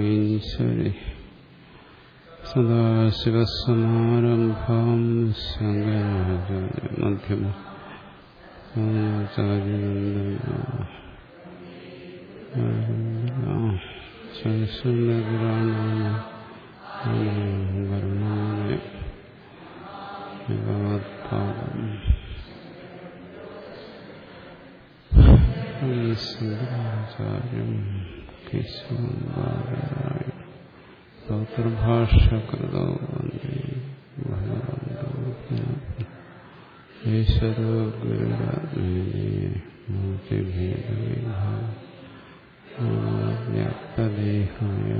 ഈശ്വരി സദാശിവസമാരംഭാം ശങ്കരാചാര്യ മധ്യമ ഭഗവത്പാദം ശങ്കരാചാര്യം കേശവായ സൗത്രഭാഷ്യകൃതോ വന്ദേ ഭഗവന്തോ ഈശ്വരോ ഗുരുരാജ്ഞേയഭേദവിഭാവ്യാപ്തദേഹായ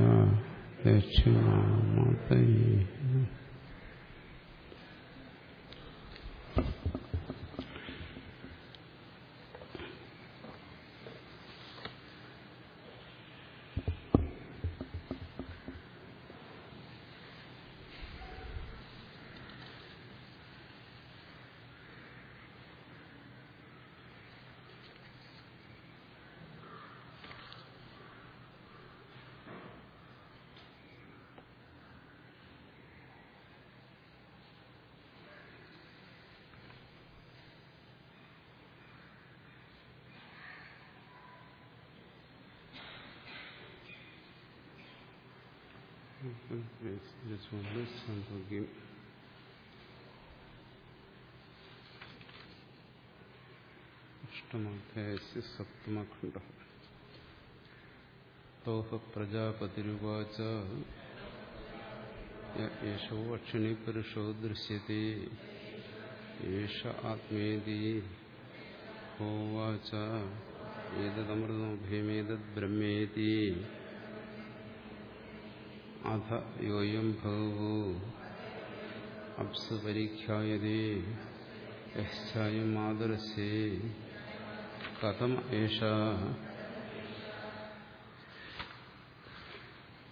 ദക്ഷിണാമതയേ സംഭവിക്കും അഷ്ടമാധ്യായസ്യ സപ്തമഖണ്ഡ തോഹ പ്രജാപതിരുവാച യേശോ അക്ഷിണി പുരുഷോ ദൃശ്യത്തെ യേശ ആത്മേതി ഹോവാച ഏതമൃതോ ഭീമേതദ് ബ്രഹ്മേതി അധ യോയം ഭഗവോ അപ്സു പരീക്ഷായതേ യശ്ചായം ആദർശേ കഥം ഏഷ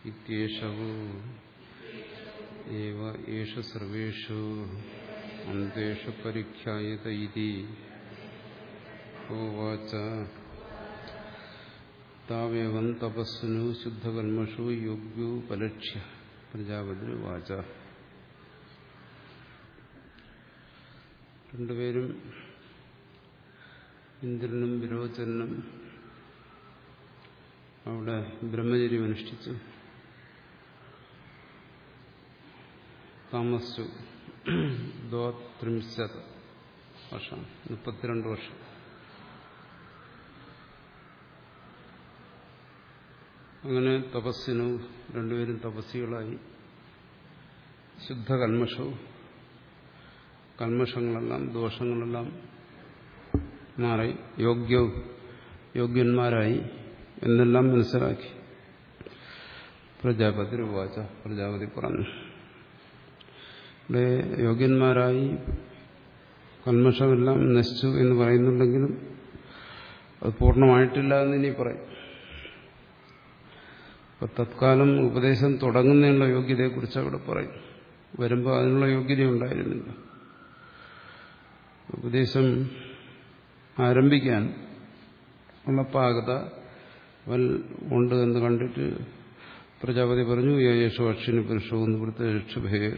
ഇത്യേഷവോ ഏവ ഏഷ സർവേഷു അന്തേഷു പരീക്ഷായത ഇതി ഹോവാച താവേവം തപസ്സുനു ശുദ്ധകർമ്മഷു യോഗ്യോ പലക്ഷ്യ പ്രജാപതി വാച രണ്ടുപേരും ഇന്ദ്രനും വിരോചനും അവിടെ ബ്രഹ്മചര്യം അനുഷ്ഠിച്ചു താമസിച്ചു ദ്വാത്രിംശത് വർഷം. മുപ്പത്തിരണ്ട് വർഷം. അങ്ങനെ തപസ്സിനു രണ്ടുപേരും തപസ്സികളായി. ശുദ്ധ കൽമഷവും കൽമഷങ്ങളെല്ലാം ദോഷങ്ങളെല്ലാം മാറി യോഗ്യ യോഗ്യന്മാരായി എന്നെല്ലാം മനസ്സിലാക്കി. പ്രജാപതി വാച പ്രജാപതി പറഞ്ഞു. ഇവിടെ യോഗ്യന്മാരായി കൽമഷമെല്ലാം നശിച്ചു എന്ന് പറയുന്നുണ്ടെങ്കിലും അത് പൂർണമായിട്ടില്ല എന്ന് ഇനി പറയും. അപ്പൊ തത്കാലം ഉപദേശം തുടങ്ങുന്നതിനുള്ള യോഗ്യതയെക്കുറിച്ച് അവിടെ പറയും. വരുമ്പോൾ അതിനുള്ള യോഗ്യത ഉണ്ടായിരുന്നില്ല ഉപദേശം ആരംഭിക്കാൻ ഉള്ള പാകത വൽ ഉണ്ട് എന്ന് കണ്ടിട്ട് പ്രജാപതി പറഞ്ഞു യേശോ അക്ഷിന് പുരുഷോ എന്ന് ഇവിടുത്തെ രക്ഷഭേർ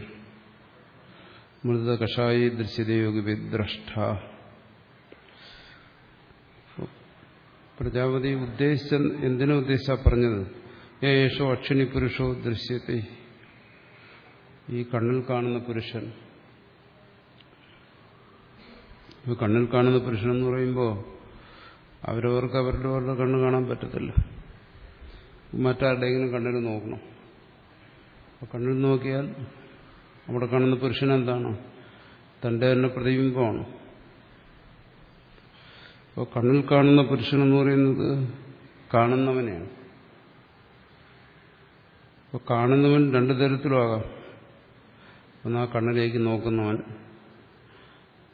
മൃത കഷായി ദൃശ്യതയോഗി വിദ്രഷ്ട. പ്രജാപതി ഉദ്ദേശിച്ച എന്തിനാ ഉദ്ദേശിച്ചാ പറഞ്ഞത്? യേശോ അക്ഷിണി പുരുഷോ ദൃശ്യത്തെ ഈ കണ്ണിൽ കാണുന്ന പുരുഷൻ. കണ്ണിൽ കാണുന്ന പുരുഷൻ എന്ന് പറയുമ്പോൾ അവരവർക്ക് അവരുടെ അവരുടെ കണ്ണ് കാണാൻ പറ്റത്തില്ല. മറ്റാരുടെയെങ്കിലും കണ്ണിൽ നോക്കണം. അപ്പോൾ കണ്ണിൽ നോക്കിയാൽ അവിടെ കാണുന്ന പുരുഷൻ എന്താണ്? തന്റെ തന്നെ പ്രതിബിംബമാണ്. അപ്പോൾ കണ്ണിൽ കാണുന്ന പുരുഷൻ എന്ന് പറയുന്നത് കാണുന്നവനെയാണ്. അപ്പോൾ കാണുന്നവൻ രണ്ടു തരത്തിലും ആകാം. ഒന്ന് ആ കണ്ണിലേക്ക് നോക്കുന്നവൻ.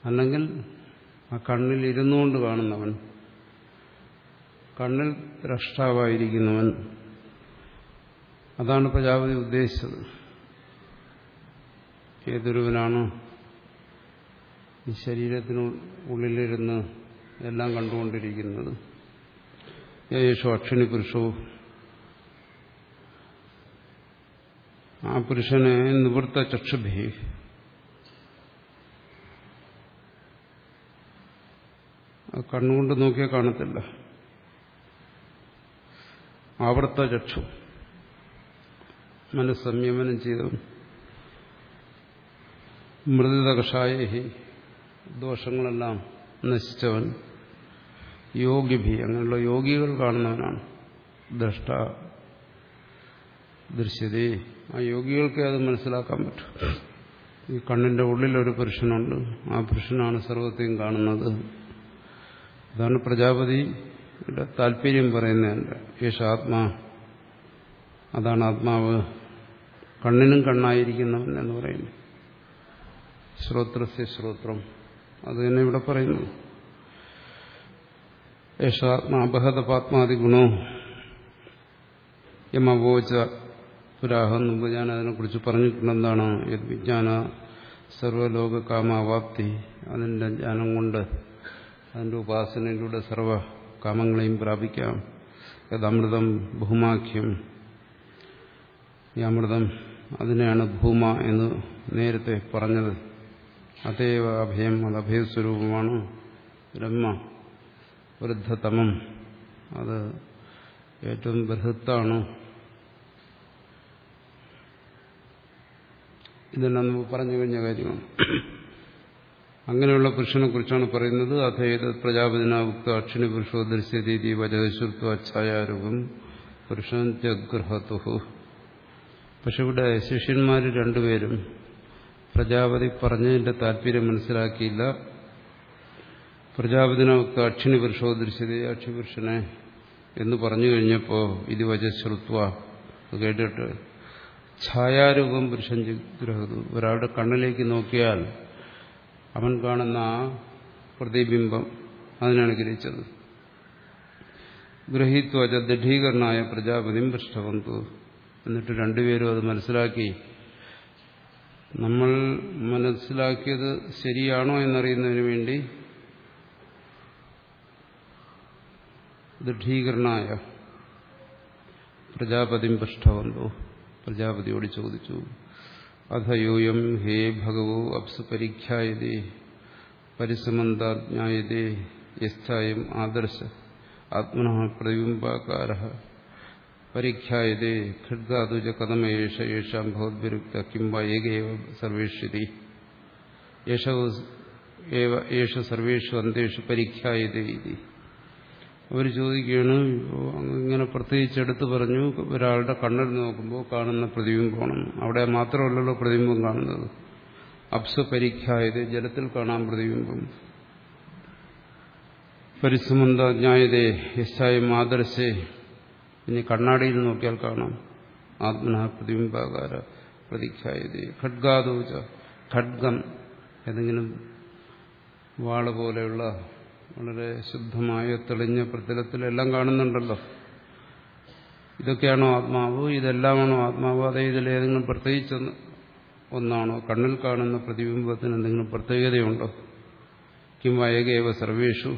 അല്ലെങ്കിൽ ആ കണ്ണിൽ ഇരുന്നു കൊണ്ട് കാണുന്നവൻ. കണ്ണിൽ ദ്രഷ്ടാവായിരിക്കുന്നവൻ അതാണ് പ്രജാപതി ഉദ്ദേശിച്ചത്. ഏതൊരുവനാണ് ഈ ശരീരത്തിന് ഉള്ളിലിരുന്ന് എല്ലാം കണ്ടുകൊണ്ടിരിക്കുന്നത്? യേശു അക്ഷണി പുരുഷവും ആ പുരുഷനെ നിവൃത്ത ചക്ഷുഭി. കണ്ണുകൊണ്ട് നോക്കിയാൽ കാണത്തില്ല. ആവർത്ത ചക്ഷു. മനസ്സംയമനം ചെയ്തവൻ മൃദുത കഷായഹി ദോഷങ്ങളെല്ലാം നശിച്ചവൻ യോഗിഭി. അങ്ങനെയുള്ള യോഗികൾ കാണുന്നവനാണ്. ദ്രഷ്ട ദൃശ്യതേ. ആ യോഗികൾക്ക് അത് മനസ്സിലാക്കാൻ പറ്റും. ഈ കണ്ണിന്റെ ഉള്ളിൽ ഒരു പുരുഷനുണ്ട്. ആ പുരുഷനാണ് സർവത്തെയും കാണുന്നത്. അതാണ് പ്രജാപതിയുടെ താല്പര്യം പറയുന്നതിന്റെ യേശ ആത്മാ അതാണ് ആത്മാവ്. കണ്ണിനും കണ്ണായിരിക്കുന്നവൻ എന്ന് പറയുന്നു. ശ്രോത്രസ്യ ശ്രോത്രം. അത് തന്നെ ഇവിടെ പറയുന്നു. യേശാത്മാപഹത പാത്മാതി ഗുണോ യമവോച പുരാഹം മുമ്പ് ഞാൻ അതിനെക്കുറിച്ച് പറഞ്ഞിട്ടുണ്ടെന്താണ് വിജ്ഞാന സർവലോക കാമാവാപ്തി അതിന്റെ ജ്ഞാനം കൊണ്ട് അതിന്റെ ഉപാസനയിലൂടെ സർവ കാമങ്ങളെയും പ്രാപിക്കാം. യഥമൃതം ഭൂമാഖ്യം ഈ അമൃതം അതിനെയാണ് ഭൂമ എന്ന് നേരത്തെ പറഞ്ഞത്. അതേവ അഭയം അത് അഭയസ്വരൂപമാണ് ബ്രഹ്മ. വൃദ്ധതമം. അത് ഏറ്റവും ബൃഹത്താണ്. ഇതെല്ലാം നമുക്ക് പറഞ്ഞു കഴിഞ്ഞ കാര്യമാണ്. അങ്ങനെയുള്ള പുരുഷനെ കുറിച്ചാണ് പറയുന്നത്. അഥേത് പ്രജാപതിനാവുക്ത അക്ഷിണി പുരുഷോ ദൃശ്യരീതി വചശ്രുത്വ അച്ഛായാരൂപം പുരുഷൻ ജഗൃഹത്തുഹു പക്ഷെ ഇവിടെ ശിഷ്യന്മാർ രണ്ടുപേരും പ്രജാപതി പറഞ്ഞതിന്റെ താല്പര്യം മനസ്സിലാക്കിയില്ല. പ്രജാപതിനാവുക്ത അക്ഷിണി പുരുഷോ ദൃശ്യത അക്ഷിപുരുഷനെ എന്ന് പറഞ്ഞു കഴിഞ്ഞപ്പോൾ ഇത് വജശ്രുത്വ കേട്ടിട്ട് ഛായാരൂപം പുരുഷൻ ഗ്രഹതു. ഒരാളുടെ കണ്ണിലേക്ക് നോക്കിയാൽ അവൻ കാണുന്ന ആ പ്രതിബിംബം അതിനാണ് ഗ്രഹിച്ചത്. ഗ്രഹീത്വജ ദൃഢീകരണായ പ്രജാപതിയും പൃഷ്ഠവന്തു. എന്നിട്ട് രണ്ടുപേരും അത് മനസ്സിലാക്കി. നമ്മൾ മനസ്സിലാക്കിയത് ശരിയാണോ എന്നറിയുന്നതിന് വേണ്ടി ദൃഢീകരണായ പ്രജാപതിയും പൃഷ്ഠവന്തോ. പ്രജാപതിയോട് ചോദിച്ചു അധയോയം ഹേ ഭഗവോ അപ്സു പരീക്ഷായതേ പരിസമന്താജ്ഞായതേ യസ്ഥായം ആദർശ ആത്മന പ്രതിബിംബാകാര പരീക്ഷായതേ ഖഡ്ഗാതുജ കഥമേഷ യേഷാം ഭവദ്വിരുക്ത കിംബ ഏകേവ സർവേഷ്യതി യേശ സർവേഷു അന്തേഷു പരീക്ഷായതേ ഇതി. അവർ ചോദിക്കുകയാണ് ഇങ്ങനെ പ്രത്യേകിച്ച് എടുത്തു പറഞ്ഞു. ഒരാളുടെ കണ്ണിൽ നോക്കുമ്പോൾ കാണുന്ന പ്രതിബിംബമാണെന്ന് അവിടെ മാത്രമല്ലല്ലോ പ്രതിബിംബം കാണുന്നത്. അപ്സ പരിഖ്യായത് ജലത്തിൽ കാണാൻ പ്രതിബിംബം. പരിസമന്ത ജ്ഞായതേ യശായ ആദർശേ ഇനി കണ്ണാടിയിൽ നോക്കിയാൽ കാണാം. ആത്മന പ്രതിബിംബാകാര പ്രതിഖ്യായത് ഖഡ്ഗാദോച ഖഡ്ഗം ഏതെങ്കിലും വാൾ പോലെയുള്ള വളരെ ശുദ്ധമായ തെളിഞ്ഞ പ്രതലത്തിലെല്ലാം കാണുന്നുണ്ടല്ലോ. ഇതൊക്കെയാണോ ആത്മാവ്? ഇതെല്ലാമാണോ ആത്മാവ്? അതേ ഇതിലേതെങ്കിലും പ്രത്യേകിച്ച് ഒന്നാണോ? കണ്ണിൽ കാണുന്ന പ്രതിബിംബത്തിന് എന്തെങ്കിലും പ്രത്യേകതയുണ്ടോ? കിം വയകേവ സർവേഷു.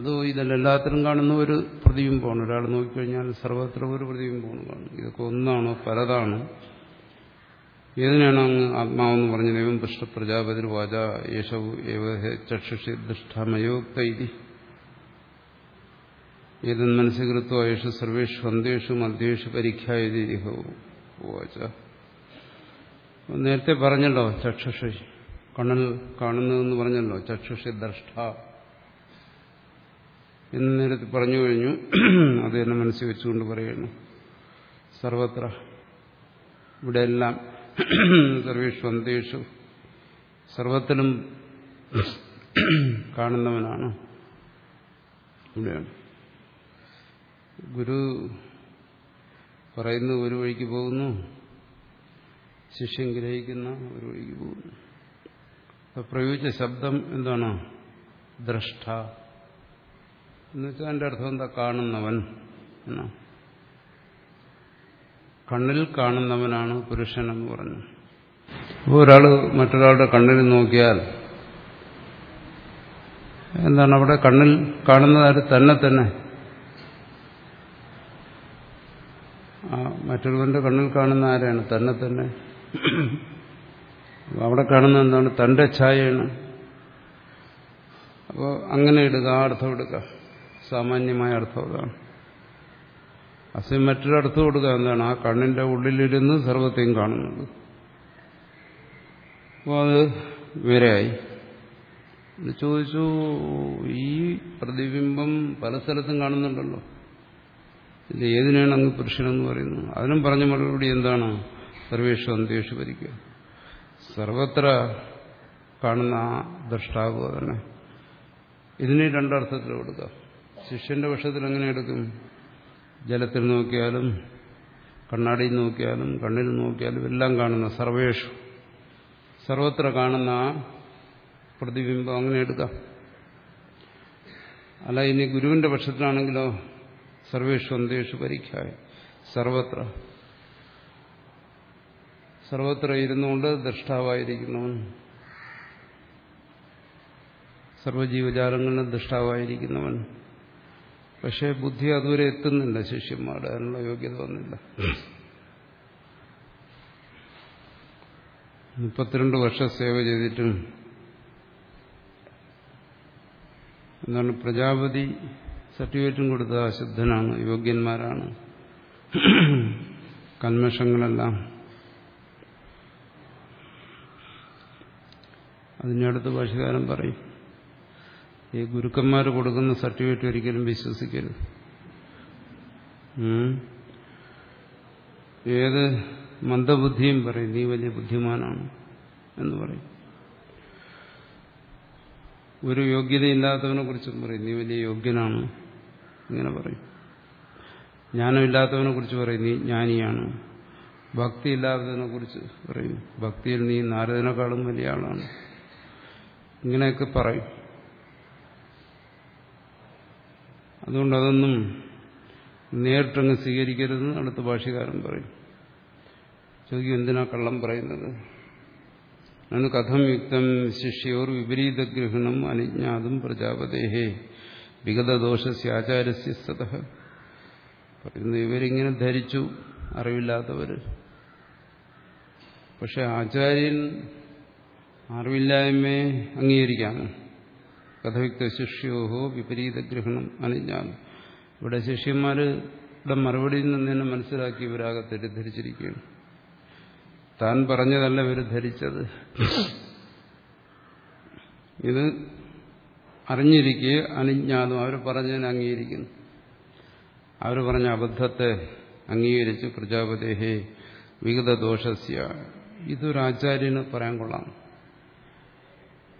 അതോ ഇതെല്ലാത്തിനും കാണുന്ന ഒരു പ്രതിബിംബമാണ്. ഒരാൾ നോക്കിക്കഴിഞ്ഞാൽ സർവത്ര ഒരു പ്രതിബിംബമാണ് കാണുന്നത്. ഇതൊക്കെ ഒന്നാണോ? പലതാണോ. ഏതിനാണ് അങ്ങ് ആത്മാവെന്ന് പറഞ്ഞ ദൈവം ദുഷ്ട പ്രജാപതി വാച യേശവ് ചക്ഷുഷി ദുഷ്ടമയോക്ത ഏതെന്ന് മനസ്സികൃത്വ യേശു സർവേഷു അന്തേഷു മധ്യേഷു പരീക്ഷായതി വാച. നേരത്തെ പറഞ്ഞല്ലോ ചക്ഷുഷി. കണ്ണിൽ കാണുന്നതെന്ന് പറഞ്ഞല്ലോ ചക്ഷുഷി ദ്രഷ്ട എന്ന് നേരത്തെ പറഞ്ഞു കഴിഞ്ഞു. അത് തന്നെ മനസ്സിൽ വെച്ചുകൊണ്ട് പറയുന്നു. സർവത്ര ഇവിടെയെല്ലാം സർവേഷു അന്തേഷു സർവത്തിലും കാണുന്നവനാണ്. ഗുരു പറയുന്നു ഒരു വഴിക്ക് പോകുന്നു. ശിഷ്യൻ ഗ്രഹിക്കുന്ന ഒരു വഴിക്ക് പോകുന്നു. പ്രയോഗിച്ച ശബ്ദം എന്താണ്? ദ്രഷ്ട. എന്നുവെച്ചാൽ എന്റെ അർത്ഥം എന്താ? കാണുന്നവൻ എന്നാ കണ്ണിൽ കാണുന്നവനാണ് പുരുഷൻ എന്ന് പറഞ്ഞു. അപ്പോൾ ഒരാൾ മറ്റൊരാളുടെ കണ്ണിൽ നോക്കിയാൽ എന്താണ് അവിടെ കണ്ണിൽ കാണുന്നതായിട്ട് തന്നെ തന്നെ? മറ്റൊരുവന്റെ കണ്ണിൽ കാണുന്ന ആരാണ്? തന്നെ തന്നെ. അവിടെ കാണുന്ന എന്താണ്? തന്റെ ഛായയാണ്. അപ്പോൾ അങ്ങനെ ഇടുക ആ അർത്ഥം എടുക്കുക സാമാന്യമായ അർത്ഥം അതാണ്. അസമയം മറ്റൊരർത്ഥം കൊടുക്കുക എന്താണ്? ആ കണ്ണിന്റെ ഉള്ളിലിരുന്ന് സർവത്തെയും കാണുന്നത് അപ്പോൾ അത് വേറെയായി. ചോദിച്ചു ഈ പ്രതിബിംബം പല സ്ഥലത്തും കാണുന്നുണ്ടല്ലോ. ഇത് ഏതിനാണ് അങ്ങ് പുരുഷനെന്ന് പറയുന്നത്? അതിനും പറഞ്ഞ മറുപടി എന്താണ്? സർവേഷു അന്ത്യേഷു ഭരിക്കുക. സർവത്ര കാണുന്ന ആ ദൃഷ്ടാവുക തന്നെ. ഇതിനെ രണ്ടർത്ഥത്തിൽ കൊടുക്കുക ശിഷ്യന്റെ പക്ഷത്തിൽ എങ്ങനെ എടുക്കും? ജലത്തിൽ നോക്കിയാലും കണ്ണാടിയിൽ നോക്കിയാലും കണ്ണിൽ നോക്കിയാലും എല്ലാം കാണുന്ന സർവേഷു. സർവത്ര കാണുന്ന ആ പ്രതിബിംബം അങ്ങനെ എടുക്കാം. അല്ല ഇനി ഗുരുവിന്റെ പക്ഷത്തിലാണെങ്കിലോ സർവേഷു അന്തേഷു പരീക്ഷായ സർവത്ര. സർവത്ര ഇരുന്നുകൊണ്ട് ദൃഷ്ടാവായിരിക്കുന്നവൻ. സർവജീവജാലങ്ങളിൽ ദൃഷ്ടാവായിരിക്കുന്നവൻ. പക്ഷേ ബുദ്ധി അതുവരെ എത്തുന്നില്ല ശിഷ്യന്മാരുടെ അതിനുള്ള യോഗ്യത വന്നില്ല. മുപ്പത്തിരണ്ട് വർഷം സേവ ചെയ്തിട്ടും എന്താണ് പ്രജാപതി സർട്ടിഫിക്കറ്റും കൊടുത്ത അശുദ്ധനാണ് യോഗ്യന്മാരാണ്. കന്മഷങ്ങളെല്ലാം. അതിനടുത്ത് ഭാഷകാരം പറയും ഈ ഗുരുക്കന്മാർ കൊടുക്കുന്ന സർട്ടിഫിക്കറ്റ് ഒരിക്കലും വിശ്വസിക്കരുത്. ഏത് മന്ദബുദ്ധിയും പറയും നീ വലിയ ബുദ്ധിമാനാണ് എന്ന് പറയും. ഒരു യോഗ്യതയില്ലാത്തവനെ കുറിച്ചും പറയും നീ വലിയ യോഗ്യനാണ് ഇങ്ങനെ പറയും. ജ്ഞാനമില്ലാത്തവനെ കുറിച്ച് പറയും നീ ജ്ഞാനിയാണ് ഭക്തി ഇല്ലാത്തതിനെ കുറിച്ച് പറയും ഭക്തിയിൽ നീ നാരദനെക്കാളും വലിയ ആളാണ് ഇങ്ങനെയൊക്കെ പറയും. അതുകൊണ്ട് അതൊന്നും നേരിട്ടങ്ങ് സ്വീകരിക്കരുതെന്ന് അടുത്ത ഭാഷകാരൻ പറയും. ചോദിക്കും എന്തിനാ കള്ളം പറയുന്നത്? അന്ന് കഥം യുക്തം ശിഷ്യോർ വിപരീത ഗ്രഹണം അനുജ്ഞാതും പ്രജാപതേഹേ വിഗതദോഷസ്യ ആചാര്യസ്യ സത. പറയുന്നു ഇവരിങ്ങനെ ധരിച്ചു അറിവില്ലാത്തവർ പക്ഷെ ആചാര്യൻ അറിവില്ലായ്മയെ അംഗീകരിക്കാമോ കഥയുക്ത ശിഷ്യോഹോ വിപരീത ഗ്രഹണം അനുജ്ഞാതും ഇവിടെ ശിഷ്യന്മാരുടെ മറുപടിയിൽ നിന്ന് തന്നെ മനസ്സിലാക്കി ഇവരാകെ തെറ്റിദ്ധരിച്ചിരിക്കുകയാണ്. താൻ പറഞ്ഞതല്ല ഇവർ ധരിച്ചത്. ഇത് അറിഞ്ഞിരിക്കുക അനുജ്ഞാതം അവർ പറഞ്ഞതിനെ അംഗീകരിക്കുന്നു. അവർ പറഞ്ഞ അബദ്ധത്തെ അംഗീകരിച്ച് പ്രജാപതേഹേ വികൃതദോഷസ്യ. ഇതൊരാചാര്യന് പറയാൻ കൊള്ളാം.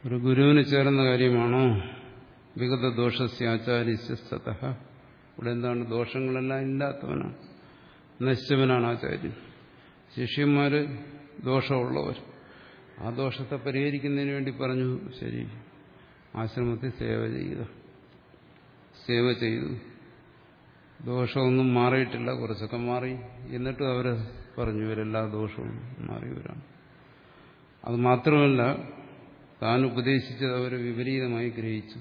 ഒരു ഗുരുവിന് ചേർന്ന കാര്യമാണോ? വിഗത ദോഷസ്യ ആചാര്യസ്യസ്തത ഇവിടെ എന്താണ്? ദോഷങ്ങളെല്ലാം ഇല്ലാത്തവനാണ്. നശിച്ചവനാണ് ആചാര്യൻ. ശിഷ്യന്മാര് ദോഷമുള്ളവർ. ആ ദോഷത്തെ പരിഹരിക്കുന്നതിന് വേണ്ടി പറഞ്ഞു. ശരി. ആശ്രമത്തിൽ സേവ ചെയ്യുക സേവ ചെയ്തു. ദോഷമൊന്നും മാറിയിട്ടില്ല. കുറച്ചൊക്കെ മാറി. എന്നിട്ട് അവർ പറഞ്ഞു ഇവരെല്ലാ ദോഷവും മാറിയവരാണ്. അത് മാത്രമല്ല താൻ ഉപദേശിച്ചത് അവർ വിപരീതമായി ഗ്രഹിച്ചു.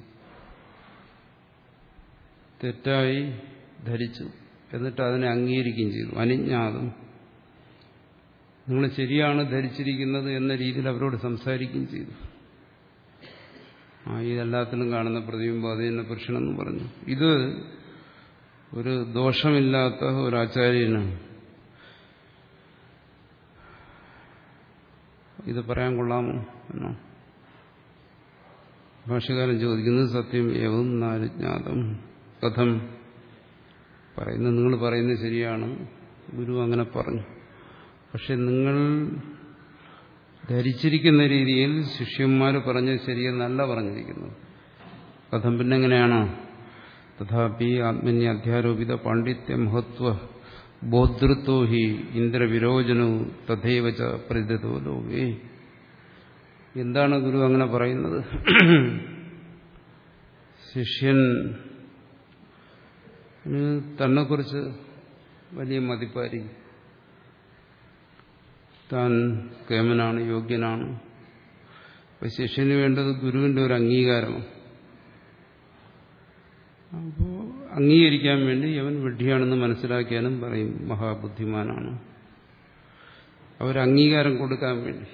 തെറ്റായി ധരിച്ചു. എന്നിട്ട് അതിനെ അംഗീകരിക്കുകയും ചെയ്തു. അനിജ്ഞാതം നിങ്ങൾ ശരിയാണ് ധരിച്ചിരിക്കുന്നത് എന്ന രീതിയിൽ അവരോട് സംസാരിക്കുകയും ചെയ്തു. ആ ഇതെല്ലാത്തിലും കാണുന്ന പ്രതിബിംബം അത് തന്നെ പുരുഷനെന്ന് പറഞ്ഞു. ഇത് ഒരു ദോഷമില്ലാത്ത ഒരു ആചാര്യന് ഇത് പറയാൻ കൊള്ളാമോ എന്നോ? ഭാഷകാരൻ ചോദിക്കുന്നത് സത്യം ഏവം നാരജ്ഞാതം കഥം. പറയുന്നത് നിങ്ങൾ പറയുന്നത് ശരിയാണ്. ഗുരു അങ്ങനെ പറഞ്ഞു. പക്ഷെ നിങ്ങൾ ധരിച്ചിരിക്കുന്ന രീതിയിൽ ശിഷ്യന്മാർ പറഞ്ഞത് ശരിയെന്നല്ല പറഞ്ഞിരിക്കുന്നത്. കഥം പിന്നെ എങ്ങനെയാണോ? തഥാപി ആത്മന്യ അധ്യാരോപിത പാണ്ഡിത്യ മഹത്വ ബോധൃത്വോ ഹി ഇന്ദ്രവിരോചനോ തഥൈവച പ്രതിതോ ലോകേ. എന്താണ് ഗുരു അങ്ങനെ പറയുന്നത്? ശിഷ്യൻ തന്നെക്കുറിച്ച് വലിയ മതിപ്പായിരിക്കും താൻ കേമനാണ് യോഗ്യനാണ്. അപ്പൊ ശിഷ്യന് വേണ്ടത് ഗുരുവിന്റെ ഒരു അംഗീകാരമാണ്. അപ്പോൾ അംഗീകരിക്കാൻ വേണ്ടി അവൻ വിഡ്ഢിയാണെന്ന് മനസ്സിലാക്കിയാലും പറയും മഹാബുദ്ധിമാനാണ്. അവരംഗീകാരം കൊടുക്കാൻ വേണ്ടി.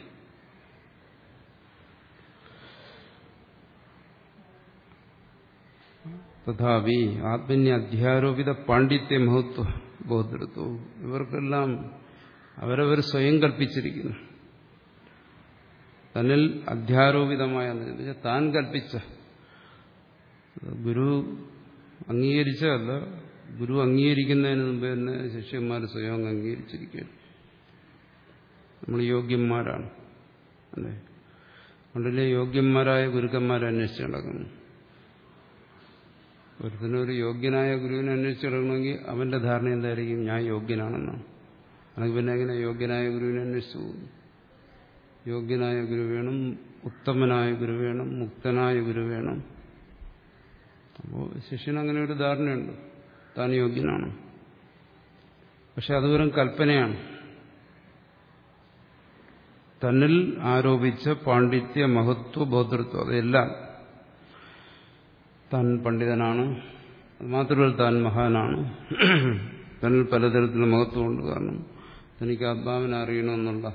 തഥാപി ആത്മന്യ അധ്യാരോപിത പാണ്ഡിത്യ മഹത്വ ബോധൃത്വവും ഇവർക്കെല്ലാം അവരവർ സ്വയം കൽപ്പിച്ചിരിക്കുന്നു തന്നിൽ അധ്യാരോപിതമായ താൻ കൽപ്പിച്ച ഗുരു അംഗീകരിച്ചതല്ല ഗുരു അംഗീകരിക്കുന്നതിന് മുമ്പ് തന്നെ ശിഷ്യന്മാർ സ്വയം അംഗീകരിച്ചിരിക്കുകയാണ്। നമ്മൾ യോഗ്യന്മാരാണ് അല്ലേ? അതുകൊണ്ടല്ലേ യോഗ്യന്മാരായ ഗുരുക്കന്മാരെ അന്വേഷിച്ച് നടക്കുന്നു। ഒരുത്തിനൊരു യോഗ്യനായ ഗുരുവിനെ അന്വേഷിച്ച് നടക്കണമെങ്കിൽ അവന്റെ ധാരണ എന്തായിരിക്കും? ഞാൻ യോഗ്യനാണെന്നാണ് അല്ലെങ്കിൽ പിന്നെ എങ്ങനെ യോഗ്യനായ ഗുരുവിനെ അന്വേഷിച്ചു? പോകുന്നു യോഗ്യനായ ഗുരു വേണം ഉത്തമനായ ഗുരു വേണം മുക്തനായ ഗുരു വേണം. അപ്പോൾ ശിഷ്യന് അങ്ങനെ ഒരു ധാരണയുണ്ട്. താൻ യോഗ്യനാണ്? പക്ഷെ അത് വെറും കൽപ്പനയാണ്. തന്നിൽ ആരോപിച്ച പാണ്ഡിത്യ മഹത്വ ബോധൃത്വം അതെല്ലാം താൻ പണ്ഡിതനാണ്. മാത്രമല്ല താൻ മഹാനാണ്. തന്നിൽ പലതരത്തിലുള്ള മഹത്വമുണ്ട്. കാരണം തനിക്ക് ആത്മാവിനെ അറിയണമെന്നുള്ള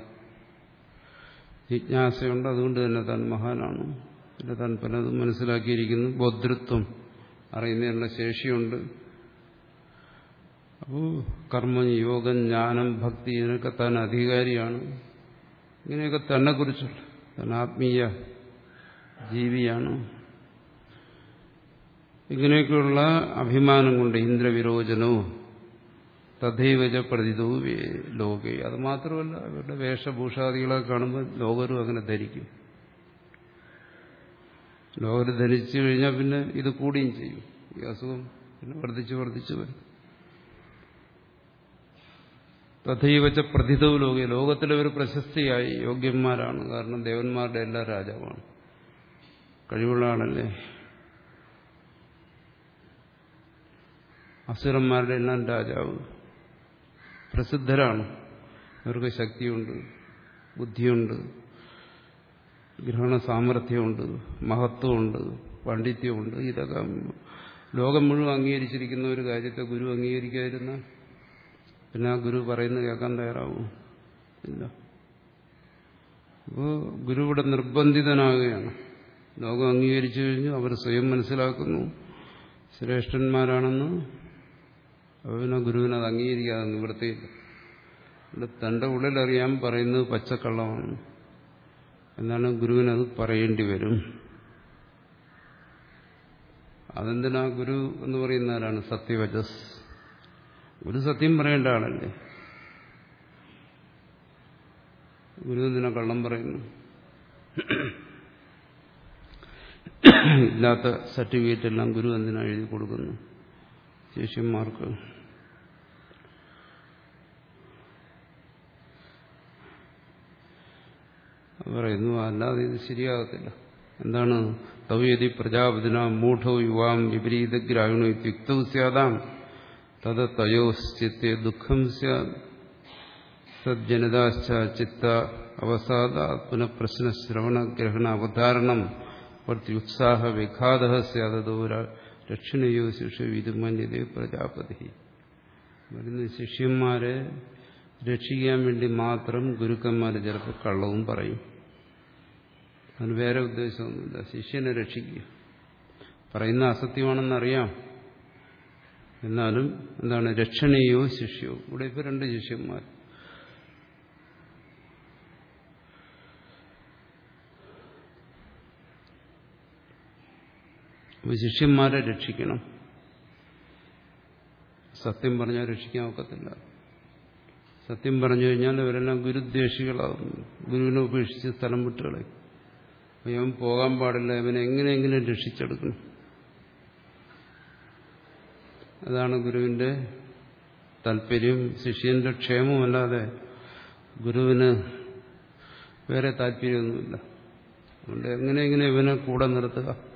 ജിജ്ഞാസയുണ്ട്. അതുകൊണ്ട് തന്നെ താൻ മഹാനാണ്. പിന്നെ താൻ പലതും മനസ്സിലാക്കിയിരിക്കുന്നു. ബോധൃത്വം അറിയുന്നതിനുള്ള ശേഷിയുണ്ട്. അപ്പോൾ കർമ്മം യോഗം ജ്ഞാനം ഭക്തി ഇതിനൊക്കെ താൻ അധികാരിയാണ്. ഇങ്ങനെയൊക്കെ തന്നെ കുറിച്ചുള്ള താൻ ആത്മീയ ജീവിയാണ്. ഇങ്ങനെയൊക്കെയുള്ള അഭിമാനം കൊണ്ട് ഇന്ദ്രവിരോചനവും തഥൈവജ പ്രതിതവും ലോകെ. അത് മാത്രമല്ല ഇവരുടെ വേഷഭൂഷാദികളെ കാണുമ്പോൾ ലോകരും അങ്ങനെ ധരിക്കും. ലോകർ ധരിച്ചു കഴിഞ്ഞാൽ പിന്നെ ഇത് കൂടിയും ചെയ്യും. ഈ അസുഖം പിന്നെ വർദ്ധിച്ചു വർദ്ധിച്ചു വരും. തഥൈവച്ച പ്രതിതവും ലോകെ. ലോകത്തിലെ ഒരു പ്രശസ്തിയായി യോഗ്യന്മാരാണ്. കാരണം ദേവന്മാരുടെ എല്ലാ രാജാവാണ്. കഴിവുള്ള ആളല്ലേ അസുരന്മാരുടെ എല്ലാം രാജാവ്. പ്രസിദ്ധരാണ്. അവർക്ക് ശക്തിയുണ്ട് ബുദ്ധിയുണ്ട് ഗ്രഹണ സാമർഥ്യമുണ്ട് മഹത്വമുണ്ട് പാണ്ഡിത്യമുണ്ട്. ഇതൊക്കെ ലോകം മുഴുവൻ അംഗീകരിച്ചിരിക്കുന്ന ഒരു കാര്യത്തെ ഗുരു അംഗീകരിക്കാതിരുന്ന പിന്നെ ആ ഗുരു പറയുന്നത് കേൾക്കാൻ തയ്യാറാവും. ഇല്ല. അപ്പോൾ ഗുരു ഇവിടെ നിർബന്ധിതനാകുകയാണ്. ലോകം അംഗീകരിച്ചു കഴിഞ്ഞു അവർ സ്വയം മനസ്സിലാക്കുന്നു. ശ്രേഷ്ഠന്മാരാണെന്ന് പിന്നെ ഗുരുവിനെ അത് അംഗീകരിക്കാതെ നിവൃത്തിയില്ല തന്റെ ഉള്ളിലറിയാൻ പറയുന്നത് പച്ചക്കള്ളമാണ്. എന്നാണ് ഗുരുവിനത് പറയേണ്ടി വരും. അതെന്തിനാ ഗുരു എന്ന് പറയുന്ന ആരാണ് സത്യവചസ്. ഗുരു സത്യം പറയേണ്ട ആളല്ലേ? ഗുരു എന്തിനാ കള്ളം പറയുന്നു? ഇല്ലാത്ത സർട്ടിഫിക്കറ്റ് എല്ലാം ഗുരു എന്തിനാ എഴുതി കൊടുക്കുന്നു? ശിഷ്യന്മാർക്ക്. പറയുന്നു അല്ലാതെ ഇത് ശരിയാകത്തില്ല. എന്താണ്? തവ്യതി പ്രജാപതിന മൂഢോ യുവാം വിപരീതഗ്രാഹിണോ യുക്തവും സ്യാദാം. തത് തയോശ്ചിത്തെ ദുഃഖം സജ്ജനതാശ്ച ചിത്ത അവസാദ പുനഃപ്രശ്ന ശ്രവണ ഗ്രഹണ അവധാരണം പ്രത്യുത്സാഹ വിഘാത സ്യാദോ രക്ഷണയോ ശിക്ഷ വിധുമന്യത പ്രജാപതി വരുന്ന ശിഷ്യന്മാരെ രക്ഷിക്കാൻ വേണ്ടി മാത്രം ഗുരുക്കന്മാർ ചിലപ്പോൾ കള്ളവും പറയും. അതിന് വേറെ ഉദ്ദേശമൊന്നുമില്ല. ശിഷ്യനെ രക്ഷിക്കുക. പറയുന്ന അസത്യമാണെന്നറിയാം. എന്നാലും എന്താണ്? രക്ഷണീയോ ശിഷ്യോ? ഇവിടെ ഇപ്പോൾ രണ്ട് ശിഷ്യന്മാർ. ശിഷ്യന്മാരെ രക്ഷിക്കണം. സത്യം പറഞ്ഞാൽ രക്ഷിക്കാൻ ഒക്കത്തില്ല. സത്യം പറഞ്ഞു കഴിഞ്ഞാൽ ഇവരെല്ലാം ഗുരുദ്വേഷികളാകുന്നു. ഗുരുവിനെ ഉപേക്ഷിച്ച് സ്ഥലം വിട്ടുകളെ ഇവൻ പോകാൻ പാടില്ല. ഇവനെ എങ്ങനെയെങ്കിലും രക്ഷിച്ചെടുക്കണം. അതാണ് ഗുരുവിന്റെ താല്പര്യം. ശിഷ്യന്റെ ക്ഷേമമല്ലാതെ ഗുരുവിന് വേറെ താല്പര്യമൊന്നുമില്ല. അതുകൊണ്ട് എങ്ങനെയെങ്കിലും ഇവനെ കൂടെ നിർത്തുക.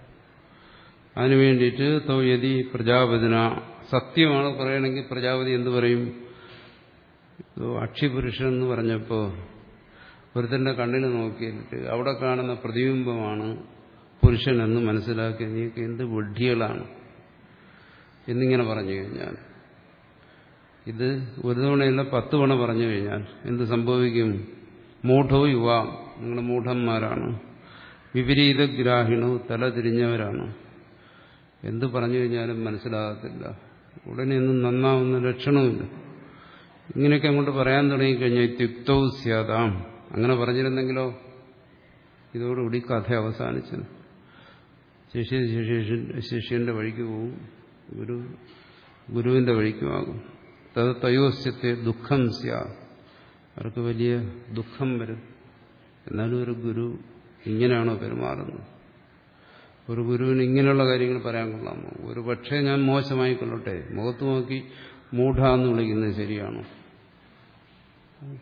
അതിനു വേണ്ടിയിട്ട് യതി പ്രജാപതിന. സത്യമാണ് പറയണമെങ്കിൽ പ്രജാപതി എന്ത് പറയും? അക്ഷിപുരുഷൻ എന്ന് പറഞ്ഞപ്പോൾ ഒരുത്തന്റെ കണ്ണിന് നോക്കിയിട്ട് അവിടെ കാണുന്ന പ്രതിബിംബമാണ് പുരുഷൻ എന്ന് മനസ്സിലാക്കി നീക്ക് എന്ത് വിഡ്ഢികളാണ് എന്നിങ്ങനെ പറഞ്ഞു കഴിഞ്ഞാൽ. ഇത് ഒരു തവണയല്ല പത്ത് തവണ പറഞ്ഞു കഴിഞ്ഞാൽ എന്ത് സംഭവിക്കും? മൂഢോ യുവാം. നിങ്ങൾ മൂഢന്മാരാണ്. വിപരീതഗ്രാഹിണോ തല തിരിഞ്ഞവരാണ്. എന്ത് പറഞ്ഞു കഴിഞ്ഞാലും മനസ്സിലാകത്തില്ല. ഉടനെ ഒന്നും നന്നാവുന്ന ലക്ഷണമില്ല ഇങ്ങനെയൊക്കെ അങ്ങോട്ട് പറയാൻ തുടങ്ങിക്കഴിഞ്ഞാൽ ത്യുക്തൗ സ്യാതാം. അങ്ങനെ പറഞ്ഞിരുന്നെങ്കിലോ? ഇതോടുകൂടി കഥ അവസാനിച്ചു. ശിഷ്യ ശിഷ്യന്റെ വഴിക്ക് പോവും. ഗുരു ഗുരുവിന്റെ വഴിക്കുമാകും തത് തയോസ്യത്തെ ദുഃഖം സ്യാ. അവർക്ക് വലിയ ദുഃഖം വരും. എന്നാലും ഒരു ഗുരു ഇങ്ങനെയാണോ പെരുമാറുന്നത്? ഒരു ഗുരുവിന് ഇങ്ങനെയുള്ള കാര്യങ്ങൾ പറയാൻ കൊള്ളാമോ ഒരു പക്ഷേ ഞാൻ മോശമായി കൊള്ളട്ടെ മുഖത്ത് നോക്കി മൂഢ എന്ന് വിളിക്കുന്നത് ശരിയാണോ?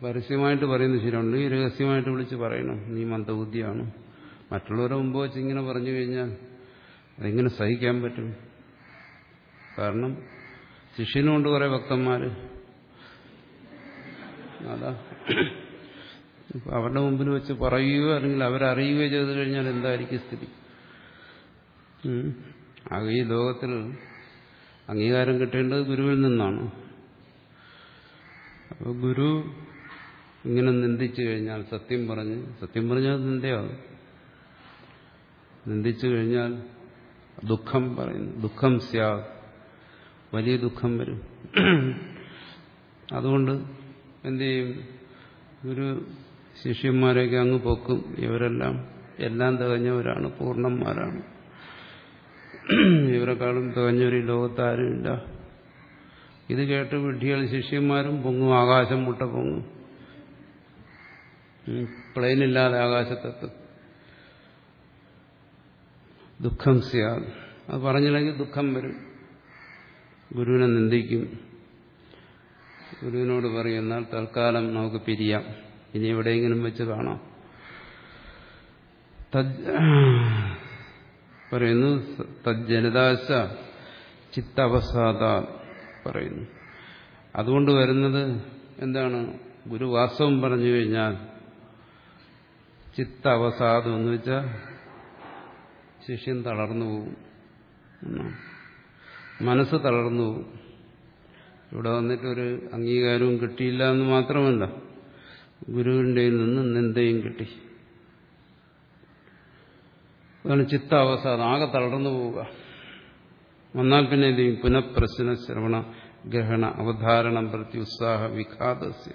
പരസ്യമായിട്ട് പറയുന്നത് ശരിയാണ്? ഈ രഹസ്യമായിട്ട് വിളിച്ച് പറയണം. നീ മന്ദബുദ്ധിയാണ്. മറ്റുള്ളവരെ മുമ്പ് വെച്ച് ഇങ്ങനെ പറഞ്ഞു കഴിഞ്ഞാൽ അതെങ്ങനെ സഹിക്കാൻ പറ്റും? കാരണം ശിഷ്യനുമുണ്ട് കുറെ ഭക്തന്മാര്. അതാ. അവരുടെ മുമ്പിൽ വെച്ച് പറയുകയോ അല്ലെങ്കിൽ അവരറിയുകയോ ചെയ്തു കഴിഞ്ഞാൽ എന്തായിരിക്കും സ്ഥിതി? ആകെ ഈ ലോകത്തിൽ അംഗീകാരം കിട്ടേണ്ടത് ഗുരുവിൽ നിന്നാണ്. അപ്പോൾ ഗുരു ഇങ്ങനെ നിന്ദിച്ചു കഴിഞ്ഞാൽ സത്യം പറഞ്ഞ് സത്യം പറഞ്ഞാൽ നിന്ദയാകും നിന്ദിച്ചു കഴിഞ്ഞാൽ ദുഃഖം പറയുന്നു. ദുഃഖം സ്യാ വലിയ ദുഃഖം വരും. അതുകൊണ്ട് എന്ത് ചെയ്യും? ഒരു ശിഷ്യന്മാരെയൊക്കെ അങ്ങ് പൊക്കും. ഇവരെല്ലാം എല്ലാം തികഞ്ഞവരാണ് പൂർണന്മാരാണ്. ഇവരെക്കാളും തികഞ്ഞൊരു ലോകത്താരുമില്ല. ഇത് കേട്ട് വിഡ്ഢികൾ ശിഷ്യന്മാരും പൊങ്ങും ആകാശം മുട്ട പൊങ്ങും. പ്ലെയിനില്ലാതെ ആകാശത്തെത്തും. ദുഃഖം സിയാ അത് പറഞ്ഞില്ലെങ്കിൽ ദുഃഖം വരും. ഗുരുവിനെ നിന്ദിക്കും. ഗുരുവിനോട് പറയും എന്നാൽ തൽക്കാലം നമുക്ക് പിരിയാം. ഇനി എവിടെയെങ്കിലും വെച്ച് കാണാം. പറയുന്നു തജ്ജനദാശ ചിത്തവസാദ പറയുന്നു. അതുകൊണ്ട് വരുന്നത് എന്താണ്? ഗുരു വാസ്തവം പറഞ്ഞു കഴിഞ്ഞാൽ ചിത്ത അവസാദം എന്ന് വെച്ചാൽ ശിഷ്യൻ തളർന്നു പോകും. മനസ്സ് തളർന്നു പോകും. ഇവിടെ വന്നിട്ടൊരു അംഗീകാരവും കിട്ടിയില്ല എന്ന് മാത്രമല്ല ഗുരുവിന്റെ നിന്ന് നിന്ദയും കിട്ടി. അതാണ് ചിത്താവസാദം ആകെ തളർന്നു പോവുക. വന്നാൽ പിന്നെ എന്ത് ചെയ്യും? പുനഃപ്രശ്ന ശ്രവണ ഗ്രഹണ അവധാരണം പ്രതി ഉത്സാഹ വിഘാതസ്യ.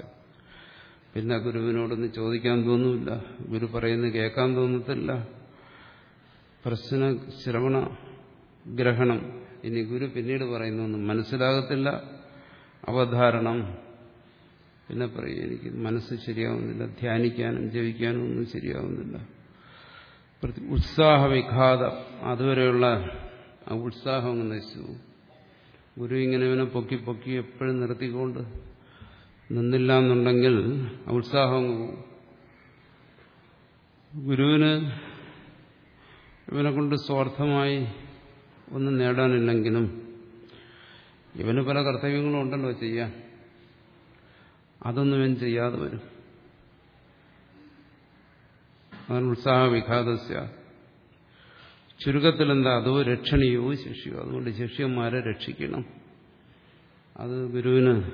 പിന്നെ ഗുരുവിനോടൊന്ന് ചോദിക്കാൻ തോന്നുന്നില്ല ഗുരു പറയുന്നത് കേൾക്കാൻ തോന്നത്തില്ല. പ്രശ്ന ശ്രവണ ഗ്രഹണം. ഇനി ഗുരു പിന്നീട് പറയുന്നൊന്നും മനസ്സിലാകത്തില്ല. അവധാരണം. പിന്നെ പറയും എനിക്ക് മനസ്സ് ശരിയാവുന്നില്ല. ധ്യാനിക്കാനും ജപിക്കാനും ഒന്നും ശരിയാവുന്നില്ല. ഉത്സാഹ വിഘാതം അതുവരെയുള്ള ആ ഉത്സാഹം അങ്ങ് നശിച്ചു ഗുരു ഇങ്ങനെ ഇവനെ പൊക്കി പൊക്കി എപ്പോഴും നിർത്തിക്കൊണ്ട് നിന്നില്ല എന്നുണ്ടെങ്കിൽ ഉത്സാഹം ഗുരുവിന് ഇവനെ കൊണ്ട് സ്വാർത്ഥമായി ഒന്നും നേടാനില്ലെങ്കിലും ഇവന് പല കർത്തവ്യങ്ങളും ഉണ്ടല്ലോ ചെയ്യാൻ. അതൊന്നും ഇവൻ ചെയ്യാതെ വരും. അതാണ് ഉത്സാഹ ചുരുക്കത്തിൽ എന്താ അതോ രക്ഷണീയോ ശിഷ്യോ അതുകൊണ്ട് ശിഷ്യന്മാരെ രക്ഷിക്കണം. അത് ഗുരുവിന്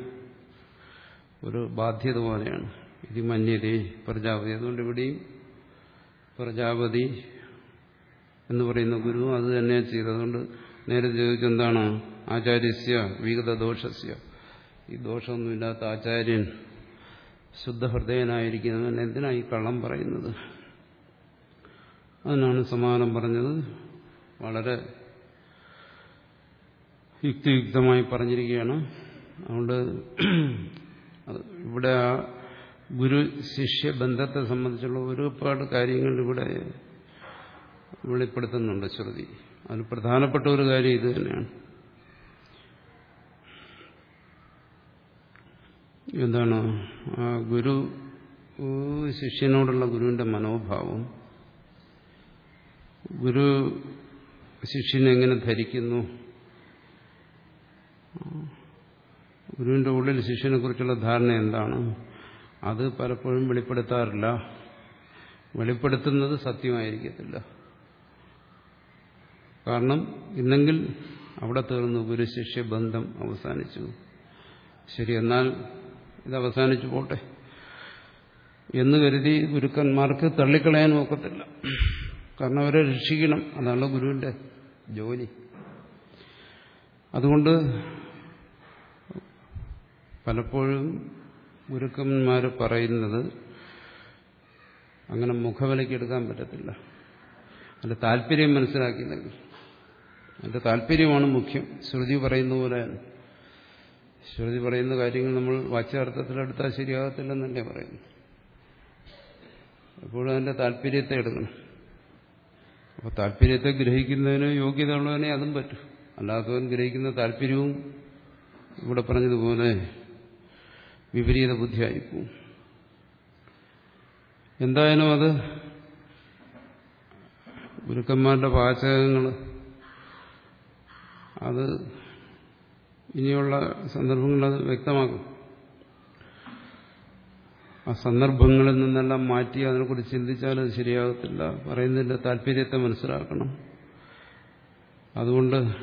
ഒരു ബാധ്യത പോലെയാണ്. ഇത് മന്യതേ പ്രജാപതി. അതുകൊണ്ട് ഇവിടെയും പ്രജാപതി എന്ന് പറയുന്ന ഗുരു അത് തന്നെ ചെയ്തതുകൊണ്ട് നേരെ ചോദിച്ചെന്താണ് ആചാര്യസ്യ വിഗത ദോഷസ്യ ഈ ദോഷമൊന്നുമില്ലാത്ത ആചാര്യൻ ശുദ്ധഹൃദയനായിരിക്കുന്നവൻ എന്തിനാണ് ഈ കള്ളം പറയുന്നത്? അതിനാണ് സമാനം പറഞ്ഞത്. വളരെ യുക്തിയുക്തമായി പറഞ്ഞിരിക്കുകയാണ്. അതുകൊണ്ട് ഇവിടെ ആ ഗുരു ശിഷ്യ ബന്ധത്തെ സംബന്ധിച്ചുള്ള ഒരുപാട് കാര്യങ്ങൾ ഇവിടെ വെളിപ്പെടുത്തുന്നുണ്ട് ശ്രുതി. അതിൽ പ്രധാനപ്പെട്ട ഒരു കാര്യം ഇത് തന്നെയാണ്. എന്താണ്? ആ ഗുരു ശിഷ്യനോടുള്ള ഗുരുവിന്റെ മനോഭാവം ഗുരു ശിഷ്യനെങ്ങനെ ധരിക്കുന്നു? ഗുരുവിന്റെ ഉള്ളിൽ ശിഷ്യനെ കുറിച്ചുള്ള ധാരണ എന്താണ്? അത് പലപ്പോഴും വെളിപ്പെടുത്താറില്ല. വെളിപ്പെടുത്തുന്നത് സത്യമായിരിക്കത്തില്ല. കാരണം ഇന്നെങ്കിൽ അവിടെ തീർന്നു. ഗുരുശിഷ്യ ബന്ധം അവസാനിച്ചു. ശരി എന്നാൽ ഇത് അവസാനിച്ചു പോട്ടെ. എന്ന് കരുതി ഗുരുക്കന്മാർക്ക് തള്ളിക്കളയാൻ നോക്കത്തില്ല കാരണം അവരെ രക്ഷിക്കണം. അതാണല്ലോ ഗുരുവിന്റെ ജോലി. അതുകൊണ്ട് പലപ്പോഴും ഗുരുക്കന്മാർ പറയുന്നത് അങ്ങനെ മുഖവിലയ്ക്ക് എടുക്കാൻ പറ്റത്തില്ല. അതിന്റെ താല്പര്യം മനസ്സിലാക്കിയില്ലെങ്കിൽ. അതിന്റെ താല്പര്യമാണ് മുഖ്യം. ശ്രുതി പറയുന്ന പോലെ ശ്രുതി പറയുന്ന കാര്യങ്ങൾ നമ്മൾ വാച്യാർത്ഥത്തിലെടുത്താൽ ശരിയാകത്തില്ലെന്നല്ലേ പറയുന്നു എപ്പോഴും അതിന്റെ താല്പര്യത്തെ എടുക്കണം. അപ്പോൾ താല്പര്യത്തെ ഗ്രഹിക്കുന്നതിന് യോഗ്യത ഉള്ളവനെ അതും പറ്റും. അല്ലാത്തവൻ ഗ്രഹിക്കുന്ന താല്പര്യവും ഇവിടെ പറഞ്ഞതുപോലെ വിപരീത ബുദ്ധിയായിപ്പോവും എന്തായാലും അത് ഗുരുക്കന്മാരുടെ വാചകങ്ങൾ അത് ഇനിയുള്ള സന്ദർഭങ്ങളിൽ അത് വ്യക്തമാക്കും. ആ സന്ദർഭങ്ങളിൽ നിന്നെല്ലാം മാറ്റി അതിനെക്കുറിച്ച് ചിന്തിച്ചാൽ അത് ശരിയാകത്തില്ല. പറയുന്നതിന്റെ താല്പര്യത്തെ മനസ്സിലാക്കണം. അതുകൊണ്ട്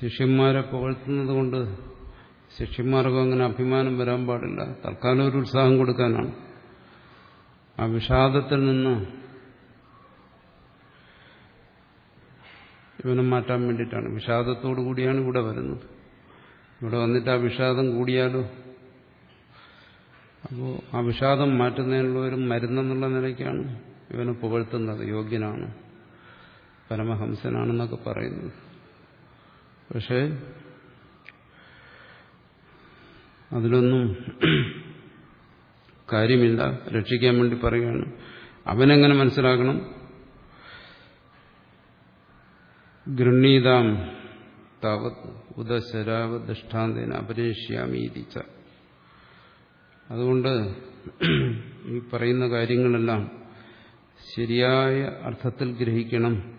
ശിഷ്യന്മാരെ പുകഴ്ത്തുന്നത് കൊണ്ട് ശിഷ്യന്മാർക്കും അങ്ങനെ അഭിമാനം വരാൻ പാടില്ല. തൽക്കാലം ഒരു ഉത്സാഹം കൊടുക്കാനാണ്. ആ വിഷാദത്തിൽ നിന്ന് ഇവനെ മാറ്റാൻ വേണ്ടിയിട്ടാണ്. വിഷാദത്തോടു കൂടിയാണ് ഇവിടെ വരുന്നത്. ഇവിടെ വന്നിട്ട് ആ വിഷാദം കൂടിയാലോ അപ്പോൾ ആ വിഷാദം മാറ്റുന്നതിനുള്ള ഒരു മരുന്നെന്നുള്ള നിലയ്ക്കാണ് ഇവനെ പുകഴ്ത്തുന്നത് യോഗ്യനാണ് പരമഹംസനാണെന്നൊക്കെ പറയുന്നത്. പക്ഷേ അതിലൊന്നും കാര്യമില്ല. രക്ഷിക്കാൻ വേണ്ടി പറയുകയാണ്. അവനെങ്ങനെ മനസ്സിലാക്കണം? ഗൃണീതാം താവത് ഉദശരാവ ദൃഷ്ടാന്തേന അപരേഷ്യാമീതിച്ച അതുകൊണ്ട് ഈ പറയുന്ന കാര്യങ്ങളെല്ലാം ശരിയായ അർത്ഥത്തിൽ ഗ്രഹിക്കണം.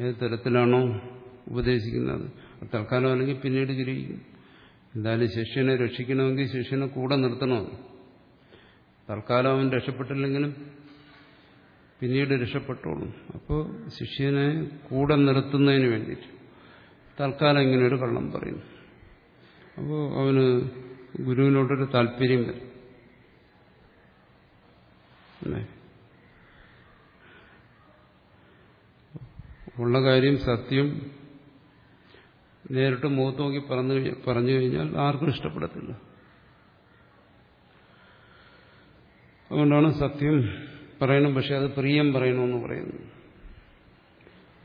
ഏത് തരത്തിലാണോ ഉപദേശിക്കുന്നത്? തൽക്കാലം അല്ലെങ്കിൽ പിന്നീട് ഗ്രഹിക്കും. എന്തായാലും ശിഷ്യനെ രക്ഷിക്കണമെങ്കിൽ ശിഷ്യനെ കൂടെ നിർത്തണം. തൽക്കാലം അവൻ രക്ഷപ്പെട്ടില്ലെങ്കിലും പിന്നീട് രക്ഷപ്പെട്ടോളും. അപ്പോൾ ശിഷ്യനെ കൂടെ നിർത്തുന്നതിന് വേണ്ടിയിട്ട് തൽക്കാലം ഇങ്ങനെ ഒരു കള്ളം പറയുന്നു. അപ്പോൾ അവന് ഗുരുവിനോടൊരു താല്പര്യം വരും. ഉള്ള കാര്യം സത്യം. നേരിട്ട് മുഖത്ത് നോക്കി പറഞ്ഞു പറഞ്ഞു കഴിഞ്ഞാൽ ആർക്കും ഇഷ്ടപ്പെടത്തില്ല. അതുകൊണ്ടാണ് സത്യം പറയണം പക്ഷെ അത് പ്രിയം പറയണമെന്ന് പറയുന്നു.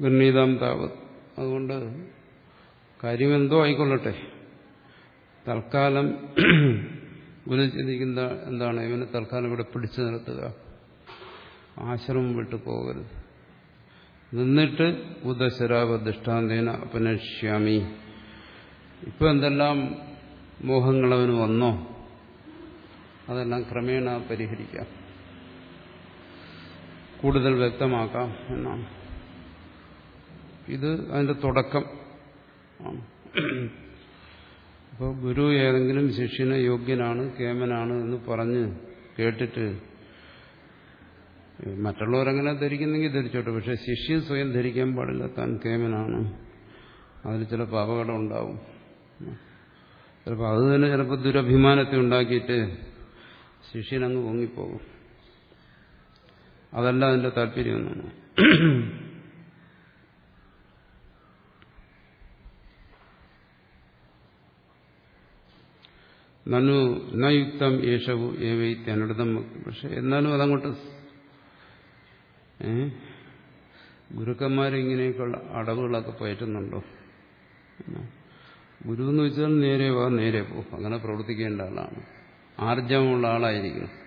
ഗണ്ണീതാം താവത്. അതുകൊണ്ട് കാര്യമെന്തോ ആയിക്കൊള്ളട്ടെ. തൽക്കാലം ഗുരു ചിന്തിക്കുന്ന എന്താണ്? ഇവനെ തൽക്കാലം ഇവിടെ പിടിച്ചു നിർത്തുക. ആശ്രമം വിട്ടു പോകരുത്. നിന്നിട്ട് ഉദശരാവ ദൃഷ്ടാന്തേന അപനശ്യാമി. ഇപ്പൊ എന്തെല്ലാം മോഹങ്ങളവന് വന്നോ? അതെല്ലാം ക്രമേണ പരിഹരിക്കാം. കൂടുതൽ വ്യക്തമാക്കാം എന്നാണ്. ഇത് അതിന്റെ തുടക്കം. ആണ് അപ്പോൾ ഗുരു ഏതെങ്കിലും ശിഷ്യന് യോഗ്യനാണ് കേമനാണ് എന്ന് പറഞ്ഞ് കേട്ടിട്ട് മറ്റുള്ളവരങ്ങനെ ധരിക്കുന്നെങ്കിൽ ധരിച്ചോട്ടെ. പക്ഷെ ശിഷ്യൻ സ്വയം ധരിക്കാൻ പാടില്ല. താൻ കേമനാണ്. അതിൽ ചിലപ്പോൾ അപകടം ഉണ്ടാവും. ചിലപ്പോൾ അത് തന്നെ ചിലപ്പോൾ ദുരഭിമാനത്തെ ഉണ്ടാക്കിയിട്ട് ശിഷ്യനങ്ങ് പൊങ്ങിപ്പോകും. അതല്ല അതിന്റെ താല്പര്യം നനു നയുക്തം യേശവു ഏവൈത്യനടുതം പക്ഷെ എന്നാലും അതങ്ങോട്ട് ഗുരുക്കന്മാരിങ്ങനെയൊക്കെയുള്ള അടവുകളൊക്കെ പയറ്റുന്നുണ്ടോ? ഗുരു എന്ന് വെച്ചാൽ നേരെ വാ നേരെ പോ. അങ്ങനെ പ്രവർത്തിക്കേണ്ട ആളാണ്. ആർജവമുള്ള ആളായിരിക്കണം.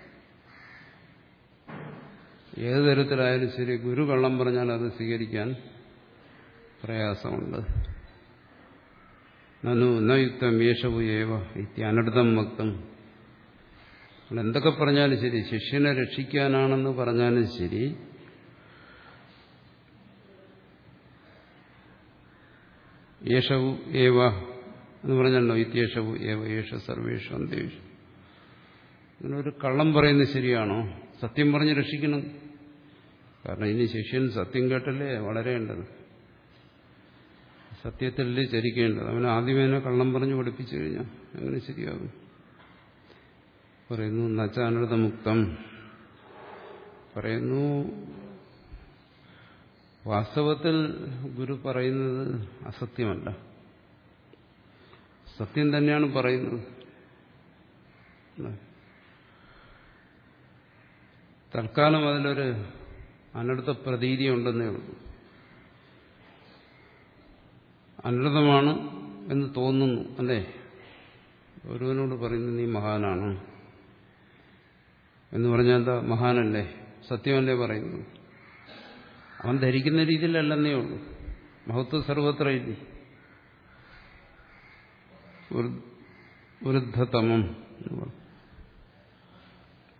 ഏത് തരത്തിലായാലും ശരി ഗുരു കള്ളം പറഞ്ഞാൽ അത് സ്വീകരിക്കാൻ പ്രയാസമുണ്ട്. നനു നയുക്തം യേശവു ഏവ ഇത്യനടുതം വക്തം. എന്തൊക്കെ പറഞ്ഞാലും ശരി ശിഷ്യനെ രക്ഷിക്കാനാണെന്ന് പറഞ്ഞാലും ശരി യേശവു ഏവ എന്ന് പറഞ്ഞല്ലോ ഇത്യേഷവു ഏവ യേശ സർവേഷു അന്തേഷു അങ്ങനെ ഒരു കള്ളം പറയുന്നത് ശരിയാണോ? സത്യം പറഞ്ഞ് രക്ഷിക്കണം. കാരണം ഇനി ശിഷ്യൻ സത്യം കേട്ടല്ലേ? വളരേണ്ടത് സത്യത്തിലല്ലേ ചരിക്കേണ്ടത്? അവൻ ആദ്യമേനെ കള്ളം പറഞ്ഞ് പഠിപ്പിച്ചു കഴിഞ്ഞാൽ അങ്ങനെ ശരിയാകും? പറയുന്നു നച്ചാനൃതമുക്തം പറയുന്നു വാസ്തവത്തിൽ ഗുരു പറയുന്നത് അസത്യമല്ല. സത്യം തന്നെയാണ് പറയുന്നത്. തൽക്കാലം അതിലൊരു അനർത്ഥ പ്രതീതി ഉണ്ടെന്നേ ഉള്ളൂ. അനർത്ഥമാണ് എന്ന് തോന്നുന്നു അല്ലേ? ഒരുവനോട് പറയുന്നു നീ മഹാനാണ്. എന്ന് പറഞ്ഞാൽ എന്താ? മഹാനല്ലേ? സത്യമല്ലേ പറയുന്നു? അവൻ ധരിക്കുന്ന രീതിയിലല്ലെന്നേ ഉള്ളൂ. മഹത്വ സർവത്ര ഇല്ലേ വൃദ്ധതമം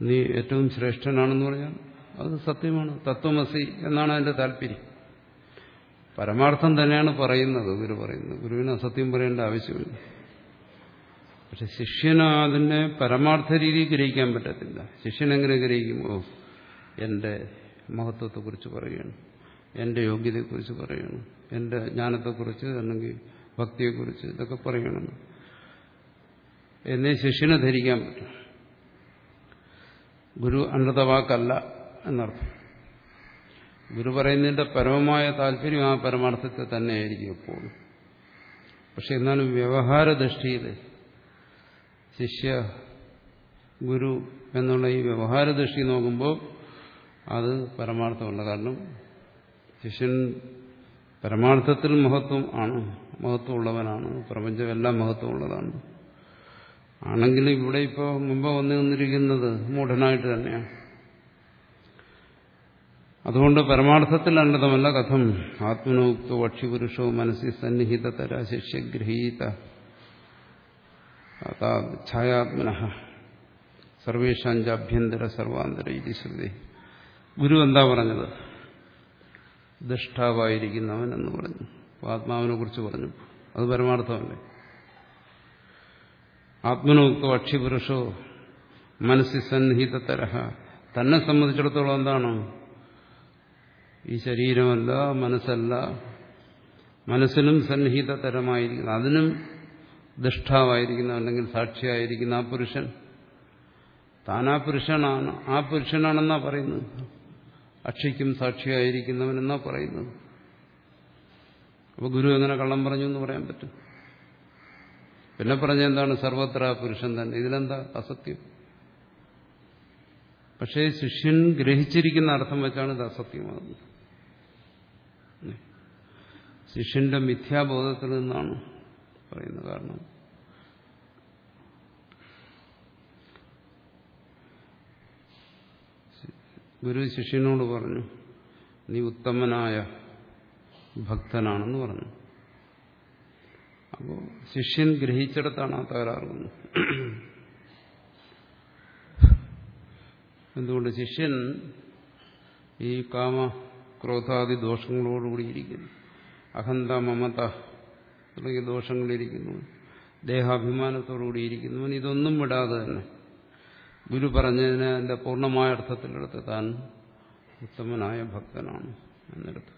നീ ഏറ്റവും ശ്രേഷ്ഠനാണെന്ന് പറഞ്ഞാൽ അത് സത്യമാണ്. തത്വമസി എന്നാണ് അതിന്റെ താല്പര്യം. പരമാർത്ഥം തന്നെയാണ് പറയുന്നത് ഗുരു പറയുന്നത്. ഗുരുവിന് അസത്യം പറയേണ്ട ആവശ്യമില്ല. പക്ഷെ ശിഷ്യന് അതിനെ പരമാർത്ഥ രീതി ഗ്രഹിക്കാൻ പറ്റത്തില്ല. ശിഷ്യൻ എങ്ങനെ ഗ്രഹിക്കുമോ? എന്റെ മഹത്വത്തെക്കുറിച്ച് പറയുകയാണ് എന്റെ യോഗ്യതയെക്കുറിച്ച് പറയണം. എന്റെ ജ്ഞാനത്തെക്കുറിച്ച് അല്ലെങ്കിൽ ഭക്തിയെക്കുറിച്ച് ഇതൊക്കെ പറയണം. എന്നെ ശിഷ്യനെ ധരിക്കാൻ പറ്റും. ഗുരു അനൃതവാക്കല്ല എന്നർത്ഥം. ഗുരു പറയുന്നതിന്റെ പരമമായ താല്പര്യം ആ പരമാർത്ഥത്തെ തന്നെയായിരിക്കും എപ്പോഴും. പക്ഷെ എന്നാലും വ്യവഹാര ദൃഷ്ടിയിൽ ശിഷ്യ ഗുരു എന്നുള്ള ഈ വ്യവഹാര ദൃഷ്ടി നോക്കുമ്പോൾ അത് പരമാർത്ഥമല്ല. കാരണം ശിഷ്യൻ പരമാർത്ഥത്തിൽ മഹത്വം ആണ് മഹത്വമുള്ളവനാണ്. പ്രപഞ്ചമെല്ലാം മഹത്വമുള്ളതാണ്. ആണെങ്കിലും ഇവിടെ ഇപ്പോൾ മുമ്പ് വന്നു നിന്നിരിക്കുന്നത് മൂഢനായിട്ട് തന്നെയാണ്. അതുകൊണ്ട് പരമാർത്ഥത്തിൽ അണ്ടതമല്ല കഥം. ആത്മനോക്തോ ഭക്ഷ്യപുരുഷോ മനസ്സിൽ സന്നിഹിതതര ശിഷ്യഗ്രഹീത ഛായാത്മന. സർവേഷാഞ്ചാഭ്യന്തര സർവാന്തര ഇതി ശ്രുതി. ഗുരു എന്താ പറഞ്ഞത്? ദുഷ്ടാവായിരിക്കുന്നവൻ എന്ന് പറഞ്ഞു. ആത്മാവിനെ കുറിച്ച് പറഞ്ഞു. അത് പരമാർത്ഥമല്ലേ? ആത്മനോക്തോ അക്ഷിപുരുഷോ മനസ്സിൽ സന്നിഹിതതരഹ തന്നെ സംബന്ധിച്ചിടത്തോളം എന്താണ്? ഈ ശരീരമല്ല മനസ്സല്ല. മനസ്സിനും സന്നിഹിതതരമായിരിക്കുന്ന അതിനും ദുഷ്ടാവായിരിക്കുന്ന അല്ലെങ്കിൽ സാക്ഷിയായിരിക്കുന്ന ആ പുരുഷൻ. താനാ പുരുഷനാണ്. ആ പുരുഷനാണെന്നാ പറയുന്നത്. അക്ഷിക്കും സാക്ഷിയായിരിക്കുന്നവനെന്നാ പറയുന്നത്. അപ്പൊ ഗുരു എങ്ങനെ കള്ളം പറഞ്ഞു എന്ന് പറയാൻ പറ്റും? പിന്നെ പറഞ്ഞ എന്താണ്? സർവത്ര പുരുഷൻ തന്നെ. ഇതിലെന്താ? അസത്യം. പക്ഷേ ശിഷ്യൻ ഗ്രഹിച്ചിരിക്കുന്ന അർത്ഥം വെച്ചാണ് ഇത് അസത്യമാകുന്നത്. ശിഷ്യന്റെ മിഥ്യാബോധത്തിൽ നിന്നാണ് പറയുന്നത് കാരണം. ഗുരു ശിഷ്യനോട് പറഞ്ഞു നീ ഉത്തമനായ ഭക്തനാണെന്ന് പറഞ്ഞു. അപ്പോൾ ശിഷ്യൻ ഗ്രഹിച്ചിടത്താണ് ആ തകരാറുന്നത് എന്തുകൊണ്ട് ശിഷ്യൻ ഈ കാമ ക്രോധാദി ദോഷങ്ങളോടുകൂടിയിരിക്കുന്നു അഹന്ത മമത തുടങ്ങിയ ദോഷങ്ങളിരിക്കുന്നു. ദേഹാഭിമാനത്തോടുകൂടിയിരിക്കുന്നു ഇതൊന്നും വിടാതെ തന്നെ ഗുരു പറഞ്ഞതിന് അതിന്റെ പൂർണമായ അർത്ഥത്തിലെടുത്ത് താൻ ഉത്തമനായ ഭക്തനാണ് എന്നെടുത്ത്.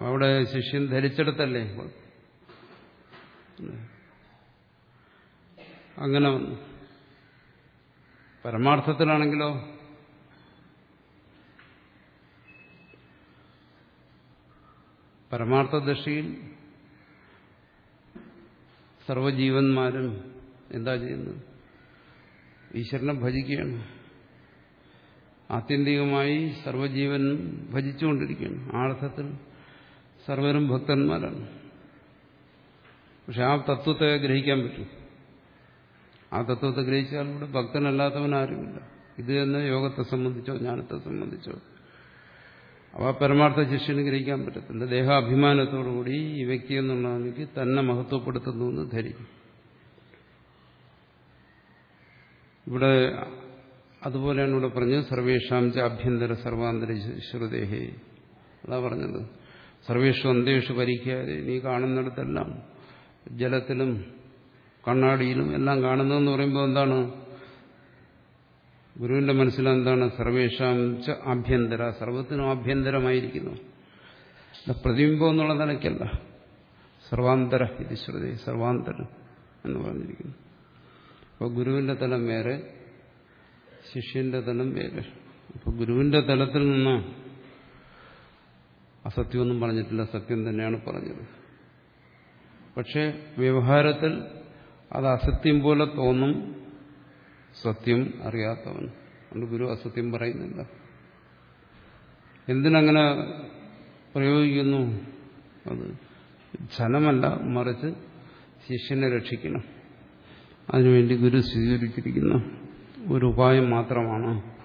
അവിടെ ശിഷ്യൻ ധരിച്ചെടുത്തല്ലേ? അങ്ങനെ പരമാർത്ഥത്തിലാണെങ്കിലോ പരമാർത്ഥ ദൃഷ്ടിയിൽ സർവജീവന്മാരും എന്താ ചെയ്യുന്നത്? ഈശ്വരനെ ഭജിക്കുകയാണ്. ആത്യന്തികമായി സർവജീവൻ ഭജിച്ചുകൊണ്ടിരിക്കുകയാണ്. ആർത്ഥത്തിൽ സർവരും ഭക്തന്മാരാണ്. പക്ഷെ ആ തത്വത്തെ ഗ്രഹിക്കാൻ പറ്റും. ആ തത്വത്തെ ഗ്രഹിച്ചാൽ ഇവിടെ ഭക്തനല്ലാത്തവൻ ആരുമില്ല. ഇത് തന്നെ യോഗത്തെ സംബന്ധിച്ചോ ജ്ഞാനത്തെ സംബന്ധിച്ചോ. അവ പരമാർത്ഥ ശിഷ്യന് ഗ്രഹിക്കാൻ പറ്റത്തില്ല. ദേഹാഭിമാനത്തോടുകൂടി ഈ വ്യക്തി എന്നുള്ള എനിക്ക് തന്നെ മഹത്വപ്പെടുത്തുന്നു എന്ന് ധരിക്കും. ഇവിടെ അതുപോലെയാണ് ഇവിടെ പറഞ്ഞത് സർവേഷാം ച ആഭ്യന്തര സർവാന്തര ശ്രുതേഹേ. അതാ പറഞ്ഞത്. സർവേഷു അന്തേഷു ഭരിക്കാതെ നീ കാണുന്നിടത്തെല്ലാം ജലത്തിലും കണ്ണാടിയിലും എല്ലാം കാണുന്നതെന്ന് പറയുമ്പോൾ എന്താണ്? ഗുരുവിന്റെ മനസ്സിലെന്താണ് സർവേഷാം ച ആഭ്യന്തര? സർവത്തിനും ആഭ്യന്തരമായിരിക്കുന്നു. പ്രതിബിംബം എന്നുള്ള നിലയ്ക്കല്ല. സർവാന്തര ഇത് ശ്രുതി സർവാന്തരം എന്ന് പറഞ്ഞിരിക്കുന്നു. അപ്പോൾ ഗുരുവിന്റെ തലം വേറെ ശിഷ്യന്റെ തലം വേറെ. അപ്പോൾ ഗുരുവിന്റെ തലത്തിൽ നിന്ന് അസത്യമൊന്നും പറഞ്ഞിട്ടില്ല സത്യം തന്നെയാണ് പറഞ്ഞത്. പക്ഷേ വ്യവഹാരത്തിൽ അത് അസത്യം പോലെ തോന്നും സത്യം അറിയാത്തവൻ. അതുകൊണ്ട് ഗുരു അസത്യം പറയുന്നില്ല. എന്തിനങ്ങനെ പ്രയോഗിക്കുന്നു? അത് ജനമല്ല മറിച്ച് ശിഷ്യനെ രക്ഷിക്കണം. അതിനുവേണ്ടി ഗുരു സ്വീകരിച്ചിരിക്കുന്ന ഒരു ഉപായം മാത്രമാണ്.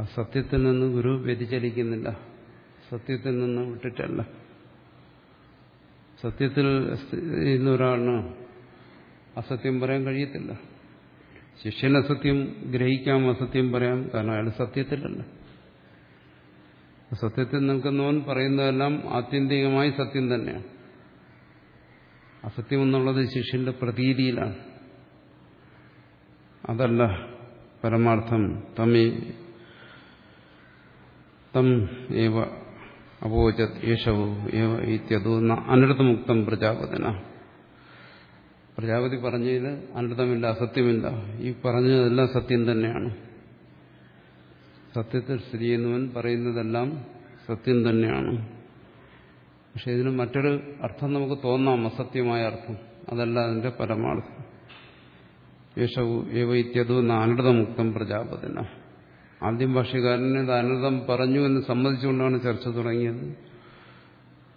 ആ സത്യത്തിൽ നിന്ന് ഗുരു വ്യതിചലിക്കുന്നില്ല. സത്യത്തിൽ നിന്ന് വിട്ടിട്ടല്ല. സത്യത്തിൽ ഇന്നൊരാളിന് അസത്യം പറയാൻ കഴിയത്തില്ല. ശിഷ്യൻ അസത്യം ഗ്രഹിക്കാം അസത്യം പറയാം? കാരണം അയാൾ സത്യത്തിലല്ല. സത്യത്തിൽ നിൽക്കുന്നവൻ പറയുന്നതെല്ലാം ആത്യന്തികമായി സത്യം തന്നെയാണ്. അസത്യം എന്നുള്ളത് ശിഷ്യന്റെ പ്രതീതിയിലാണ്. അതല്ല പരമാർത്ഥം തമേ തം ഏവ അപോചത് യേശവു ഏവ ഇത്യതു അനർത്ഥമുക്തം പ്രജാപതിന. പ്രജാപതി പറഞ്ഞതിൽ അനർത്ഥമില്ല അസത്യമില്ല. ഈ പറഞ്ഞതെല്ലാം സത്യം തന്നെയാണ്. സത്യത്തിൽ സ്ഥിതി ചെയ്യുന്നവൻ പറയുന്നതെല്ലാം സത്യം തന്നെയാണ്. പക്ഷെ ഇതിന് മറ്റൊരു അർത്ഥം നമുക്ക് തോന്നാം അസത്യമായ അർത്ഥം. അതല്ല അതിന്റെ പരമാർത്ഥം. യേശവു ഏവ നാനൃതമുക്തം പ്രജാപതിന. ആദ്യം ഭാഷകാരന് ഇത് അനർത്ഥം പറഞ്ഞു എന്ന് സമ്മതിച്ചുകൊണ്ടാണ് ചർച്ച തുടങ്ങിയത്.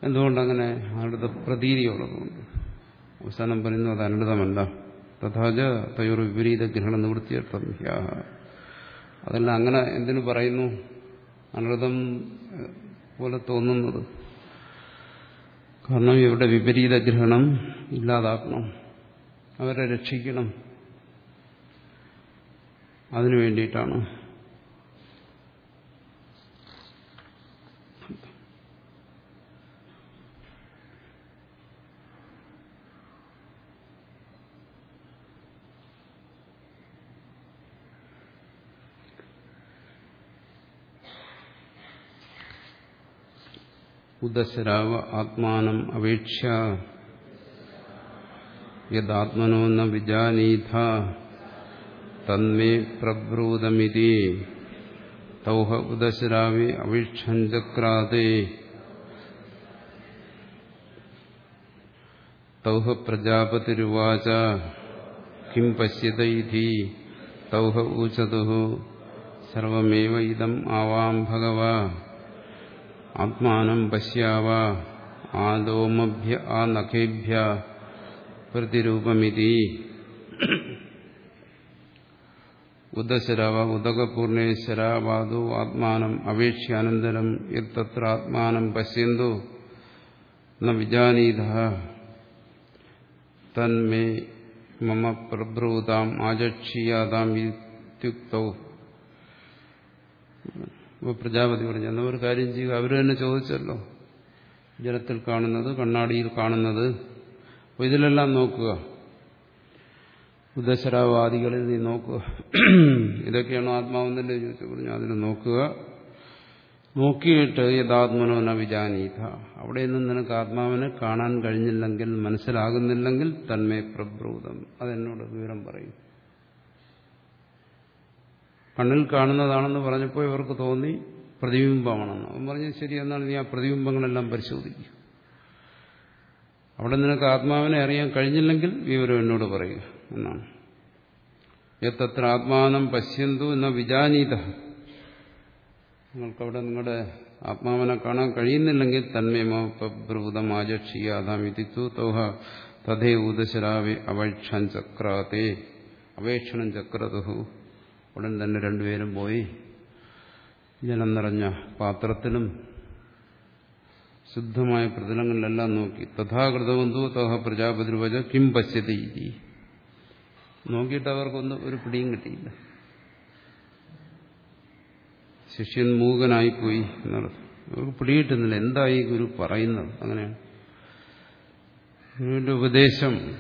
എന്തുകൊണ്ടങ്ങനെ അനൃത പ്രതീതിയുള്ളതുകൊണ്ട്. അവസാനം പറയുന്നു അത് അനർത്ഥമല്ല തഥാച തയ്യൊരു വിപരീത ഗ്രഹണ നിവൃത്തിയർത്ഥം. അതെല്ലാം അങ്ങനെ എന്തിനു പറയുന്നു? അനർത്ഥം പോലെ തോന്നുന്നത്. കാരണം ഇവിടെ വിപരീത ഗ്രഹണം ഇല്ലാതാക്കണം. അവരെ രക്ഷിക്കണം. അതിനു വേണ്ടിയിട്ടാണ്. ഉദശരാവ ആത്മാനം അപേക്ഷ. യദാത്മനോ ന വിജാനീഥ. തന്മേ പ്രബ്രൂതമിതി. തൗഹ ഉദശരാവി അപേക്ഷഞ്ചക്രാതേ തൗഹ പ്രജാപതിരുവാച. കിം പശ്യത ഇതി തൗഹ ഊചതു. സർവമേവ ഇതം ആവാം ഭഗവ. ആത്മാനം പശ്യാവ ആദോമഭ്യ ആ നഖേഭ്യ പ്രതിരൂപമിതി. ഉദശരവ ഉദകപൂർണേശ്വരാവാദോ ആത്മാനം അപേക്ഷ്യാനന്തരം എത്ര ആത്മാനം പശ്യന്തു ന വിജാനീത. തന്മേ മമ പ്രബ്രൂതാം ആചക്ഷീയാതാം ഇത്യുക്തൗ. പ്രജാപതി പറഞ്ഞു എന്നാൽ ഒരു കാര്യം ചെയ്യുക അവർ തന്നെ ചോദിച്ചല്ലോ. ജലത്തിൽ കാണുന്നത് കണ്ണാടിയിൽ കാണുന്നത്. അപ്പോൾ ഇതിലെല്ലാം നോക്കുക. ഉദശരാവാദികളിൽ നീ നോക്കുക. ഇതൊക്കെയാണോ ആത്മാവെന്നല്ലേ ചോദിച്ചു പറഞ്ഞു അതിന് നോക്കുക. നോക്കിയിട്ട് യഥാത്മനോന വിജാനീത. അവിടെ നിന്നും നിനക്ക് ആത്മാവിനെ കാണാൻ കഴിഞ്ഞില്ലെങ്കിൽ മനസ്സിലാകുന്നില്ലെങ്കിൽ തന്മേ പ്രബ്രൂതം അതെന്നോട് വിവരം പറയും. കണ്ണിൽ കാണുന്നതാണെന്ന് പറഞ്ഞപ്പോൾ ഇവർക്ക് തോന്നി പ്രതിബിംബമാണെന്ന്. അവൻ പറഞ്ഞു ശരി എന്നാൽ നീ ആ പ്രതിബിംബങ്ങളെല്ലാം പരിശോധിക്കും. അവിടെ നിനക്ക് ആത്മാവിനെ അറിയാൻ കഴിഞ്ഞില്ലെങ്കിൽ വിവരം എന്നോട് പറയുക എന്നാണ്. എത്തത്ര ആത്മാനം പശ്യന്തു എന്ന വിജാനീത. നിങ്ങൾക്കവിടെ നിങ്ങളുടെ ആത്മാവിനെ കാണാൻ കഴിയുന്നില്ലെങ്കിൽ ഇതിത്തു തോഹ തഥേ ഊദശരാവെ അപേക്ഷൻ ചക്രാതേ അപേക്ഷണം ചക്രതുഹു. ഉടൻ തന്നെ രണ്ടുപേരും പോയി. ജലം നിറഞ്ഞ പാത്രത്തിലും ശുദ്ധമായ പ്രതലങ്ങളിലെല്ലാം നോക്കി. തഥാകൃതബന്ധു തഥ പ്രജാപതി പ്രജാപതിർവച കിം പശ്യതി നോക്കിയിട്ട് അവർക്കൊന്നും ഒരു പിടിയും കിട്ടിയില്ല. ശിഷ്യൻ മൂകനായിപ്പോയി എന്നുള്ളത് അവർക്ക് പിടികിട്ടുന്നില്ല. എന്തായി ഗുരു പറയുന്നത്? അങ്ങനെയാണ്. ഗുരുവിന്റെ ഉപദേശം.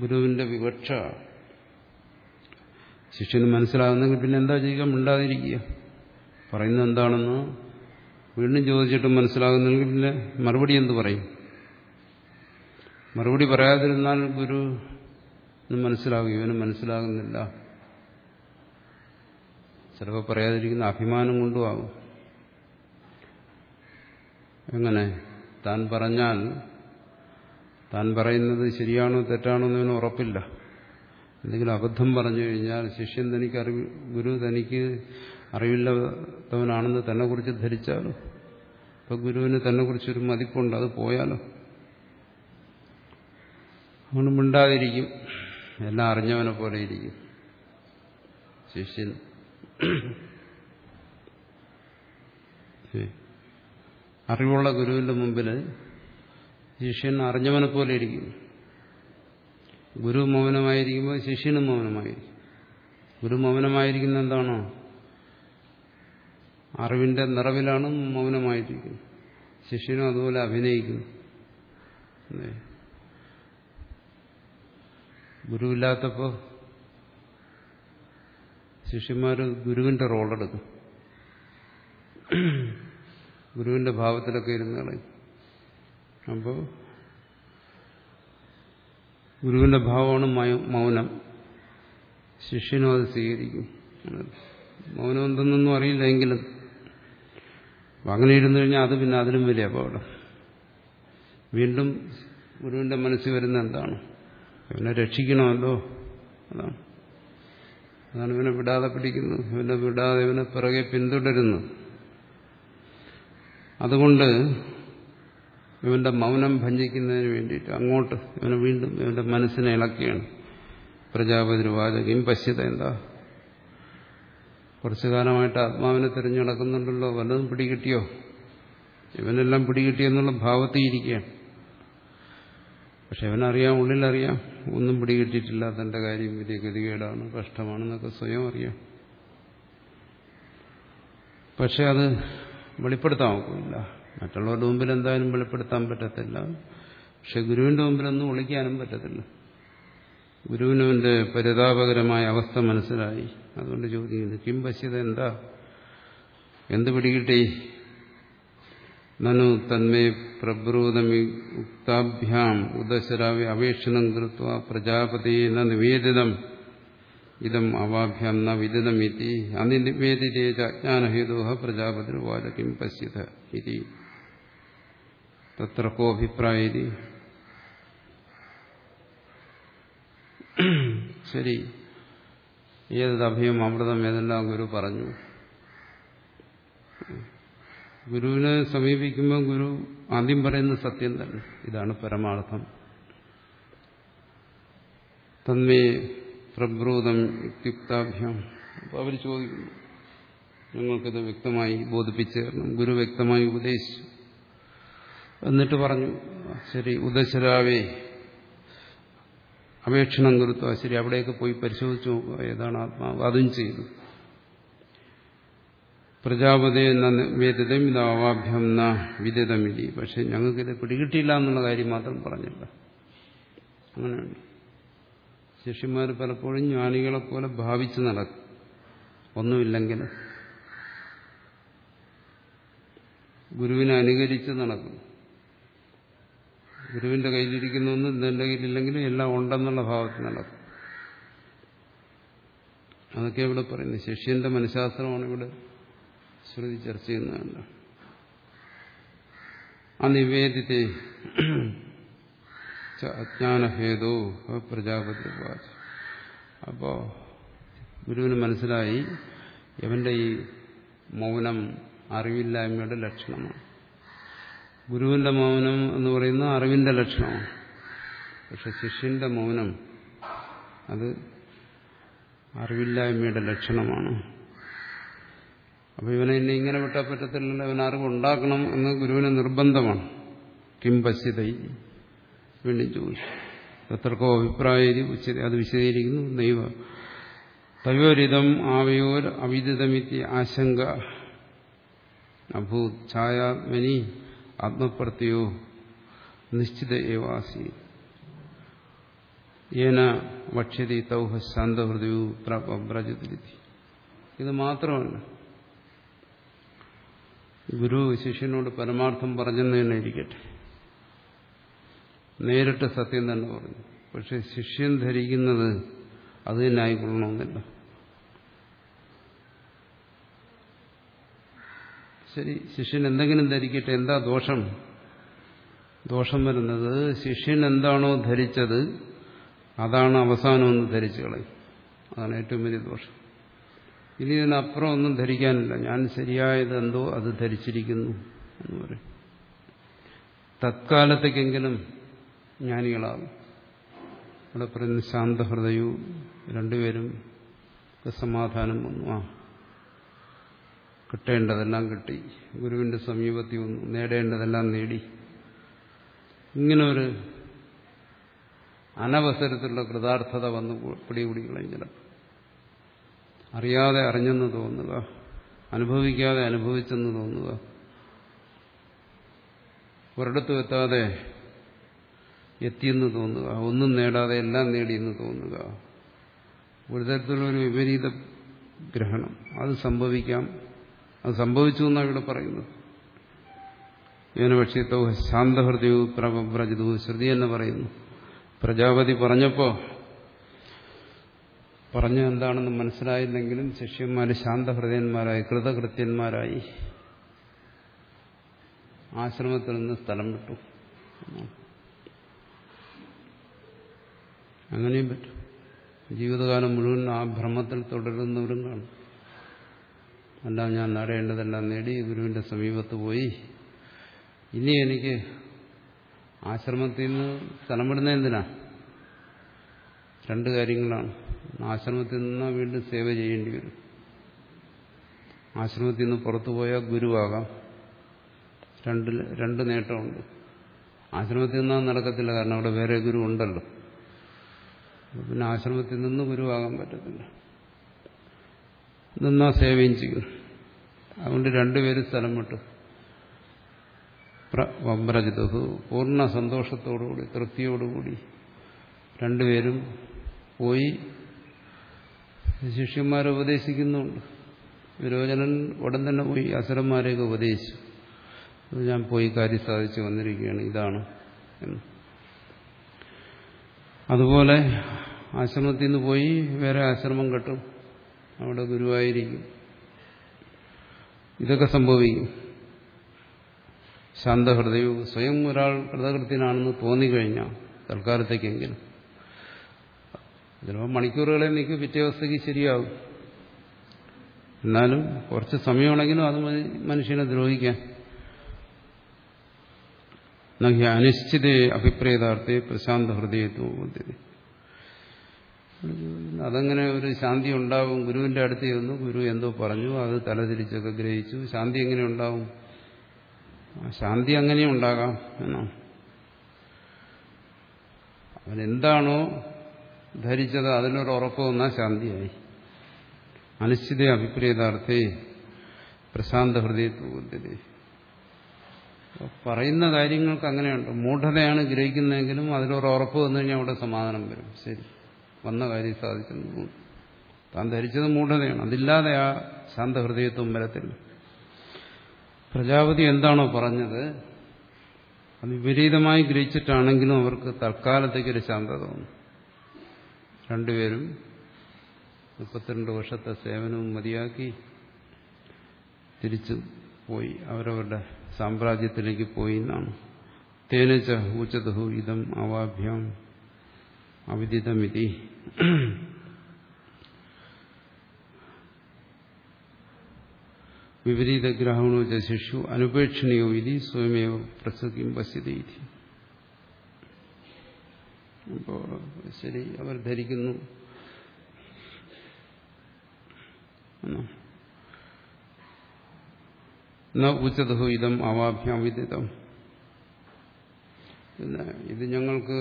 ഗുരുവിന്റെ വിവക്ഷ ശിഷ്യന് മനസ്സിലാകുന്നെങ്കിൽ പിന്നെ എന്താ ചെയ്യുക? മിണ്ടാതിരിക്കുക. പറയുന്നത് എന്താണെന്ന്? വീണ്ടും ചോദിച്ചിട്ട് മനസ്സിലാകുന്നെങ്കിൽ പിന്നെ മറുപടി എന്ത് പറയും? മറുപടി പറയാതിരുന്നാൽ ഗുരു മനസ്സിലാകും ഇവന് മനസ്സിലാകുന്നില്ല. ചിലപ്പോൾ പറയാതിരിക്കുന്ന അഭിമാനം കൊണ്ടും ആകും. എങ്ങനെ? താൻ പറഞ്ഞാൽ താൻ പറയുന്നത് ശരിയാണോ തെറ്റാണോ എന്നതിന് ഉറപ്പില്ല. എന്തെങ്കിലും അബദ്ധം പറഞ്ഞു കഴിഞ്ഞാൽ ശിഷ്യൻ തനിക്ക് അറിവ് ഗുരു തനിക്ക് അറിവില്ലാത്തവനാണെന്ന് തന്നെ കുറിച്ച് ധരിച്ചാലോ ഇപ്പൊ ഗുരുവിന് തന്നെ കുറിച്ചൊരു മതിപ്പുണ്ട് അത് പോയാലോ? അതുകൊണ്ട് മിണ്ടാതിരിക്കും. എല്ലാം അറിഞ്ഞവനെ പോലെ ഇരിക്കും. ശിഷ്യൻ. അറിവുള്ള ഗുരുവിന്റെ മുമ്പിൽ ശിഷ്യൻ അറിഞ്ഞവനെ പോലെ ഇരിക്കും. ഗുരു മൗനമായിരിക്കുമ്പോൾ ശിഷ്യനും മൗനമായിരിക്കും. ഗുരു മൗനമായിരിക്കുന്ന എന്താണോ? അറിവിന്റെ നിറവിലാണ് മൗനമായിരിക്കുന്നത്. ശിഷ്യനും അതുപോലെ അഭിനയിക്കുന്നു. ഗുരുവില്ലാത്തപ്പോൾ ശിഷ്യന്മാർ ഗുരുവിന്റെ റോളെടുക്കും. ഗുരുവിന്റെ ഭാവത്തിലൊക്കെ ഇരുന്ന് കളയും. അപ്പോൾ ഗുരുവിന്റെ ഭാവമാണ് മൗനം. ശിഷ്യനും അത് സ്വീകരിക്കും. മൗനം എന്തെന്നൊന്നും അറിയില്ല എങ്കിലും അങ്ങനെ ഇരുന്നു കഴിഞ്ഞാൽ അത് പിന്നെ അതിലും വലിയ അപകടം. വീണ്ടും ഗുരുവിന്റെ മനസ്സിൽ വരുന്ന എന്താണ്? ഇവനെ രക്ഷിക്കണമല്ലോ. അതാണ്. അതാണ് ഇവനെ വിടാതെ പിടിക്കുന്നത്. ഇവനെ വിടാതെ ഇവനെ പിറകെ പിന്തുടരുന്നു അതുകൊണ്ട് ഇവന്റെ മൗനം ഭഞ്ജിക്കുന്നതിന് വേണ്ടിയിട്ട് അങ്ങോട്ട് ഇവനെ വീണ്ടും ഇവന്റെ മനസ്സിനെ ഇളക്കുകയാണ് പ്രജാപതി വാചകം പശ്യത എന്താ? കുറച്ചു കാലമായിട്ട് ആത്മാവിനെ തിരഞ്ഞു നടക്കുന്നുണ്ടല്ലോ വല്ലതും പിടികിട്ടിയോ? ഇവനെല്ലാം പിടികിട്ടിയെന്നുള്ള ഭാവത്തിൽ ഇരിക്കുകയാണ്. പക്ഷെ ഇവനറിയാം ഉള്ളിലറിയാം. ഒന്നും പിടികിട്ടിയിട്ടില്ല. തന്റെ കാര്യം വലിയ ഗതികേടാണ് കഷ്ടമാണെന്നൊക്കെ സ്വയം അറിയാം. പക്ഷെ അത് വെളിപ്പെടുത്താൻ ഒക്കില്ല. മറ്റുള്ളവരുടെ മുമ്പിൽ എന്തായാലും വെളിപ്പെടുത്താൻ പറ്റത്തില്ല. പക്ഷെ ഗുരുവിന്റെ മുമ്പിലൊന്നും ഒളിക്കാനും പറ്റത്തില്ല. ഗുരുവിനവന്റെ പരിതാപകരമായ അവസ്ഥ മനസ്സിലായി. അതുകൊണ്ട് ചോദിക്കുന്നു കിം പശ്യത എന്താ? എന്ത് പിടികിട്ടി? നനു തന്മേ പ്രബ്രൂതമുക്താഭ്യാം ഉദശരാവി അപേക്ഷണം കൃത്വ പ്രജാപതി നിവേദിതം. ഇതം അവാഭ്യാം ന വിദിതമിതി അനിവേദിതേജ പ്രജാപതി വാചകിം പശ്യത ഇതി. തത്ര കോഭിപ്രായതി ശരി. ഏത് അഭയം അമൃതം ഏതെല്ലാം ഗുരു പറഞ്ഞു? ഗുരുവിനെ സമീപിക്കുമ്പോൾ ഗുരു ആദ്യം പറയുന്ന സത്യം തന്നെ. ഇതാണ് പരമാർത്ഥം. തന്മേ പ്രബ്രൂതം യുക്താഭ്യം അപ്പോൾ അവർ ചോദിക്കുന്നു. ഞങ്ങൾക്കിത് വ്യക്തമായി ബോധിപ്പിച്ചു തരണം. ഗുരു വ്യക്തമായി ഉപദേശിച്ചു. എന്നിട്ട് പറഞ്ഞു ശരി ഉദശരാവേ അപേക്ഷണം കൊടുത്തു. ശരി അവിടെയൊക്കെ പോയി പരിശോധിച്ചു നോക്കുക ഏതാണ് ആത്മാവ്. അതും ചെയ്തു. പ്രജാപതി എന്ന വേദിതം ഇത് എന്ന വിദിതമിതി പക്ഷെ ഞങ്ങൾക്കിത് പിടികിട്ടിയില്ല എന്നുള്ള കാര്യം മാത്രം പറഞ്ഞില്ല. അങ്ങനെയുണ്ട്. ശിഷ്യന്മാർ പലപ്പോഴും ജ്ഞാനികളെ പോലെ ഭാവിച്ച് നടക്കും. ഒന്നുമില്ലെങ്കിൽ ഗുരുവിനെ അനുകരിച്ച് നടക്കും. ഗുരുവിന്റെ കയ്യിലിരിക്കുന്നൊന്നും നിന്റെ കയ്യിലില്ലെങ്കിലും എല്ലാം ഉണ്ടെന്നുള്ള ഭാവത്തിൽ നടക്കും. അതൊക്കെ ഇവിടെ പറയുന്നത് ശിഷ്യന്റെ മനഃശാസ്ത്രമാണ് ഇവിടെ ശ്രുതി ചർച്ച ചെയ്യുന്നതല്ല അനിവേദിത്തെ അജ്ഞാനഭേദോ പ്രജാപതി അപ്പോ ഗുരുവിന് മനസ്സിലായി ഇവന്റെ ഈ മൗനം അറിവില്ലായ്മയുടെ ലക്ഷണമാണ്. ഗുരുവിന്റെ മൗനം എന്ന് പറയുന്ന അറിവിന്റെ ലക്ഷണമാണ്. പക്ഷെ ശിഷ്യന്റെ മൗനം അത് അറിവില്ലായ്മയുടെ ലക്ഷണമാണ്. അപ്പൊ ഇവനെ ഇനി ഇങ്ങനെ വിട്ടാൽ പറ്റത്തില്ലല്ലോ. ഇവൻ അറിവുണ്ടാക്കണം എന്ന് ഗുരുവിന് നിർബന്ധമാണ്. കിം പശ്യതൈ വീണ്ടും ചോദിച്ചു എത്രക്കോ അഭിപ്രായ അത് വിശദീകരിക്കുന്നു. ദൈവ തയോരിതം ആവയോർ അവിദിതമിത്തി ആശങ്ക അഭൂ ഛായാത്മനി ആത്മപ്രത്യോ നിശ്ചിത ഏവാസി. ഏന വക്ഷ്യതി തൗഹ ശാന്തഹൃദയു പ്രജതിരിതി ഇത് മാത്രമല്ല ഗുരു ശിഷ്യനോട് പരമാർത്ഥം പറഞ്ഞെന്ന് തന്നെ ഇരിക്കട്ടെ. നേരിട്ട് സത്യം തന്നെ പറഞ്ഞു. പക്ഷെ ശിഷ്യൻ ധരിക്കുന്നത് അത് തന്നെ ആയിക്കൊള്ളണമെന്നില്ല. ശരി ശിഷ്യൻ എന്തെങ്കിലും ധരിക്കട്ടെ എന്താ ദോഷം? ദോഷം വരുന്നത് ശിഷ്യൻ എന്താണോ ധരിച്ചത് അതാണ് അവസാനമെന്ന് ധരിച്ചു കളയും. അതാണ് ഏറ്റവും വലിയ ദോഷം. ഇനി ഇതിനപ്പുറം ഒന്നും ധരിക്കാനില്ല. ഞാൻ ശരിയായത് എന്തോ അത് ധരിച്ചിരിക്കുന്നു എന്ന് പറയും. തത്കാലത്തേക്കെങ്കിലും ജ്ഞാനികളാകും ഇവിടെ പറയുന്ന ശാന്തഹൃദയവും രണ്ടുപേരും സമാധാനം വന്നു. ആ കിട്ടേണ്ടതെല്ലാം കിട്ടി. ഗുരുവിന്റെ സമീപത്തിൽ വന്നു. നേടേണ്ടതെല്ലാം നേടി. ഇങ്ങനെ ഒരു അനവസരത്തിലുള്ള കൃതാർത്ഥത വന്ന് പിടികൂടി കളഞ്ഞില്ല അറിയാതെ അറിഞ്ഞെന്ന് തോന്നുക അനുഭവിക്കാതെ അനുഭവിച്ചെന്ന് തോന്നുക ഒരിടത്തും എത്താതെ എത്തിയെന്ന് തോന്നുക ഒന്നും നേടാതെ എല്ലാം നേടിയെന്ന് തോന്നുക ഒരു തരത്തിലുള്ളൊരു വിപരീത ഗ്രഹണം. അത് സംഭവിക്കാം. അത് സംഭവിച്ചു എന്നാണ് ഇവിടെ പറയുന്നത്. ഏനപക്ഷിത്തോ ശാന്തഹൃദയവും പ്രവ്രജിതവും ശ്രുതി എന്ന് പറയുന്നു. പ്രജാപതി പറഞ്ഞപ്പോ പറഞ്ഞ എന്താണെന്ന് മനസ്സിലായില്ലെങ്കിലും ശിഷ്യന്മാർ ശാന്തഹൃദയന്മാരായി കൃതകൃത്യന്മാരായി ആശ്രമത്തിൽ നിന്ന് സ്ഥലം വിട്ടു. അങ്ങനെയും പറ്റും. ജീവിതകാലം മുഴുവൻ ആ ഭ്രമത്തിൽ തുടരുന്നവരും കാണും. എല്ലാം ഞാൻ നേടേണ്ടതെല്ലാം നേടി ഗുരുവിന്റെ സമീപത്ത് പോയി. ഇനി എനിക്ക് ആശ്രമത്തിൽ നിന്ന് സ്ഥലം വിടുന്ന എന്തിനാ? രണ്ട് കാര്യങ്ങളാണ്. ആശ്രമത്തിൽ നിന്ന് വീണ്ടും സേവ ചെയ്യേണ്ടി വരും. ആശ്രമത്തിൽ നിന്ന് പുറത്തു പോയാൽ ഗുരുവാകാം. രണ്ട് രണ്ട് നേട്ടമുണ്ട്. ആശ്രമത്തിൽ നിന്നാൽ നടക്കത്തില്ല കാരണം അവിടെ വേറെ ഗുരു ഉണ്ടല്ലോ. പിന്നെ ആശ്രമത്തിൽ നിന്ന് ഗുരുവാകാൻ പറ്റത്തില്ല. നിന്നാ സേവയും ചെയ്യും അതുകൊണ്ട് രണ്ടുപേരും സ്ഥലം വിട്ടു. വമ്രജിതഹു പൂർണ സന്തോഷത്തോടുകൂടി തൃപ്തിയോടുകൂടി രണ്ടുപേരും പോയി. ശിഷ്യന്മാരെ ഉപദേശിക്കുന്നുണ്ട്. വിരോചനൻ ഉടൻ തന്നെ പോയി. അസുരന്മാരെയൊക്കെ ഉപദേശിച്ചു. ഞാൻ പോയി കാര്യം സാധിച്ചു വന്നിരിക്കുകയാണ്. ഇതാണ് എന്ന്. അതുപോലെ ആശ്രമത്തിൽ നിന്ന് പോയി. വേറെ ആശ്രമം കെട്ടും. അവിടെ ഗുരുവായിരിക്കും. ഇതൊക്കെ സംഭവിക്കും. ശാന്തഹൃദയവും സ്വയം ഒരാൾ കൃതകൃത്യനാണെന്ന് തോന്നിക്കഴിഞ്ഞാൽ തൽക്കാലത്തേക്കെങ്കിലും. ചിലപ്പോൾ മണിക്കൂറുകളെ നീക്കി പിറ്റേ അവസ്ഥയ്ക്ക് ശരിയാവും. എന്നാലും കുറച്ച് സമയമാണെങ്കിലും അത് മനുഷ്യനെ ദ്രോഹിക്കാൻ. അനിശ്ചിത അഭിപ്രേതാർത്ഥേ പ്രശാന്ത ഹൃദയത്വം അതങ്ങനെ ഒരു ശാന്തി ഉണ്ടാവും. ഗുരുവിന്റെ അടുത്ത് ചെന്നു ഗുരു എന്തോ പറഞ്ഞു. അത് തലതിരിച്ചൊക്കെ ഗ്രഹിച്ചു. ശാന്തി എങ്ങനെ ഉണ്ടാവും? ശാന്തി അങ്ങനെ ഉണ്ടാകാം എന്നോ അവനെന്താണോ ധരിച്ചത് അതിനൊരു ഉറപ്പ് വന്നാൽ ശാന്തിയായി. അനിശ്ചിത അഭിപ്രേതാർത്ഥേ പ്രശാന്ത ഹൃദയത്വ പറയുന്ന കാര്യങ്ങൾക്ക് അങ്ങനെയുണ്ട്. മൂഢതയാണ് ഗ്രഹിക്കുന്നതെങ്കിലും അതിലൊരു ഉറപ്പ് വന്നു കഴിഞ്ഞാൽ അവിടെ സമാധാനം വരും. ശരി. വന്ന കാര്യം സാധിക്കുന്നു താൻ ധരിച്ചത് മൂഢതയാണ്. അതില്ലാതെ ആ ശാന്തഹൃദയത്വം വരത്തില്ല. പ്രജാപതി എന്താണോ പറഞ്ഞത് അത് വിപരീതമായി ഗ്രഹിച്ചിട്ടാണെങ്കിലും അവർക്ക് തൽക്കാലത്തേക്കൊരു ശാന്തത വന്നു രണ്ടുപേരും മുപ്പത്തിരണ്ട് വർഷത്തെ സേവനവും മതിയാക്കി തിരിച്ചു പോയി. അവരവരുടെ സാമ്രാജ്യത്തിലേക്ക് പോയി എന്നാണ്. തേനച്ച ഊച്ചതഹു ഇതം അവാഭ്യം അവിദിതമിതി. വിപരീതഗ്രാഹണോ ച ശിശു അനുപേക്ഷണീയോ ഇതി സ്വയമേവ പ്രസക്തിയും പശ്യതി അപ്പോ ശരി അവർ ധരിക്കുന്നു. ഉച്ചതോ ഇതം അവാഭ്യാം വിദിതം. ഇത് ഞങ്ങൾക്ക്